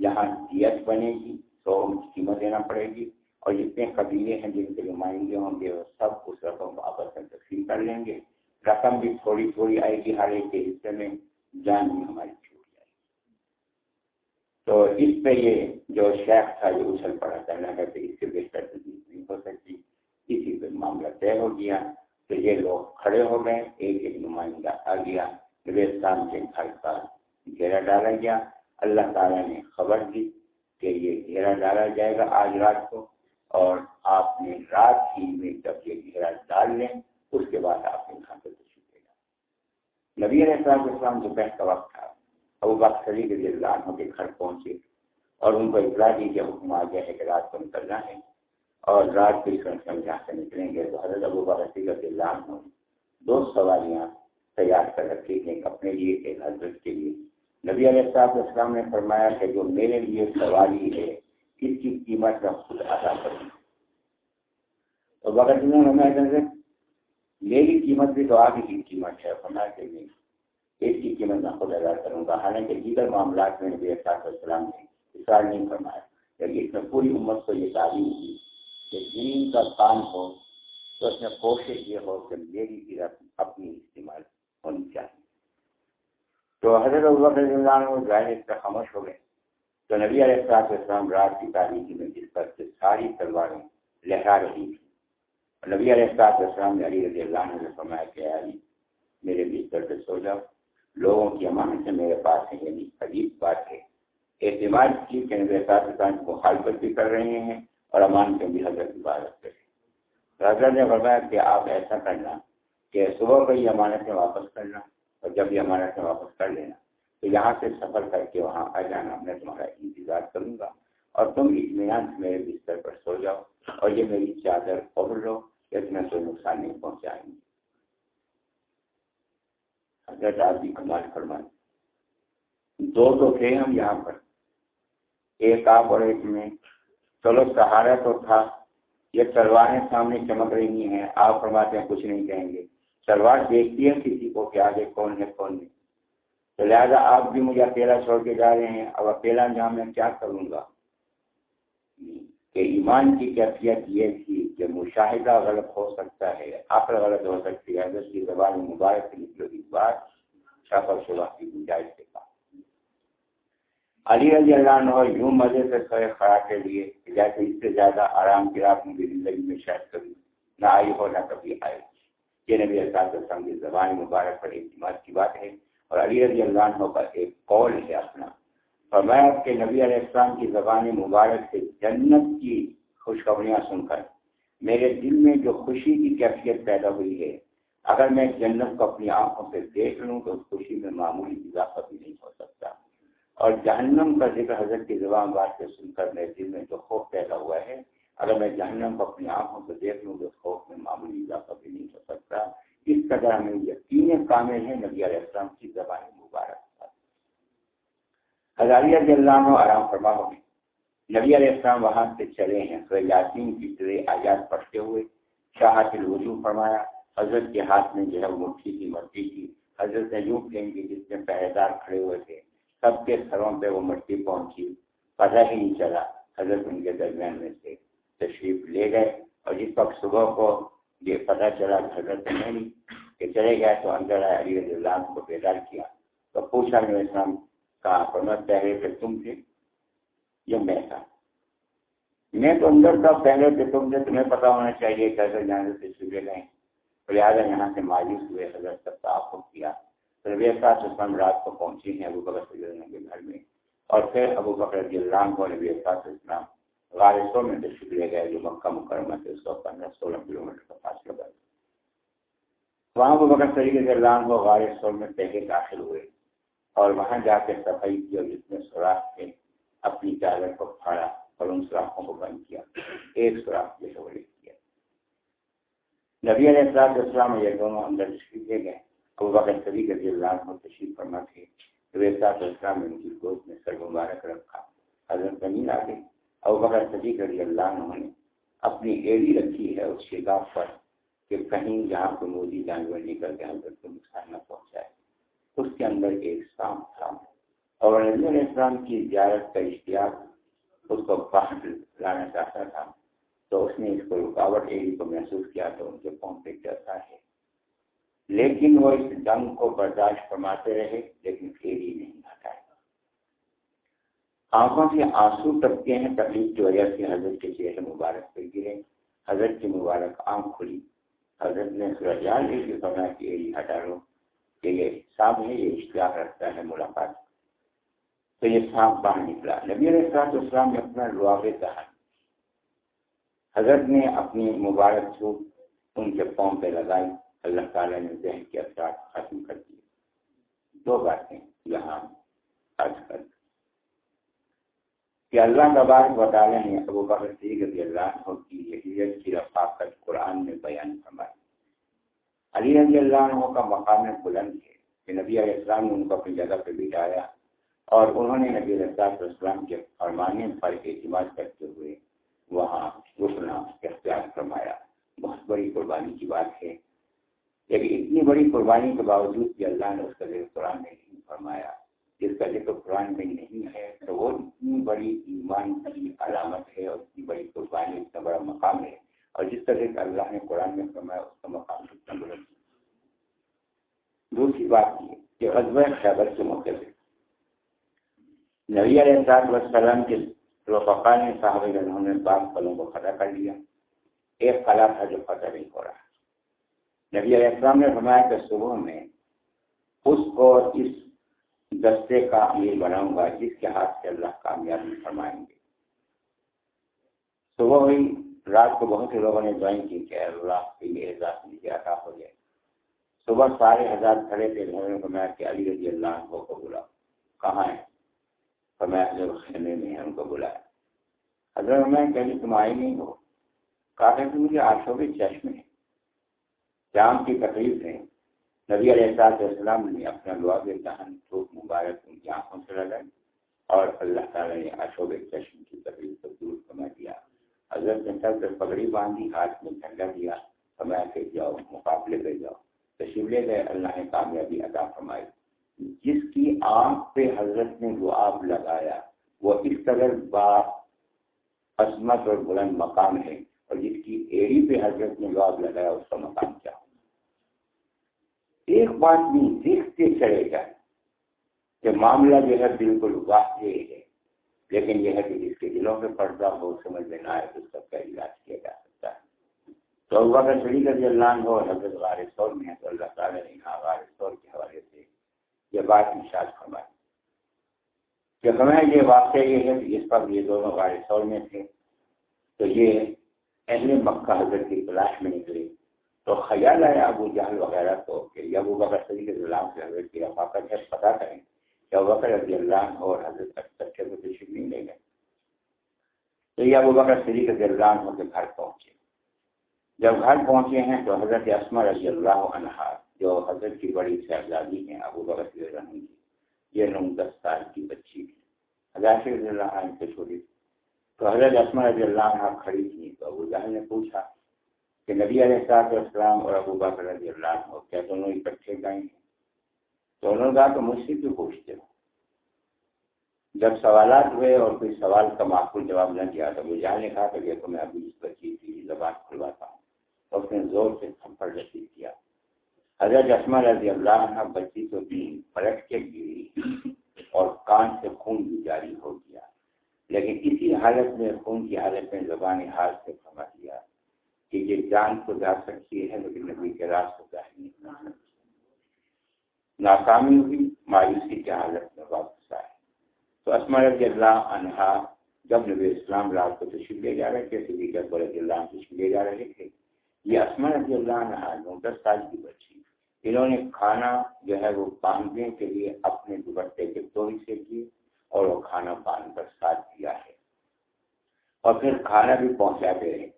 یہاں دیت بنے گی تو ان کی قیمت دینا پڑے گی اور جتنے قبیلے ہیں جن کے نمائندے ہوں گے وہ سب اس رقم کو آپس میں تقسیم کر لیں گے۔ رقم بھی تھوڑی تھوڑی آئے گی، ہر ایک کے حصے میں جان بھی ہماری چھوٹ جائے گی۔ تو اس پہ یہ شیخ تھا یہ اچھل پڑا کرنا کرتے اس سے بہتر تجویز نہیں ہو سکتی اسی پہ معاملہ طے ہو گیا تو یہ لوگ کھڑے ہو گئے ایک ایک نمائندہ آ گیا ریستان کے گھر کا گھیرا ڈالا گیا اللہ تعالیٰ نے خبر دی کہ یہ گھیرا ڈالا جائے گا آج رات کو اور آپ نے رات ہی میں جب یہ گھیرا ڈال لیں اس کے بعد آپ نے گھر پہ چھوٹے گا نبی علیہ السلام اسلام دوپہر کا وقت تھا ابو بخ سلی کے اللہ کے گھر پہنچے اور ان کو اطلاع دی کہ حکم آ گیا ہے کہ رات کو نکلنا ہے اور رات کو کی جہاں سے نکلیں گے تو حضرت ابو بکر اللہ ہوں دو سواریاں تیار کر رکھی ایک اپنے لیے، ایک حضرت کے لیے۔ نبی علیہ السلام السلام نے فرمایا کہ جو میرے لیے سواری ہے، اس کی قیمت میں خود ادا کروں۔ تو بغیر میں میری قیمت بھی دعا کی قیمت ہے۔ فرمایا کہ نہیں ایک کی قیمت میں خود ادا کروں گا۔ حالانکہ دیگر معاملات میں نبی السلام نے اصرار نہیں فرمایا۔ لیکن اس میں پوری امت کو یہ تعلیم دی کہ دین کا کام ہو، تو اس میں کوشش یہ ہو کہ میری عزت اپنی استعمال ہونی چاہیے۔ تو حضرت اللہ ظاہر اس کا خاموش ہو گئے۔ تو نبی علیہ السلام رات کی تاریخی میں جس پر سے ساری تلواریں لہرا رہی تھی نبی علیہ السلام نے علی رضی اللہ عنہ نے فرمایا کہ علی، میرے بستر پہ سو جاؤ۔ لوگوں کی امانت سے میرے پاس ہے یعنی عجیب بات ہے۔ اعتماد کی کہ نبی مخالفت بھی کر رہے ہیں اور امان کے بھی حضرت عبادت کریں حضرت نے فرمایا کہ آپ ایسا کرنا کہ صبح کو یہ امانتیں واپس کرنا اور جب یہ امانتیں واپس کر لینا تو یہاں سے سفر کر کے وہاں آ جانا، میں تمہارا انتظار کروں گا اور تم اطمینان سے میرے بستر پر سو جاؤ اور یہ میری چادر پکڑ لو کہ تمہیں کوئی نقصان نہیں پہنچائیں گے۔ حضرت آپ بھی کمال فرمائیں دو تو تھے ہم یہاں پر ایک آپ اور ایک میں۔ چلو، سہارا تو تھا۔ یہ تلواریں سامنے چمک رہی ہیں۔ آپ فرماتے ہیں، کچھ نہیں کہیں گے۔ تلوار دیکھتی ہے کسی کو کہ آگے کون ہے، کون نہیں۔ تو لہٰذا آپ بھی مجھے اکیلا چھوڑ کے جا رہے ہیں۔ اب اکیلا جہاں میں کیا کروں گا؟ کہ ایمان کی کیفیت یہ تھی کہ مشاہدہ غلط ہو سکتا ہے عقل غلط ہو سکتی ہے۔ حضرت کی زبان مبارک سے نکلو بات شفر شبہ کی گنجائش کے پاس۔ علی علی اللہ عنہ یوں مزے سے سوئے خرا کے لیے جیسے اس سے زیادہ آرام کی رات مجھے زندگی میں شاید کبھی نہ آئی ہو نہ کبھی آئے یہ نبی اللہ کی زبان مبارک پر اعتماد کی بات ہے اور علی رضی اللہ عنہ کا ایک قول ہے اپنا۔ فرمایا کہ نبی علیہ السلام کی زبان مبارک سے جنت کی خوشخبریاں سن کر میرے دل میں جو خوشی کی کیفیت پیدا ہوئی ہے، اگر میں جنت کو اپنی آنکھوں سے دیکھ لوں تو اس خوشی میں معمولی اضافہ بھی نہیں ہو سکتا۔ اور جہنم کا ذکر حضرت کی زبان بات سے سن کر میرے دل میں جو خوف پیدا ہوا ہے، اگر میں جہنم کو اپنی آنکھوں سے دیکھ لوں تو خوف میں معمولی اضافہ بھی نہیں ہو سکتا۔ اس قدر ہمیں یقین کامل ہے، نبی علیہ السلام کی زبان مبارک ہزاری رضی اللہ آرام فرما ہو نبی علیہ السلام وہاں سے چلے ہیں۔ یاسین کی طرح آزاد پڑھتے ہوئے شاہ کے فرمایا۔ حضرت کے ہاتھ میں جو ہے وہ مٹھی کی مٹی تھی۔ حضرت نے یوں پھینکی جس میں پہرے دار کھڑے ہوئے تھے۔ سب کے سروں پہ وہ مٹی پہنچی، پتہ ہی نہیں چلا حضرت ان کے درمیان میں سے تشریف لے گئے اور جس وقت صبح کو یہ پتہ چلا کہ حضرت نہیں کہ چلے گئے تو اندر آئے علی رضی اللہ کو بیدار کیا تو پوچھا نبی اسلام کہا فرمت پہلے کہ تم تھے؟ یہ میں تھا۔ میں تو اندر تھا، پہلے سے تم تھے، تمہیں پتا ہونا چاہیے کہ جانے سے چلے گئے لہٰذا یہاں سے مایوس ہوئے، حضرت سب تعاقب کیا۔ ربیع صاحب اسلام رات کو پہنچے ہیں، ابو بکر صلی کے گھر میں۔ اور پھر ابو بکر رضی اللہ کو نبی صاحب اسلام غارثوں میں تشریف لے گئے جو مکہ مکرمہ سے اس کو پندرہ سولہ کلو میٹر کا فاصلہ بڑھ وہاں وہ بکر صلی رضی اللہ عنہ غارثوں میں پہلے داخل ہوئے اور وہاں جا کے صفائی کی اور جس میں سوراخ تھے اپنی چادر کو پھاڑا اور ان سوراخوں کو بند کیا۔ ایک سوراخ جو ہے کیا۔ نبی علیہ السلام السلام یہ دونوں اندر تشریف لے گئے۔ ابو بکر صدیق رضی اللہ عنہ تشریف فرما تھے نبی السلام ان کی گود میں سر مبارک رکھا۔ حضرت زمین آ گئی ابو بکر صدیق رضی اللہ عنہ نے اپنی ایڑی رکھی ہے اس شگاف پر کہ کہیں جہاں کو موزی جانور نکل کے حضرت کو نقصان نہ پہنچائے۔ اس کے اندر ایک سانپ تھا۔ اور علیہ السلام کی زیارت کا اشتیاق اس کو باہر لانا چاہتا تھا۔ تو اس نے اس کو رکاوٹ ایڑی کو محسوس کیا تو ان کے پاؤں پہ چلتا ہے۔ لیکن وہ اس دم کو برداشت فرماتے رہے، لیکن ایڑی نہیں ہٹائے آنکھوں سے آنسو ٹپکے ہیں، تکلیف کی وجہ سے حضرت کے چہرے مبارک پہ گرے۔ حضرت کی مبارک آنکھ کھلی۔ حضرت نے سرجان لی کہ فرمایا کہ یہ ہٹا لو کہ یہ سانپ ہے یہ اشتیاق رکھتا ہے ملاقات۔ تو یہ سانپ باہر نکلا۔ نبی علیہ السلام اسلام نے اپنا لعاب کہا حضرت نے اپنی مبارک چھوٹ ان کے پاؤں پہ لگائی۔ اللہ تعالیٰ نے ذہن کے اثرات ختم کر دیے۔ دو باتیں یہاں آج کر۔ کہ اللہ تبارک وطالعہ نے ابو بکر صدیق رضی اللہ عنہ کی یہیت کی رفاقت قرآن میں بیان فرمائی۔ علی رضی اللہ عنہ کا مقام بلند ہے کہ نبی علیہ السلام نے ان کو اپنی جگہ پہ بٹھایا اور انہوں نے نبی علیہ السلام کے فرمانے پر اعتماد کرتے ہوئے وہاں رکنا اختیار فرمایا۔ بہت بڑی قربانی کی بات ہے۔ لیکن اتنی بڑی قربانی کے باوجود بھی اللہ نے اس کا ذکر قرآن میں نہیں فرمایا، جس کا ذکر قرآن میں نہیں ہے، تو وہ اتنی بڑی ایمان کی علامت ہے اور اتنی بڑی قربانی، اتنا بڑا مقام ہے۔ اور جس کا ذکر اللہ نے قرآن میں فرمایا، اس کا مقام اتنا بڑا دوسری بات یہ کہ ازب خیبر کے موقع سے نبی علیہ السلام کے رفقا نے صاحب نے بعض پلوں کو فتح کر لیا۔ ایک قلعہ تھا جو فتح نہیں ہو رہا۔ نبی علیہ السلام نے فرمایا کہ صبح میں اس کو اس دستے کا امیر بناؤں گا جس کے ہاتھ سے اللہ کامیابی فرمائیں گے۔ صبح ہوئی، رات کو بہت سے لوگوں نے جوائن کی کہ اللہ کے لیے اعزاز مجھے عطا ہو جائے۔ صبح سارے ہزار کھڑے تھے، انہوں نے فرمایا کہ علی رضی اللہ کو بلا کہاں ہے؟ فرمایا، حضرت خیمے میں ہے، ان کو بلایا۔ حضرت میں کہیں تم آئے نہیں ہو۔ کہا کہ مجھے آٹھوں کے چشمے جام کی تکلیف ہے نبی علیہ السلام نے اپنا لعاب دہن دھوپ مبارک ان کی آنکھوں سے لگائی اور اللہ تعالیٰ نے اشوب چشم کی تکلیف کو دور فرما دیا۔ حضرت نے سر پر پگڑی باندھی، ہاتھ میں جھنڈا دیا، فرمایا کہ جاؤ، مقابلے پہ جاؤ۔ تشریف لے گئے، اللہ نے کامیابی عطا فرمائی۔ جس کی آنکھ پہ حضرت نے لعاب لگایا، وہ اس قدر با عصمت اور بلند مقام ہے اور جس کی ایڑی پہ حضرت نے لعاب لگایا، اس کا مقام کیا؟ ہو ایک بات نہیں دیکھتے چلے جائے کہ معاملہ جو ہے بالکل واقع ہے، لیکن یہ ہے کہ جس کے دلوں میں پردہ ہو سمجھ میں نہ آئے تو سب کا علاج کیا جا سکتا ہے۔ تو اللہ کا شریف کا جو ہو حضرت غار سور میں ہے تو اللہ تعالیٰ نے یہاں غار سور کے حوالے سے یہ بات انشاء فرمائی کہ ہمیں یہ واقعہ یہ ہے کہ جس پر یہ دونوں غار سور میں تھے تو یہ اہل مکہ حضرت کی تلاش میں نکلے۔ تو خیال آیا ابو جہل وغیرہ کو کہ ابو بکر صدی اللہ سے حضرت کی رفاقت ہے پتہ کریں کہ ابو بکر رضی اللہ اور حضرت تک سچے کو تشریف نہیں لے گئے۔ تو یہ ابو بکر صدی رضی اللہ ہو کے گھر پہنچے۔ جب گھر پہنچے ہیں تو حضرت اسما رضی اللہ عنہ جو حضرت کی بڑی صاحبزادی ہیں، ابو بکر صدی اللہ کی، یہ نو دس سال کی بچی تھی حضرت رضی اللہ عنہ سے چھوٹی۔ تو حضرت اسما رضی اللہ عنہ کھڑی تھی تو ابو جہل نے پوچھا کہ نبی علیہ السلاط السلام اور ابو بکر رضی اللہ عنہ کیا دونوں اکٹھے گئے ہیں؟ تو انہوں نے کہا کہ مجھ سے کیوں پوچھتے ہو؟ جب سوالات ہوئے اور کوئی سوال کا معقول جواب نہ دیا تو وہ جہاں نے کہا کہ دیکھو میں ابھی اس بچی کی زبان کھلواتا ہوں۔ اور اس نے زور سے تھپڑ رسید کیا۔ حضرت اسما رضی اللہ عنہ بچی تو بھی پلٹ کے گری اور کان سے خون بھی جاری ہو گیا، لیکن اسی حالت میں خون کی حالت میں زبان ہاتھ سے تھما دیا کہ یہ جان کو جا سکتی ہے لیکن نبی کے راز کو ظاہر نہیں کر سکتی۔ ناکامی ہوئی، مایوسی کی حالت میں واپس آئے۔ تو اسما رضی اللہ عنہا جب نبی اسلام رات کو تشریف لے جا رہے تھے سبھی کے رضی اللہ تشریف لے جا رہے تھے، یہ اسما رضی اللہ عنہ نو دس سال کی بچی۔ انہوں نے کھانا جو ہے وہ باندھنے کے لیے اپنے دوپٹے کے دو حصے کیے اور وہ کھانا باندھ کر ساتھ دیا ہے۔ اور پھر کھانا بھی پہنچاتے رہے۔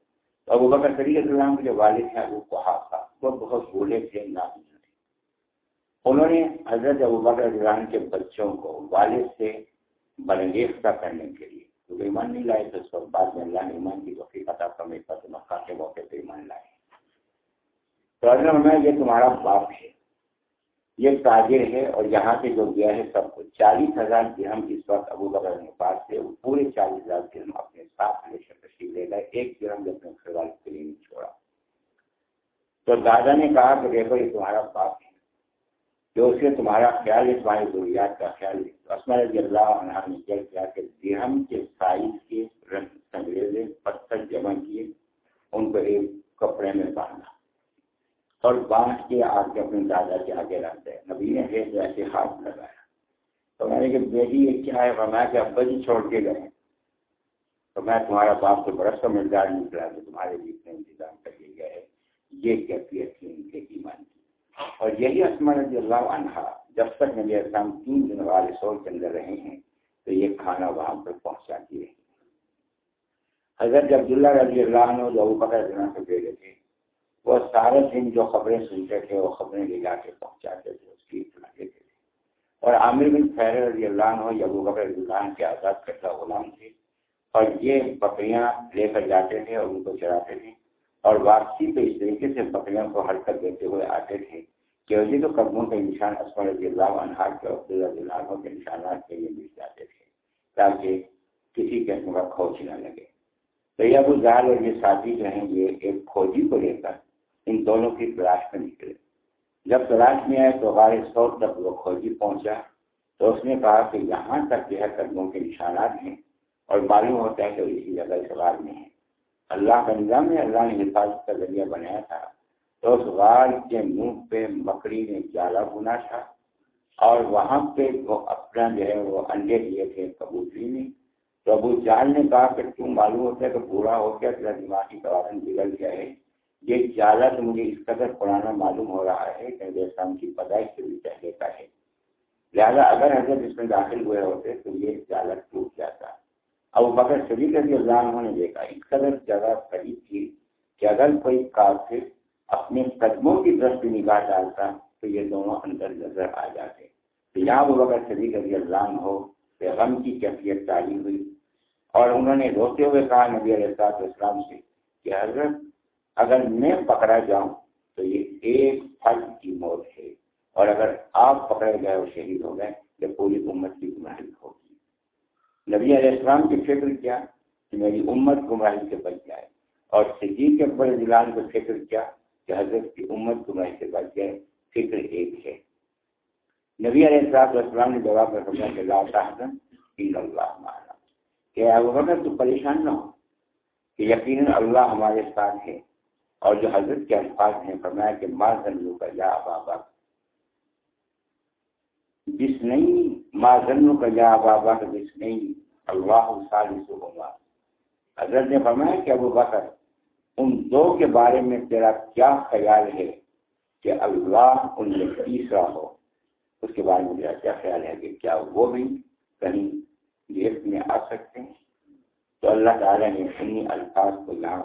ابو بکر صدیق السلام کے جو والد ہیں ابو تھا۔ وہ بہت بولے تھے نام انہوں نے حضرت ابو بکر السلام کے بچوں کو والد سے بلنگیختہ کرنے کے لیے، کیونکہ ایمان نہیں لائے، تو اس وقت بعد میں اللہ نے ایمان کی توفیق عطا فرمائی پر مکہ کے موقع پہ ایمان لائے۔ تو حضرت میں یہ تمہارا باپ ہے۔ یہ تاجر ہے اور یہاں سے جو گیا ہے سب کو چالیس ہزار درہم اس وقت ابو بکر کے پاس سے وہ پورے چالیس ہزار درہم اپنے ساتھ لے تشریف لے گئے، ایک درہم بھی اپنے کے لیے نہیں چھوڑا۔ تو دادا نے کہا کہ دیکھو، یہ تمہارا باپ ہے، جو اس سے تمہارا خیال ہے تمہاری ضروریات کا خیال ہے۔ اسما رضی اللہ عنہ نے کیا کیا کہ درہم کے سائز کے رنگ سنگریزے، پتھر جمع کیے، ان کو ایک کپڑے میں باندھا۔ اور بانٹ کے آگ کے اپنے دادا کے آگے رکھ دے نبی نے ایسے ہاتھ لگایا۔ تو میں نے کہ بیٹی، یہ کیا ہے؟ میں کہ ابا جی چھوڑ کے گئے۔ تو میں تمہارا باپ کو بڑا سمجھدار نکلا کہ تمہارے لیے اتنے انتظام کر کے گیا ہے یہ کیفیت تھی ان کے ایمان کی۔ اور یہی اسما رضی اللہ عنہ جب تک نبی اسلام تین دن والے سول کے اندر رہے ہیں، تو یہ کھانا وہاں پر پہنچاتی رہی۔ حضرت عبداللہ رضی اللہ عنہ جو بکر سے بھیجے تھے وہ سارے دن جو خبریں سنتے تھے، وہ خبریں لے جا کے پہنچاتے تھے اس کی اطلاع دیتے تھے۔ اور عامر بن خیر رضی اللہ عنہ یبو بکر رضی اللہ عنہ کے آزاد کرتا غلام تھے۔ اور یہ بکریاں لے کر جاتے تھے اور ان کو چراتے تھے۔ اور واپسی پہ اس طریقے سے بکریوں کو حرکت دیتے ہوئے آتے تھے کہ وجہ تو قدموں کے نشان اسمر رضی اللہ عنہ کے عبد اللہ کے نشانات کے لیے مل جاتے تھے تاکہ کسی قسم کا کھوج نہ لگے۔ تو یہ ابو جہل اور یہ ساتھی جو ہیں، یہ ایک کھوجی کو لے کر ان دونوں کی تلاش میں نکلے۔ جب تلاش میں آئے تو غار سو تک وہ کھوجی پہنچا تو اس نے کہا کہ یہاں تک جو ہے قدموں کے نشانات ہیں اور معلوم ہوتا ہے کہ اسی جگہ سوال میں ہے اللہ کا نظام ہے، اللہ نے حفاظت کا ذریعہ بنایا تھا۔ تو اس غار کے منہ پہ مکڑی نے جالا بنا تھا اور وہاں پہ وہ اپنا جو ہے وہ انڈے دیے تھے کبوتری نے تو ابو جال نے کہا کہ تم معلوم ہوتا ہے کہ پورا ہو گیا، تیرا دماغی توازن بگڑ گیا ہے۔ یہ جالا تو مجھے اس قدر پرانا معلوم ہو رہا ہے کہ اسلام کی پیدائش سے بھی پہلے کا ہے۔ لہٰذا اگر حضرت اس میں داخل ہوئے ہوتے تو یہ جالا ٹوٹ جاتا۔ اب بکر شریف رضی اللہ عنہ نے دیکھا، اس قدر جگہ قریب تھی کہ اگر کوئی کافر اپنے قدموں کی طرف سے نگاہ ڈالتا تو یہ دونوں اندر نظر آ جاتے۔ تو یہاں وہ بکر شریف رضی اللہ عنہ ہو غم کی کیفیت تعلیم ہوئی اور انہوں نے روتے ہوئے کہا نبی علیہ السلام سے کہ حضرت اگر میں پکڑا جاؤں تو یہ ایک پھل کی موت ہے۔ اور اگر آپ پکڑے گئے اور شہید ہو گئے تو پوری امت کی گمراہی ہوگی۔ نبی علیہ السلام کی فکر کیا کہ میری امت گمراہی سے بچ جائے؟ اور صدیق کے بڑے کو فکر کیا کہ حضرت کی امت گمراہی سے بچ جائے؟ فکر ایک ہے۔ نبی علیہ السلام السلام نے جواب میں سمجھا کہ لا اللہ مانا کہ ابو بکر، تو پریشان نہ ہو کہ یقیناً اللہ ہمارے ساتھ ہے۔ اور جو حضرت کے الفاظ ہیں فرمایا کہ ماں زنو کا یا بابا جس نہیں ماں زنو کا یا بابا کا جس نہیں، اللہ سالس ہوگا حضرت نے فرمایا کہ ابو بکر، ان دو کے بارے میں تیرا کیا خیال ہے کہ اللہ ان میں تیسرا ہو؟ اس کے بارے میں میرا کیا خیال ہے کہ کیا وہ بھی کہیں گیٹ میں آ سکتے ہیں؟ تو اللہ تعالیٰ نے انہیں الفاظ کو یہاں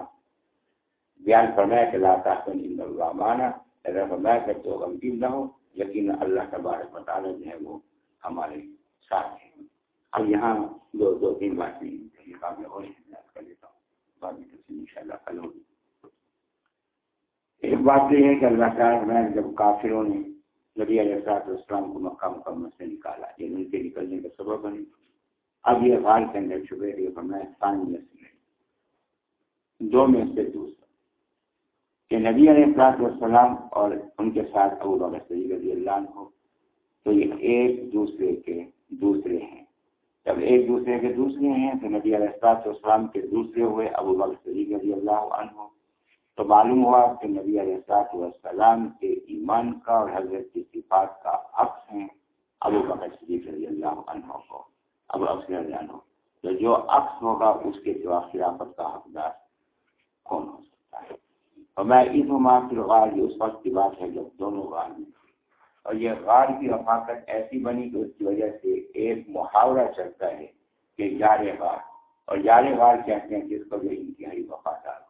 بیان فرمایا کہ لاتا اللہ مانا اگر فرمایا کہ تو غمگین نہ ہو لیکن اللہ کا بارک مطالعہ جو ہے وہ ہمارے ساتھ ہے۔ اب یہاں دو دو، تین باتیں کام اور کر لیتا ہوں۔ بعد میں ان شاء اللہ کل ہوگی۔ ایک بات یہ ہے کہ اللہ تعالیٰ جب کافروں نے نبی علیہ السلام کو مکہ مکمل سے نکالا، یہ ان کے نکلنے کا سبب بنے۔ اب یہ غال کے اندر چھپے رہے فرمایا ثانی میں سے دو میں سے دوسرا کہ نبی علیہ السلاط والسلام اور ان کے ساتھ ابو بکر صدیق رضی اللہ عنہ تو یہ ایک دوسرے کے دوسرے ہیں۔ جب ایک دوسرے کے دوسرے ہیں تو نبی علیہ السلاط والسلام کے دوسرے ہوئے ابو بکر صدیق رضی اللہ عنہ۔ تو معلوم ہوا کہ نبی علیہ السلاط والسلام کے ایمان کا اور حضرت کی صفات کا عکس ہیں ابو بکر صدیق رضی اللہ عنہ کو۔ ابو افسر رضی عنہ تو جو عکس ہوگا اس کے جو خلافت کا حقدار کون ہو سکتا ہے؟ اور میں اس پھر غار یہ اس وقت کی بات ہے جب دونوں غار میں اور یہ غار کی رفاقت ایسی بنی کہ اس کی وجہ سے ایک محاورہ چلتا ہے کہ یار غار اور یار غار کہتے ہیں جس کو جو انتہائی وفادار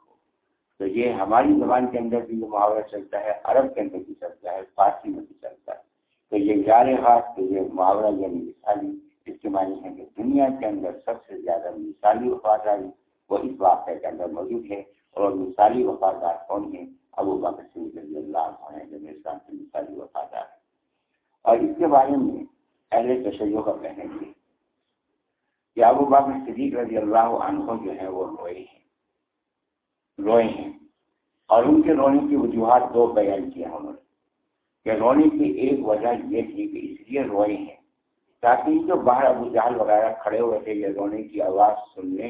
تو یہ ہماری زبان کے اندر بھی یہ محاورہ چلتا ہے، عرب کے اندر بھی چلتا ہے، فارسی میں بھی چلتا ہے۔ تو یہ گیار خاص تو یہ محاورہ یعنی مثالی، اس کے معنی ہے کہ دنیا کے اندر سب سے زیادہ مثالی وفاداری وہ اس واقعے کے اندر موجود ہے۔ اور مثالی وفادار کون ہے ابو بکر صدیق رضی اللہ عنہ ہیں جو اسلام کے مثالی وفادار ہے اور اس کے بارے میں اہل تشیع کا کہنے کے کہ ابو بکر صدیق رضی اللہ عنہ جو ہے وہ روئے ہیں۔ روئے ہیں۔ اور ان کے رونے کی وجوہات دو بیان کیا انہوں نے کہ رونے کی ایک وجہ یہ تھی کہ اس لیے روئے ہیں تاکہ جو باہر ابو جہل وغیرہ کھڑے ہوئے تھے، یہ رونے کی آواز سن لیں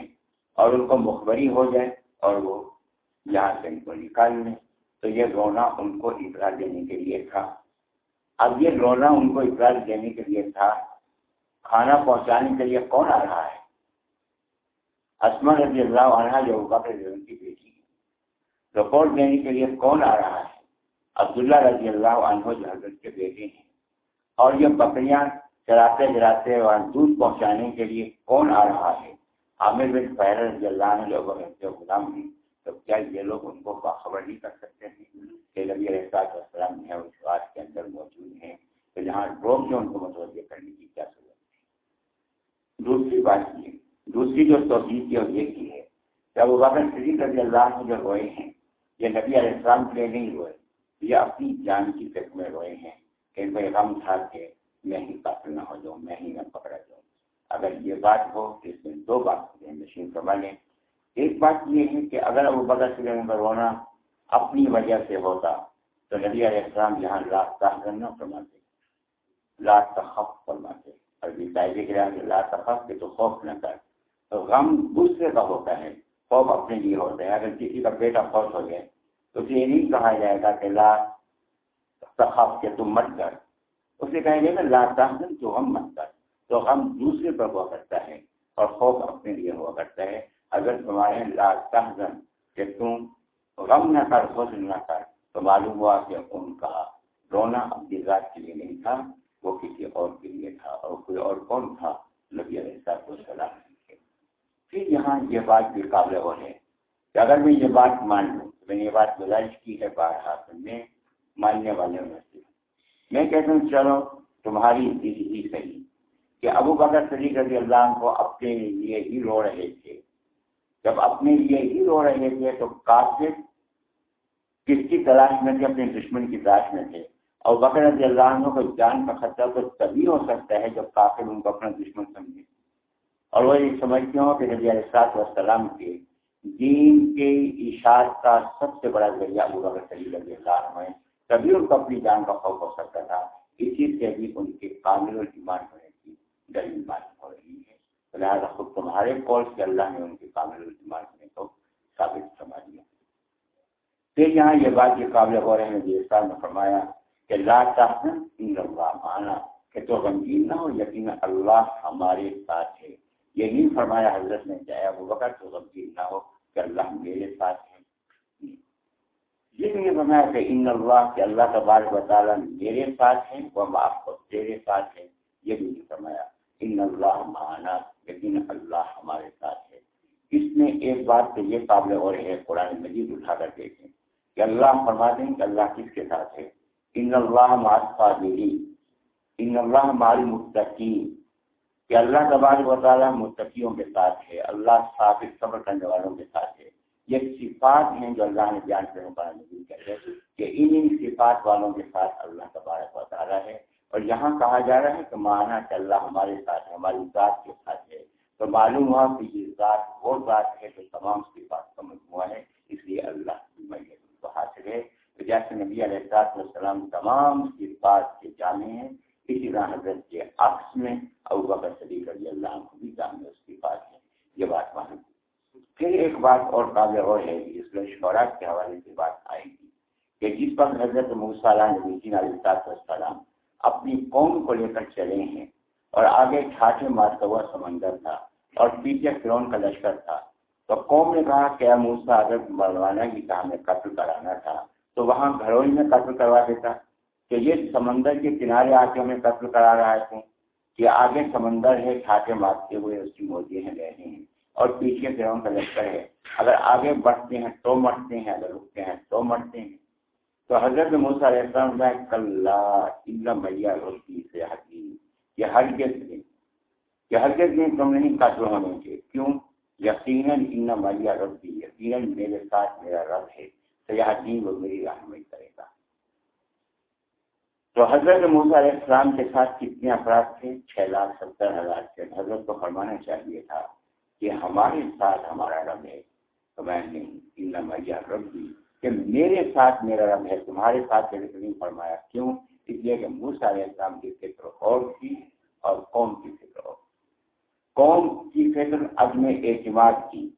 اور ان کو مخبری ہو جائے اور وہ یہاں سے ان کو نکال لیں۔ تو یہ رونا ان کو اطلاع دینے کے لیے تھا۔ اب یہ رونا ان کو اطلاع دینے کے لیے تھا۔ کھانا پہنچانے کے لیے کون آ رہا ہے؟ اسما رضی اللہ عنہ جو بکر کی بیٹی۔ رپورٹ دینے کے لیے کون آ رہا ہے؟ عبداللہ رضی اللہ عنہ جو حضرت کے بیٹے ہیں۔ اور یہ بکریاں چراتے جراتے اور دودھ پہنچانے کے لیے کون آ رہا ہے؟ عامر بن فہر رضی اللہ عنہ جو غلام ہیں۔ تو کیا یہ لوگ ان کو باخبر نہیں کر سکتے ہیں کہ نبی احساس السلام ہے اس بات کے اندر موجود ہیں؟ تو جہاں روک کے ان کو متوجہ کرنے کی کیا ضرورت ہے؟ دوسری بات یہ، دوسری جو توفیق کی اور یہ کی ہے کہ وہ بابر شریف رضی اللہ عنہ جو روئے ہیں، یہ نبی علیہ السلام کے لیے نہیں روئے، یہ اپنی جان کی فکر میں روئے ہیں کہ کوئی غم تھا کہ میں ہی قتل نہ ہو جاؤں، میں ہی نہ پکڑا جاؤں۔ اگر یہ بات ہو تو اس میں دو بات مشین فرما لیں۔ ایک بات یہ ہے کہ اگر ابو بکر سے کا رونا اپنی وجہ سے ہوتا تو نبی علیہ السلام یہاں لاکھ تحرن نہ فرماتے، لاکھ تخف فرماتے۔ عربی قاعدے کے لحاظ لا تخف کے تو خوف نہ کر۔ تو غم دوسرے کا ہوتا ہے، خوف اپنے لیے ہوتا ہے۔ اگر کسی کا بیٹا خوف ہو جائے تو اسے یہ نہیں کہا جائے گا کہ لا تخف کے تم مت کر۔ اسے کہیں گے نا لا تحزن تو غم مت کر۔ تو غم دوسرے پر ہوا کرتا ہے اور خوف اپنے لیے ہوا کرتا ہے۔ اگر تمہارے لا تحزن کہ تم غم نہ کر حسن نہ کر، تو معلوم ہوا کہ ان کا رونا اپنی ذات کے لیے نہیں تھا، وہ کسی اور کے لیے تھا اور کوئی اور کون تھا؟ نبی علیہ السلام پھر یہاں یہ بات بھی قابل ہو ہے کہ اگر میں یہ بات مان لوں، تو میں نے یہ بات گزارش کی ہے بار ہاتھ میں ماننے والے میں سے۔ میں کہتا ہوں، چلو، تمہاری دل ہی صحیح۔ کہ ابو بکر صدیق رضی اللہ کو اپنے لیے ہی رو رہے تھے۔ جب اپنے لیے ہی رو رہے تھے تو کافر کس کی تلاش میں تھے؟ اپنے دشمن کی تلاش میں تھے۔ اور بکر رضی اللہ عنہ کو جان کا خطرہ تو تبھی ہو سکتا ہے جب کافر ان کو اپنا دشمن سمجھے۔ اور وہ یہ سمجھتے ہوں کہ نبی علیہ وسلام کے دین کے اشاعت کا سب سے بڑا ذریعہ ابو بکر صلی رضی اللہ عنہ ہے تبھی ان کو اپنی جان کا خوف ہو سکتا تھا۔ اسی سے بھی ان کے کامل ایمان ہونے کی دلیل بات ہو رہی ہے۔ لہٰذا خود تمہارے قول سے اللہ نے ان کے کامل ایمان ہونے کو ثابت سمجھ دیا۔ پھر یہاں یہ بات یہ قابل ہو رہے ہیں جیسا نے فرمایا کہ لا تحزن ان اللہ مانا کہ تو غمگین نہ ہو، یقین اللہ ہمارے ساتھ ہے۔ یہ نہیں فرمایا حضرت نے چاہے ابو بکر تو غمگین نہ ہو کہ اللہ میرے ساتھ ہے۔ یہ نہیں فرمایا کہ ان اللہ، کہ اللہ تبارک و تعالیٰ میرے ساتھ ہے، وہ آپ کو تیرے ساتھ ہے۔ یہ بھی نہیں فرمایا۔ ان اللہ مانا یقین اللہ ہمارے ساتھ ہے۔ اس میں ایک بات تو یہ قابل ہو رہے ہے، قرآن مجید اٹھا کر دیکھیں کہ اللہ فرما دیں کہ اللہ کس کے ساتھ ہے۔ ان اللہ مالی ان اللہ مال متقی، کہ اللہ تبار و تعالیٰ متقیوں کے ساتھ ہے، اللہ ثابت صبر کرنے والوں کے ساتھ ہے۔ یہ صفات ہیں جو اللہ نے بیان کرنے پر نظر رہے کہ ان ان صفات والوں کے ساتھ اللہ تبارک و تعالیٰ ہے۔ اور یہاں کہا جا رہا ہے کہ مانا کہ اللہ ہمارے ساتھ ہے، ہماری ذات کے ساتھ ہے۔ تو معلوم ہوا کہ یہ ذات وہ ذات ہے جو تمام صفات کا مجموعہ ہے، اس لیے اللہ کی میت کو حاصل ہے۔ تو جیسے نبی علیہ السلام تمام صفات کے جانے ہیں، اسی طرح حضرت کے عکس میں ابو بکر صدیق رضی اللہ عنہ بھی جانے اس کی بات ہے یہ بات معلوم پھر ایک بات اور قابل اور ہے اس میں شعراء کے حوالے سے بات آئے گی کہ جس پر حضرت موسیٰ نبی علیہ السلام اپنی قوم کو لے کر چلے ہیں۔ اور آگے ٹھاٹے مارتا ہوا سمندر تھا اور پیچھے فرون کا لشکر تھا۔ تو قوم نے کہا کہ موسا اگر مروانا کی کہا ہمیں قتل کرانا تھا۔ تو وہاں گھروں ہی میں قتل کروا دیتا کہ یہ سمندر کے کنارے آ کے ہمیں قتل کرا رہا ہے۔ کہ آگے سمندر ہے چھاتے مارتے ہوئے اس کی موتی ہیں رہے ہیں۔ اور پیچھے گروں کا لشکر ہے۔ اگر آگے بڑھتے ہیں تو مرتے ہیں، اگر رکتے ہیں تو مرتے ہیں۔ تو حضرت موسا السلام میں کل میاں روٹی سے حقیق یہ ہرگز نہیں۔ کہ ہرگز نہیں، تم نہیں قتل ہونے کے۔ کیوں؟ یقیناً ان میاں ربی، یقیناً میرے ساتھ میرا رب ہے۔ وہ میری رہنمائی کرے گا۔ تو حضرت موسیٰ علیہ السلام کے ساتھ کتنے افراد تھے؟ چھ لاکھ، ستر ہزار تھے۔ حضرت کو فرمانا چاہیے تھا کہ ہمارے ساتھ ہمارا رب ہے۔ تو میں نہیں میاں رب بھی کہ میرے ساتھ میرا رب ہے، تمہارے ساتھ نہیں فرمایا، کیوں؟ اس لیے کہ علیہ السلام کی فکر اور تھی اور قوم کی فکر اور قوم کی فکر عدم اعتماد کی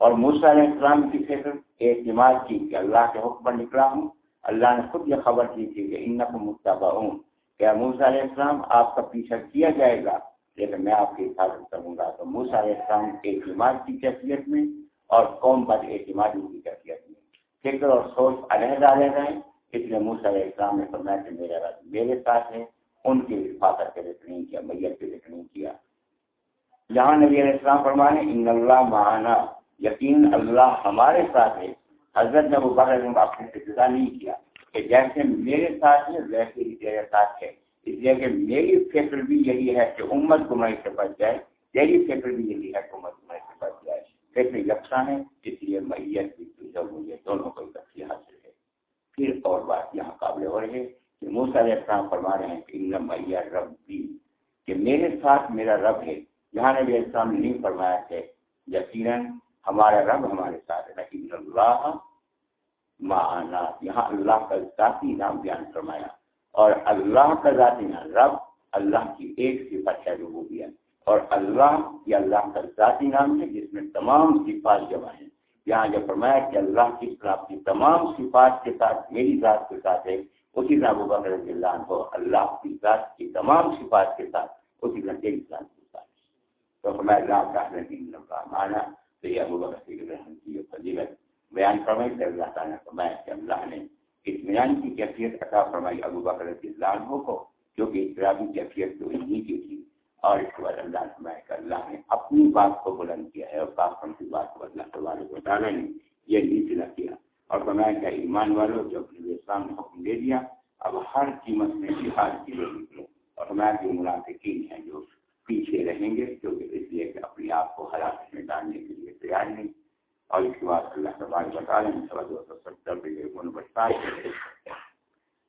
اور موسیٰ علیہ السلام کی فکر اعتماد کی کہ اللہ کے حکم پر نکلا ہوں۔ اللہ نے خود یہ خبر دی تھی کہ ان کو متبع ہوں کہ موسیٰ علیہ السلام، آپ کا پیچھا کیا جائے گا۔ لیکن میں آپ کی حفاظت کروں گا۔ تو موسیٰ علیہ السلام اعتماد کی کیفیت میں اور قوم پر اعتماد کی کیفیت میں۔ فکر اور سوچ علیحدہ علیحدہ ہیں اس لیے موسیٰ علیہ السلام نے فرمایا کہ میرا رب میرے ساتھ ہے ان کی حفاظت کے ذکر نہیں کیا، میت کے ذکر نہیں کیا۔ جہاں نبی علیہ السلام فرمانے ان اللہ مانا یقین اللہ ہمارے ساتھ ہے۔ حضرت نے وہ بغیر اپنے ابتدا نہیں کیا کہ جیسے میرے ساتھ ہے ویسے ہی تیرے ساتھ ہے اس لیے کہ میری فکر بھی یہی ہے کہ امت گمراہی سے بچ جائے، تیری فکر بھی یہی ہے کہ امت گمراہی سے بچ جائے۔ فکر یکساں ہے، اس لیے میت بھی مجھے دونوں کو تفصیل حاصل ہے۔ پھر اور بات یہاں قابل ہو رہی ہے کہ موسا علیہ السلام فرما رہے ہیں کہ رب بھی کہ میرے ساتھ میرا رب ہے۔ یہاں نبی السلام نے نہیں فرمایا کہ یقیناً ہمارا رب ہمارے ساتھ ہے۔ لیکن اللہ معنا، یہاں اللہ کا ذاتی نام بیان فرمایا۔ اور اللہ کا ذاتی نام رب، اللہ کی ایک صفت ہے ربوبیت۔ اور اللہ یہ اللہ کا ذاتی نام ہے جس میں تمام صفات جمع ہیں۔ یہاں جو فرمایا کہ اللہ کی کی تمام صفات کے ساتھ میری ذات کے ساتھ ہے، اسی طرح ابو بکر رضی اللہ عنہ اللہ کی ذات کی تمام صفات کے ساتھ، اسی طرح تیری ذات کے ساتھ تو فرمایا اللہ کا مانا تو یہ ابو بکر کی رحم کی یہ فضیلت بیان فرمائی کہ اللہ تعالیٰ نے فرمایا کہ اللہ نے اطمینان کی کیفیت عطا فرمائی ابو بکر رضی اللہ عنہ کو، جو کہ اطرابی کیفیت تو انہیں کی تھی۔ اور اس کے بعد اللہ فرمایا کہ اللہ نے اپنی بات کو بلند کیا ہے اور پاک کی بات کو اللہ تبارک و تعالیٰ نے یہ نیچ نہ کیا اور فرمایا کہ ایمان والوں جو اپنے اسلام نے حکم دے دیا، اب ہر قیمت میں جہاد کی لوگ نکلو۔ اور فرمایا کہ منافقین ہیں جو پیچھے رہیں گے کیونکہ اس لیے کہ اپنے آپ کو ہلاکت میں ڈالنے کے لیے تیار نہیں۔ اور اس کے بعد اللہ تبارک و تعالیٰ نے سوا دو سو ستر روپئے بچتا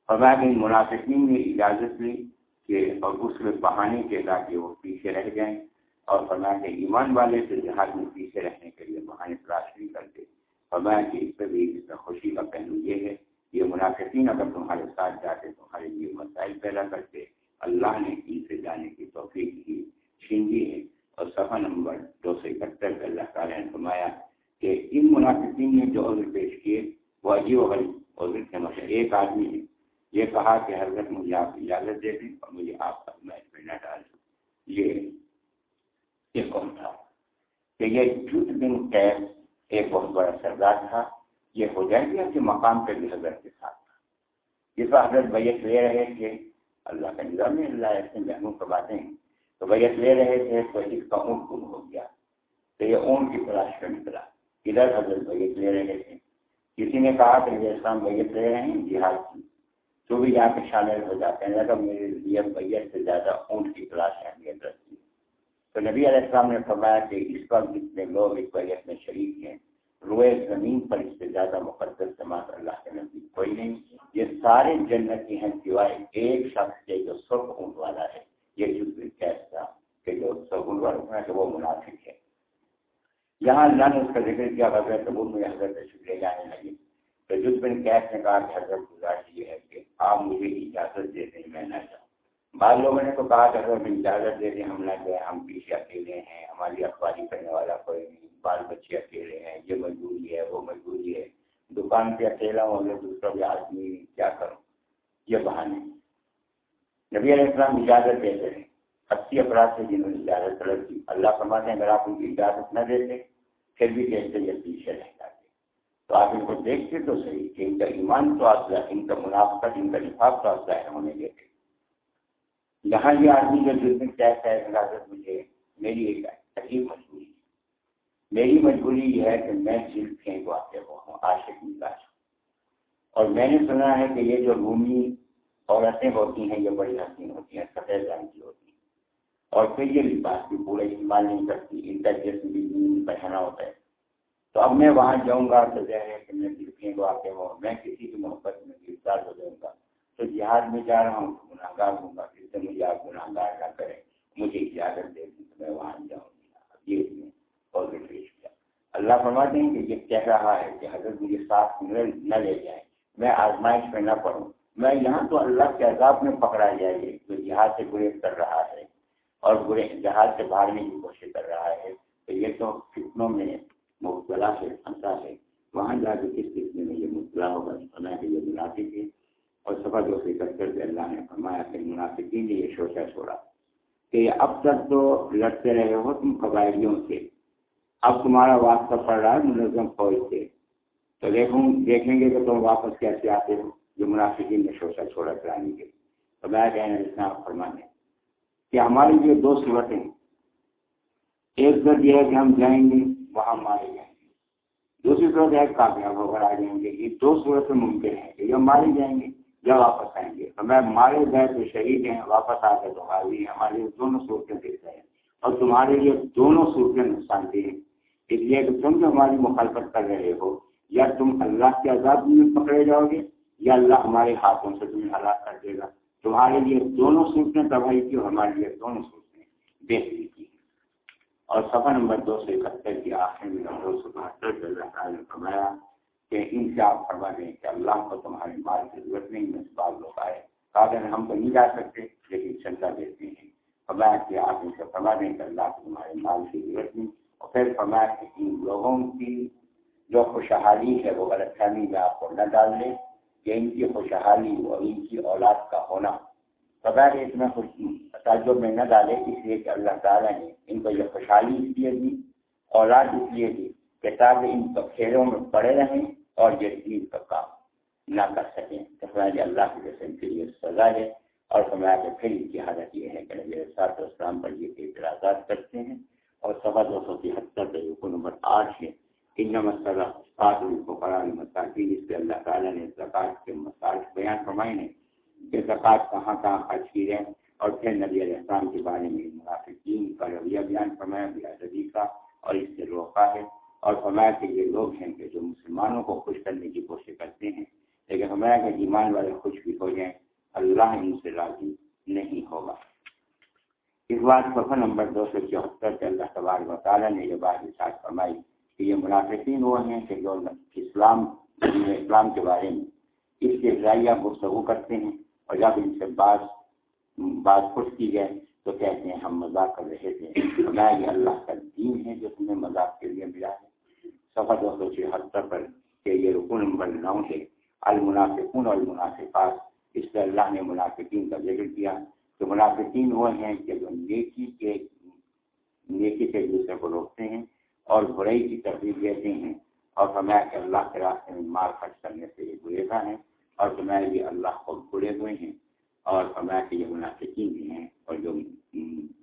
فرمایا کہ منافقین نے اجازت لی کہ اور اس میں بہانے کے تاکہ وہ پیچھے رہ جائیں اور فرمایا کہ ایمان والے سے جہاز میں پیچھے رہنے کے لیے بہانے تلاش نہیں کرتے۔ فرمایا کہ اس پہ بھی اس میں خوشی کا پہلو یہ ہے، یہ منافقین اگر تمہارے ساتھ جاتے، تمہارے لیے مسائل پیدا کرتے، اللہ نے ان سے جانے کی توفیق کی۔ چھینگی ہے۔ اور صفحہ نمبر دو سو اکہتر پہ اللہ تعالیٰ نے فرمایا کہ ان منافقین نے جو عذر پیش کیے، وہ عجیب و غریب عذر کے مطلب ایک آدمی نے یہ کہا کہ حضرت مجھے آپ اجازت دے دیں اور مجھے آپ کا میچ میں ڈال دوں۔ یہ یہ کون تھا کہ یہ جھوٹ بن قید ایک بہت بڑا سردار تھا۔ یہ ہو جائے گا کہ مقام پہ بھی حضرت کے ساتھ۔ تھا جس حضرت بیت لے رہے تھے۔ اللہ کا نظام ہے، اللہ ایسے محمود کرواتے ہیں۔ تو بیت لے رہے تھے تو اس کا اونٹ گم ہو گیا۔ تو یہ اونٹ کی تلاش کا نکلا۔ ادھر حضرت بیت لے رہے تھے۔ کسی نے کہا کہ یہ اسلام بیت لے رہے ہیں، جہاد کی۔ تو بھی یہاں پہ شامل ہو جاتے ہیں اگر میرے لیے بیت سے زیادہ اونٹ کی تلاش اہمیت رکھتی تو نبی علیہ السلام نے فرمایا کہ اس وقت جتنے لوگ اس بیت میں شریک ہیں، روئے زمین پر اس سے زیادہ مقدس جماعت اللہ کے نزدیک کوئی نہیں۔ یہ سارے جنتی ہیں، سوائے ایک شخص کے جو سرخ اونٹ والا ہے۔ یہ جو تھا کہ جو سرخ اونٹ والا ہے کہ وہ منافق ہے۔ یہاں اللہ نے اس کا ذکر کیا، حضرت میں حضرت شکریہ جانے لگی تو جس بن کیس نے کہا کہ حضرت گزارش یہ ہے کہ آپ مجھے اجازت دے دیں، میں نہ جاؤں۔ بعض لوگوں نے تو کہا کہ اگر اجازت دے دیں، ہم نہ جائیں، ہم پیچھے اکیلے ہیں، ہماری اخباری کرنے والا کوئی نہیں، بال بچے اکیلے ہیں، یہ مجبوری ہے، وہ مجبوری ہے۔ دکان پہ اکیلا ہوں گے، دوسرا بھی آدمی کیا کروں؟ یہ بہانے۔ نبی علیہ السلام اجازت دیتے ہیں۔ اسی افراد سے جنہوں نے اجازت طلب کی۔ اللہ فرماتے ہیں، اگر آپ ان کی اجازت نہ دیتے، پھر بھی کہتے یہ پیچھے رہ جاتے؟ تو آپ ان کو دیکھتے تو صحیح کہ ان کا ایمان تو آپ ان کا منافقت، ان کا لفاف تو آپ ظاہر ہونے دیتے یہاں یہ آدمی جو جس دن کہتا ہے حضرت مجھے، میری ایک عجیب مجبوری میری مجبوری یہ ہے کہ میں جلد پھینک واقع ہوا ہوں، عاشق مزاج اور میں نے سنا ہے کہ یہ جو رومی عورتیں ہوتی ہیں، یہ بڑی حسین ہوتی ہیں سفید رنگ کی ہوتی ہیں۔ اور پھر یہ لباس بھی پورے استعمال نہیں کرتی، ان کا جسم بھی پہنا ہوتا ہے۔ تو اب میں وہاں جاؤں گا تو ظاہر ہے کہ میں دلکیں کو آتے ہوں میں کسی کی محبت میں گرفتار ہو جاؤں گا۔ تو جہاد میں جا رہا ہوں تو گناہ گار ہوں گا۔ جس سے مجھے آپ گناہ گار نہ کریں۔ مجھے اجازت دے دیں تو میں وہاں جاؤں گی۔ یہ میں پازیٹو کیا اللہ فرماتے ہیں کہ یہ کہہ رہا ہے کہ حضرت مجھے ساتھ نہ لے جائیں۔ میں آزمائش میں نہ پڑھوں میں یہاں تو اللہ کے عذاب میں پکڑا جائے جو جہاد سے گریز کر رہا ہے اور برے جہاز سے بھاگنے کی کوشش کر رہا ہے، تو یہ تو فتنوں میں مبتلا ہے پھنسا ہے۔ وہاں جا کے کس قسم میں یہ مبتلا ہوگا فرمایا کہ یہ منافق ہے اور سفا جو کر کے اللہ نے فرمایا کہ منافقین نے یہ شوشا چھوڑا کہ اب تک تو لڑتے رہے ہو تم قبائلیوں سے۔ اب تمہارا واسطہ پڑ رہا ہے، منظم فوج سے۔ تو دیکھوں، دیکھیں گے کہ تم واپس کیسے آتے ہو، جو منافقین نے شوشا چھوڑا کرانے کے تو میں کہنا اسلام فرمانے کہ ہماری جو دو صورتیں ایک ضرور یہ ہے کہ ہم جائیں گے وہاں مارے جائیں گے دوسری صورت ہے کامیاب ہو کر آ جائیں گے۔ یہ دو صورتیں ممکن ہیں کہ یہ مارے جائیں گے یا واپس آئیں گے۔ تو میں مارے گئے تو شہید ہیں، واپس آ کے تمہاری ہماری دونوں صورتیں دیکھ رہے ہیں۔ اور تمہارے لیے دونوں صورتیں نقصان دہ ہیں۔ اس لیے کہ تم جو ہماری مخالفت کر رہے ہو، یا تم اللہ کے عذاب میں پکڑے جاؤ گے، یا اللہ ہمارے ہاتھوں سے تمہیں ہلاک کر دے گا۔ تمہارے لیے دونوں صورتیں تباہی کی اور ہمارے لیے دونوں صورتیں بہتری کی۔ اور سفر نمبر دو سو اکہتر کی آخر میں دو سو بہتر سے اللہ تعالیٰ نے فرمایا کہ ان سے آپ فرما دیں کہ اللہ کو تمہارے مال کی ضرورت نہیں، میں لوگ آئے۔ کہا ہم تو نہیں جا سکتے، لیکن چلتا دیتے ہیں۔ فرمایا کہ آپ ان سے فرما دیں کہ اللہ کو تمہارے مال کی ضرورت نہیں۔ اور پھر فرمایا کہ ان لوگوں کی جو خوشحالی ہے وہ غلط فہمی میں آپ کو نہ ڈال دیں، کہ ان کی خوشحالی اور ان کی اولاد کا ہونا۔ بغیر اس میں خوش تعجب میں نہ ڈالے اس لیے کہ اللہ تعالیٰ نے ان کو یہ خوشحالی اس لیے دی، اولاد اس لیے دی کہ تاکہ ان کو کھیلوں میں پڑے رہیں اور یہ دین کا کام نہ کر سکیں۔ تو فرمایا اللہ کی جیسے ان کے لیے سزا ہے اور فرمایا کہ پھر ان کی حالت یہ ہے کہ نبی سات اسلام پر یہ اعتراضات کرتے ہیں اور سوا دو سو تہتر پہ رکو نمبر آٹھ ہے۔ ان مسئلہ سات الفقراء المساکین، اس پہ اللہ تعالیٰ نے زکوٰۃ کے مسائل بیان فرمائے ہیں۔ کہ زکوٰۃ کہاں کہاں خرچ کی جائے اور پھر نبی علیہ السلام کے بارے میں منافقین کا رویہ بیان فرمایا بیادبی کا اور اس سے روکا ہے اور فرمایا کہ یہ لوگ ہیں کہ جو مسلمانوں کو خوش کرنے کی کوشش کرتے ہیں، لیکن فرمایا کہ ایمان والے خوش بھی ہو جائیں، اللہ ان سے راضی نہیں ہوگا۔ اس بات سفر نمبر دو سو چوہتر سے اللہ تبار و تعالیٰ نے یہ بات اشاعت فرمائی کہ یہ منافقین وہ ہیں کہ جو اسلام اسلام کے بارے میں اس کے ذریعہ گفتگو کرتے ہیں اور جب ان سے بات بات خوش کی جائے تو کہتے ہیں، ہم مذاق کر رہے تھے۔ یہ اللہ کا دین ہے جو تمہیں مذاق کے لیے ملا ہے۔ سفر دو سو چھہتر پر کہ یہ رکن نمبر نو ہے۔ المنافقون اور المنافقات اس سے اللہ نے منافقین کا ذکر کیا۔ تو منافقین وہ ہیں کہ جو نیکی کے نیکی سے دوسرے کو روکتے ہیں اور برائی کی ترتیب دیتے ہیں۔ اور فرمایا کہ اللہ کے راستے میں مال خرچ کرنے سے یہ گریزا ہیں۔ اور فرمایا بھی اللہ کو بڑے ہوئے ہیں اور فرمایا کہ یہ منافقین بھی ہیں اور جو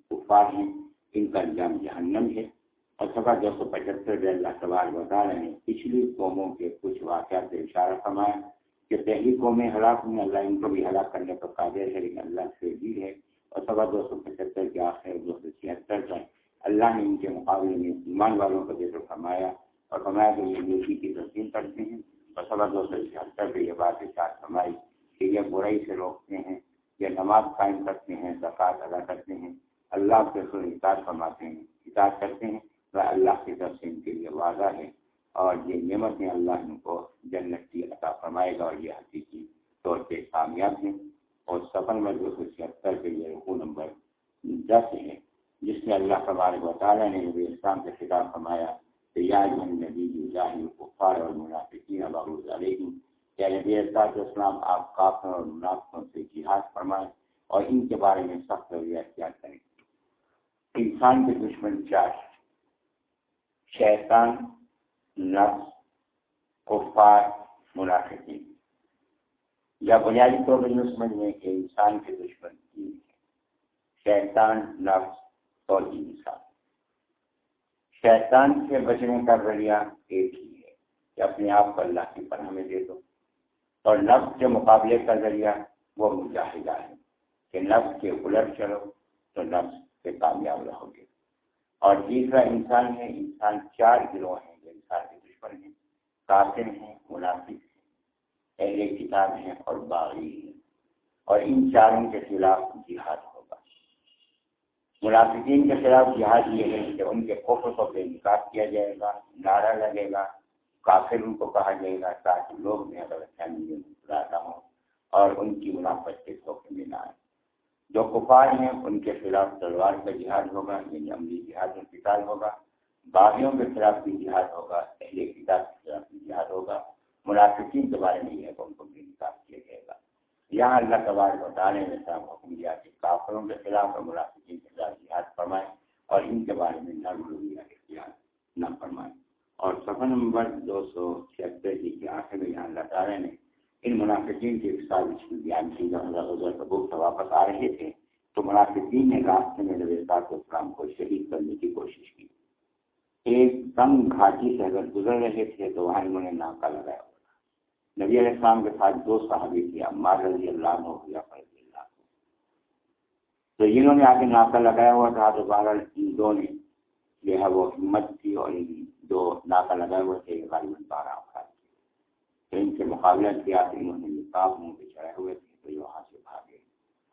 کفار ہیں، ان کا انجام جہنم ہے۔ اور سفا دو سو پچہتر اللہ سوال بتا رہے ہیں پچھلی قوموں کے کچھ واقعات سے اشارہ فرمایا کہ پہلی قومیں ہلاک ہوئی اللہ ان کو بھی ہلاک کرنے پر قابل ہے، لیکن اللہ سے بھی ہے۔ اور سوا دو سو پچہتر کے آخر دو سو چھہتر کا اللہ نے ان کے مقابلے میں ایمان والوں کا ذکر فرمایا اور فرمایا کہ یہ نیکی کی تسلیم کرتے ہیں۔ اور دو سو چھہتر پہ یہ بات اشار فرمائی کہ یہ برائی سے روکتے ہیں، یہ نماز قائم کرتے ہیں، زکوٰۃ ادا کرتے ہیں، اللہ کے سر اطاعت فرماتے ہیں اطاعت کرتے ہیں، وہ اللہ کی طرف سے ان کے لیے واضح ہے اور یہ نعمتیں اللہ ان کو جنت کی عطا فرمائے گا اور یہ حقیقی طور پہ کامیاب ہیں۔ اور سفر میں دو سو چھہتر کے یہ رقو نمبر دس ہے، جس میں اللہ تبارک و تعالیٰ نے نبی اسلام کے خطاب فرمایا کہ یا نبی ظاہر کفار اور منافقین اباغ علیہ کہ نبی اسلام آپ کافر اور منافقوں سے جہاد فرمائیں اور ان کے بارے میں سخت رویہ اختیار کریں۔ انسان کے دشمن چار شیطان، نفس، کفار، منافقین۔ یا بنیادی طور پر یہ سمجھ کہ انسان کے دشمن تین ہے شیطان، نفس اور انسان۔ شیطان سے بچنے کا ذریعہ ایک ہی ہے کہ اپنے آپ کو اللہ کی پناہ میں دے دو۔ اور نفس کے مقابلے کا ذریعہ وہ مجاہدہ ہے کہ نفس کے الٹ چلو تو نفس سے کامیاب رہو گے۔ اور تیسرا انسان ہے، انسان چار گروہ ہیں، جو انسان کے دشمن ہیں۔ کافر ہیں مناسب ہیں، اہل کتاب ہیں اور باغی ہیں۔ اور ان چاروں کے خلاف جہاد منافقین کے خلاف جہاد یہ ہے کہ ان کے خوف کو بے نکاح کیا جائے گا، نعرہ لگے گا کافر ان کو کہا جائے گا تاکہ لوگ میں اگر فیملی میں ہوں اور ان کی منافع کے دھوکے میں نہ آئے۔ جو کفار ہیں، ان کے خلاف تلوار کا جہاد ہوگا یعنی عملی جہاد میں کتاب ہوگا۔ باغیوں کے خلاف بھی جہاد ہوگا، اہل کتاب کے خلاف بھی جہاد ہوگا۔ منافقین کے بارے میں یہ ان کو بھی نکاح کیا جائے گا۔ یہاں اللہ تبار بتانے میں صاحب حکم دیا کہ کافروں کے خلاف اور منافقین کے خلاف جہاد فرمائیں اور ان کے بارے میں نہ رویہ اختیار نہ فرمائیں اور سفر نمبر دو سو چھہتر جی کے آخر میں یہاں اللہ تعالیٰ نے ان منافقین کے سازش کی بیان کی جب حضرت حضور سے واپس آ رہے تھے تو منافقین نے راستے میں نبی صاحب اسلام کو شہید کرنے کی کوشش کی۔ ایک تنگ گھاٹی سے اگر گزر رہے تھے تو وہاں انہوں نے ناکا لگایا۔ نبی علیہ السلام کے ساتھ دو صحابی تھے، عمار رضی اللہ عنہ یا فرضی اللہ۔ تو جنہوں نے آگے ناکا لگایا ہوا تھا تو بارہ ان دو نے جو ہے وہ ہمت تھی اور ان دو ناکا لگائے ہوئے تھے غالباً بارہ افراد تھے تو ان سے مقابلہ کیا تو انہوں نے نکاب منہ پہ چڑھے ہوئے تھے، تو یہ وہاں سے بھاگے۔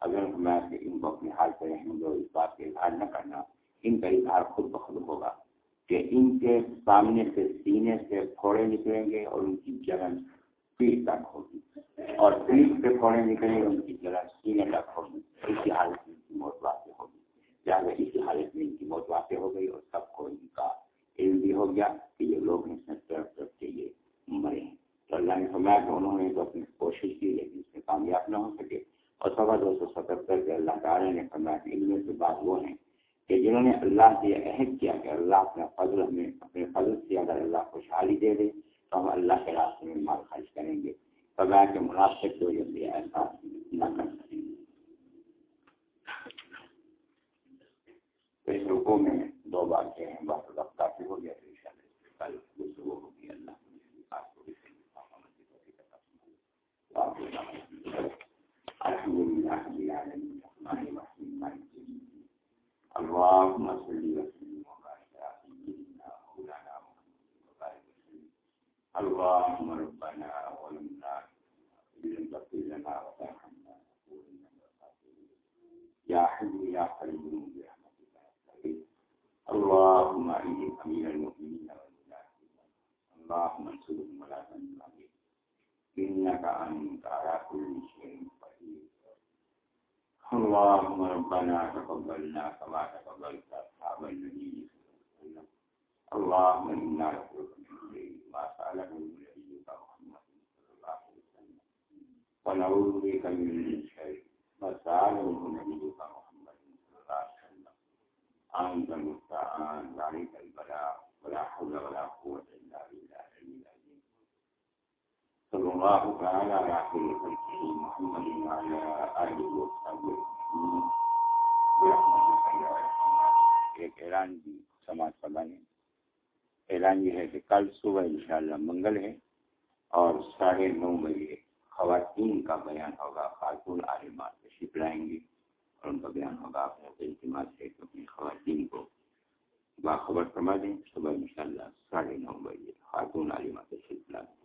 اگر میں کہ ان کو اپنے حال پہ رہنے دو، اس بات کا اظہار نہ کرنا، ان کا اظہار خود بخود ہوگا کہ ان کے سامنے سے سینے سے پھوڑے نکلیں گے اور ان کی جلن پیٹ تک ہوگی۔ اور پیٹ سے پھوڑے نکلیں گے، ان کی جلن سینے تک ہوگی۔ اسی حالت میں ان کی موت واقع ہوگی۔ لہٰذا اسی حالت میں ان کی موت واقع ہو گئی اور سب کو ان کا علم بھی ہو گیا کہ یہ لوگ ہیں طرف طرف کے یہ مرے ہیں۔ تو اللہ نے فرمایا کہ انہوں نے تو اپنی کوشش کی لیکن اس میں کامیاب نہ ہو سکے۔ اور سوا دو سو ستہتر کے اللہ تعالیٰ نے فرمایا کہ ان میں سے بات وہ ہیں کہ جنہوں نے اللہ سے عہد کیا کہ اللہ اپنا فضل ہمیں، اپنے فضل سے اگر اللہ خوشحالی دے دے۔ تو ہم اللہ کے راستے میں مال خرچ کریں گے۔ فرمایا کہ مناسب کی وجہ سے ایسا نہ کر سکیں گے۔ اس رکو میں دو باتیں ہیں بات وقت کافی ہو گیا ان کل گفتگو ہوگی۔ اللہ الحمد لله رب العالمين الرحمن الرحيم مالك يوم الدين اللهم صل وسلم۔ اللهم ربنا ظلمنا إن تغفر لنا وترحمنا يا حي يا قيوم برحمتك نستغيث. اللهم ايد امير المؤمنين والمجاهدين. اللهم انصرهم ولا تنصر عليهم إنك أنت على كل شيء اللهم ربنا تقبلنا كما تقبلت أصحاب النبي اللهم إنا نسألك من خير. ما نبيك محمد صلى الله عليه وسلم. ونعوذ بك من نبيك محمد صلى الله عليه وسلم. أنت المستعان عليك البلاء، ولا حول ولا قوة إلا بالله العلي صلى الله تعالى على خير خلقه محمد وعلى آله وصحبه ایک اعلان بھی سماج سبھا نے اعلان یہ ہے کہ کل صبح انشاءاللہ منگل ہے اور ساڑھے نو بجے خواتین کا بیان ہوگا خاتون عالمات تشریف لائیں گی اور ان کا بیان ہوگا آپ لوگ اعتماد سے اپنی خواتین کو باخبر فرما دیں صبح انشاءاللہ ساڑھے نو بجے خاتون عالمات تشریف لائیں گی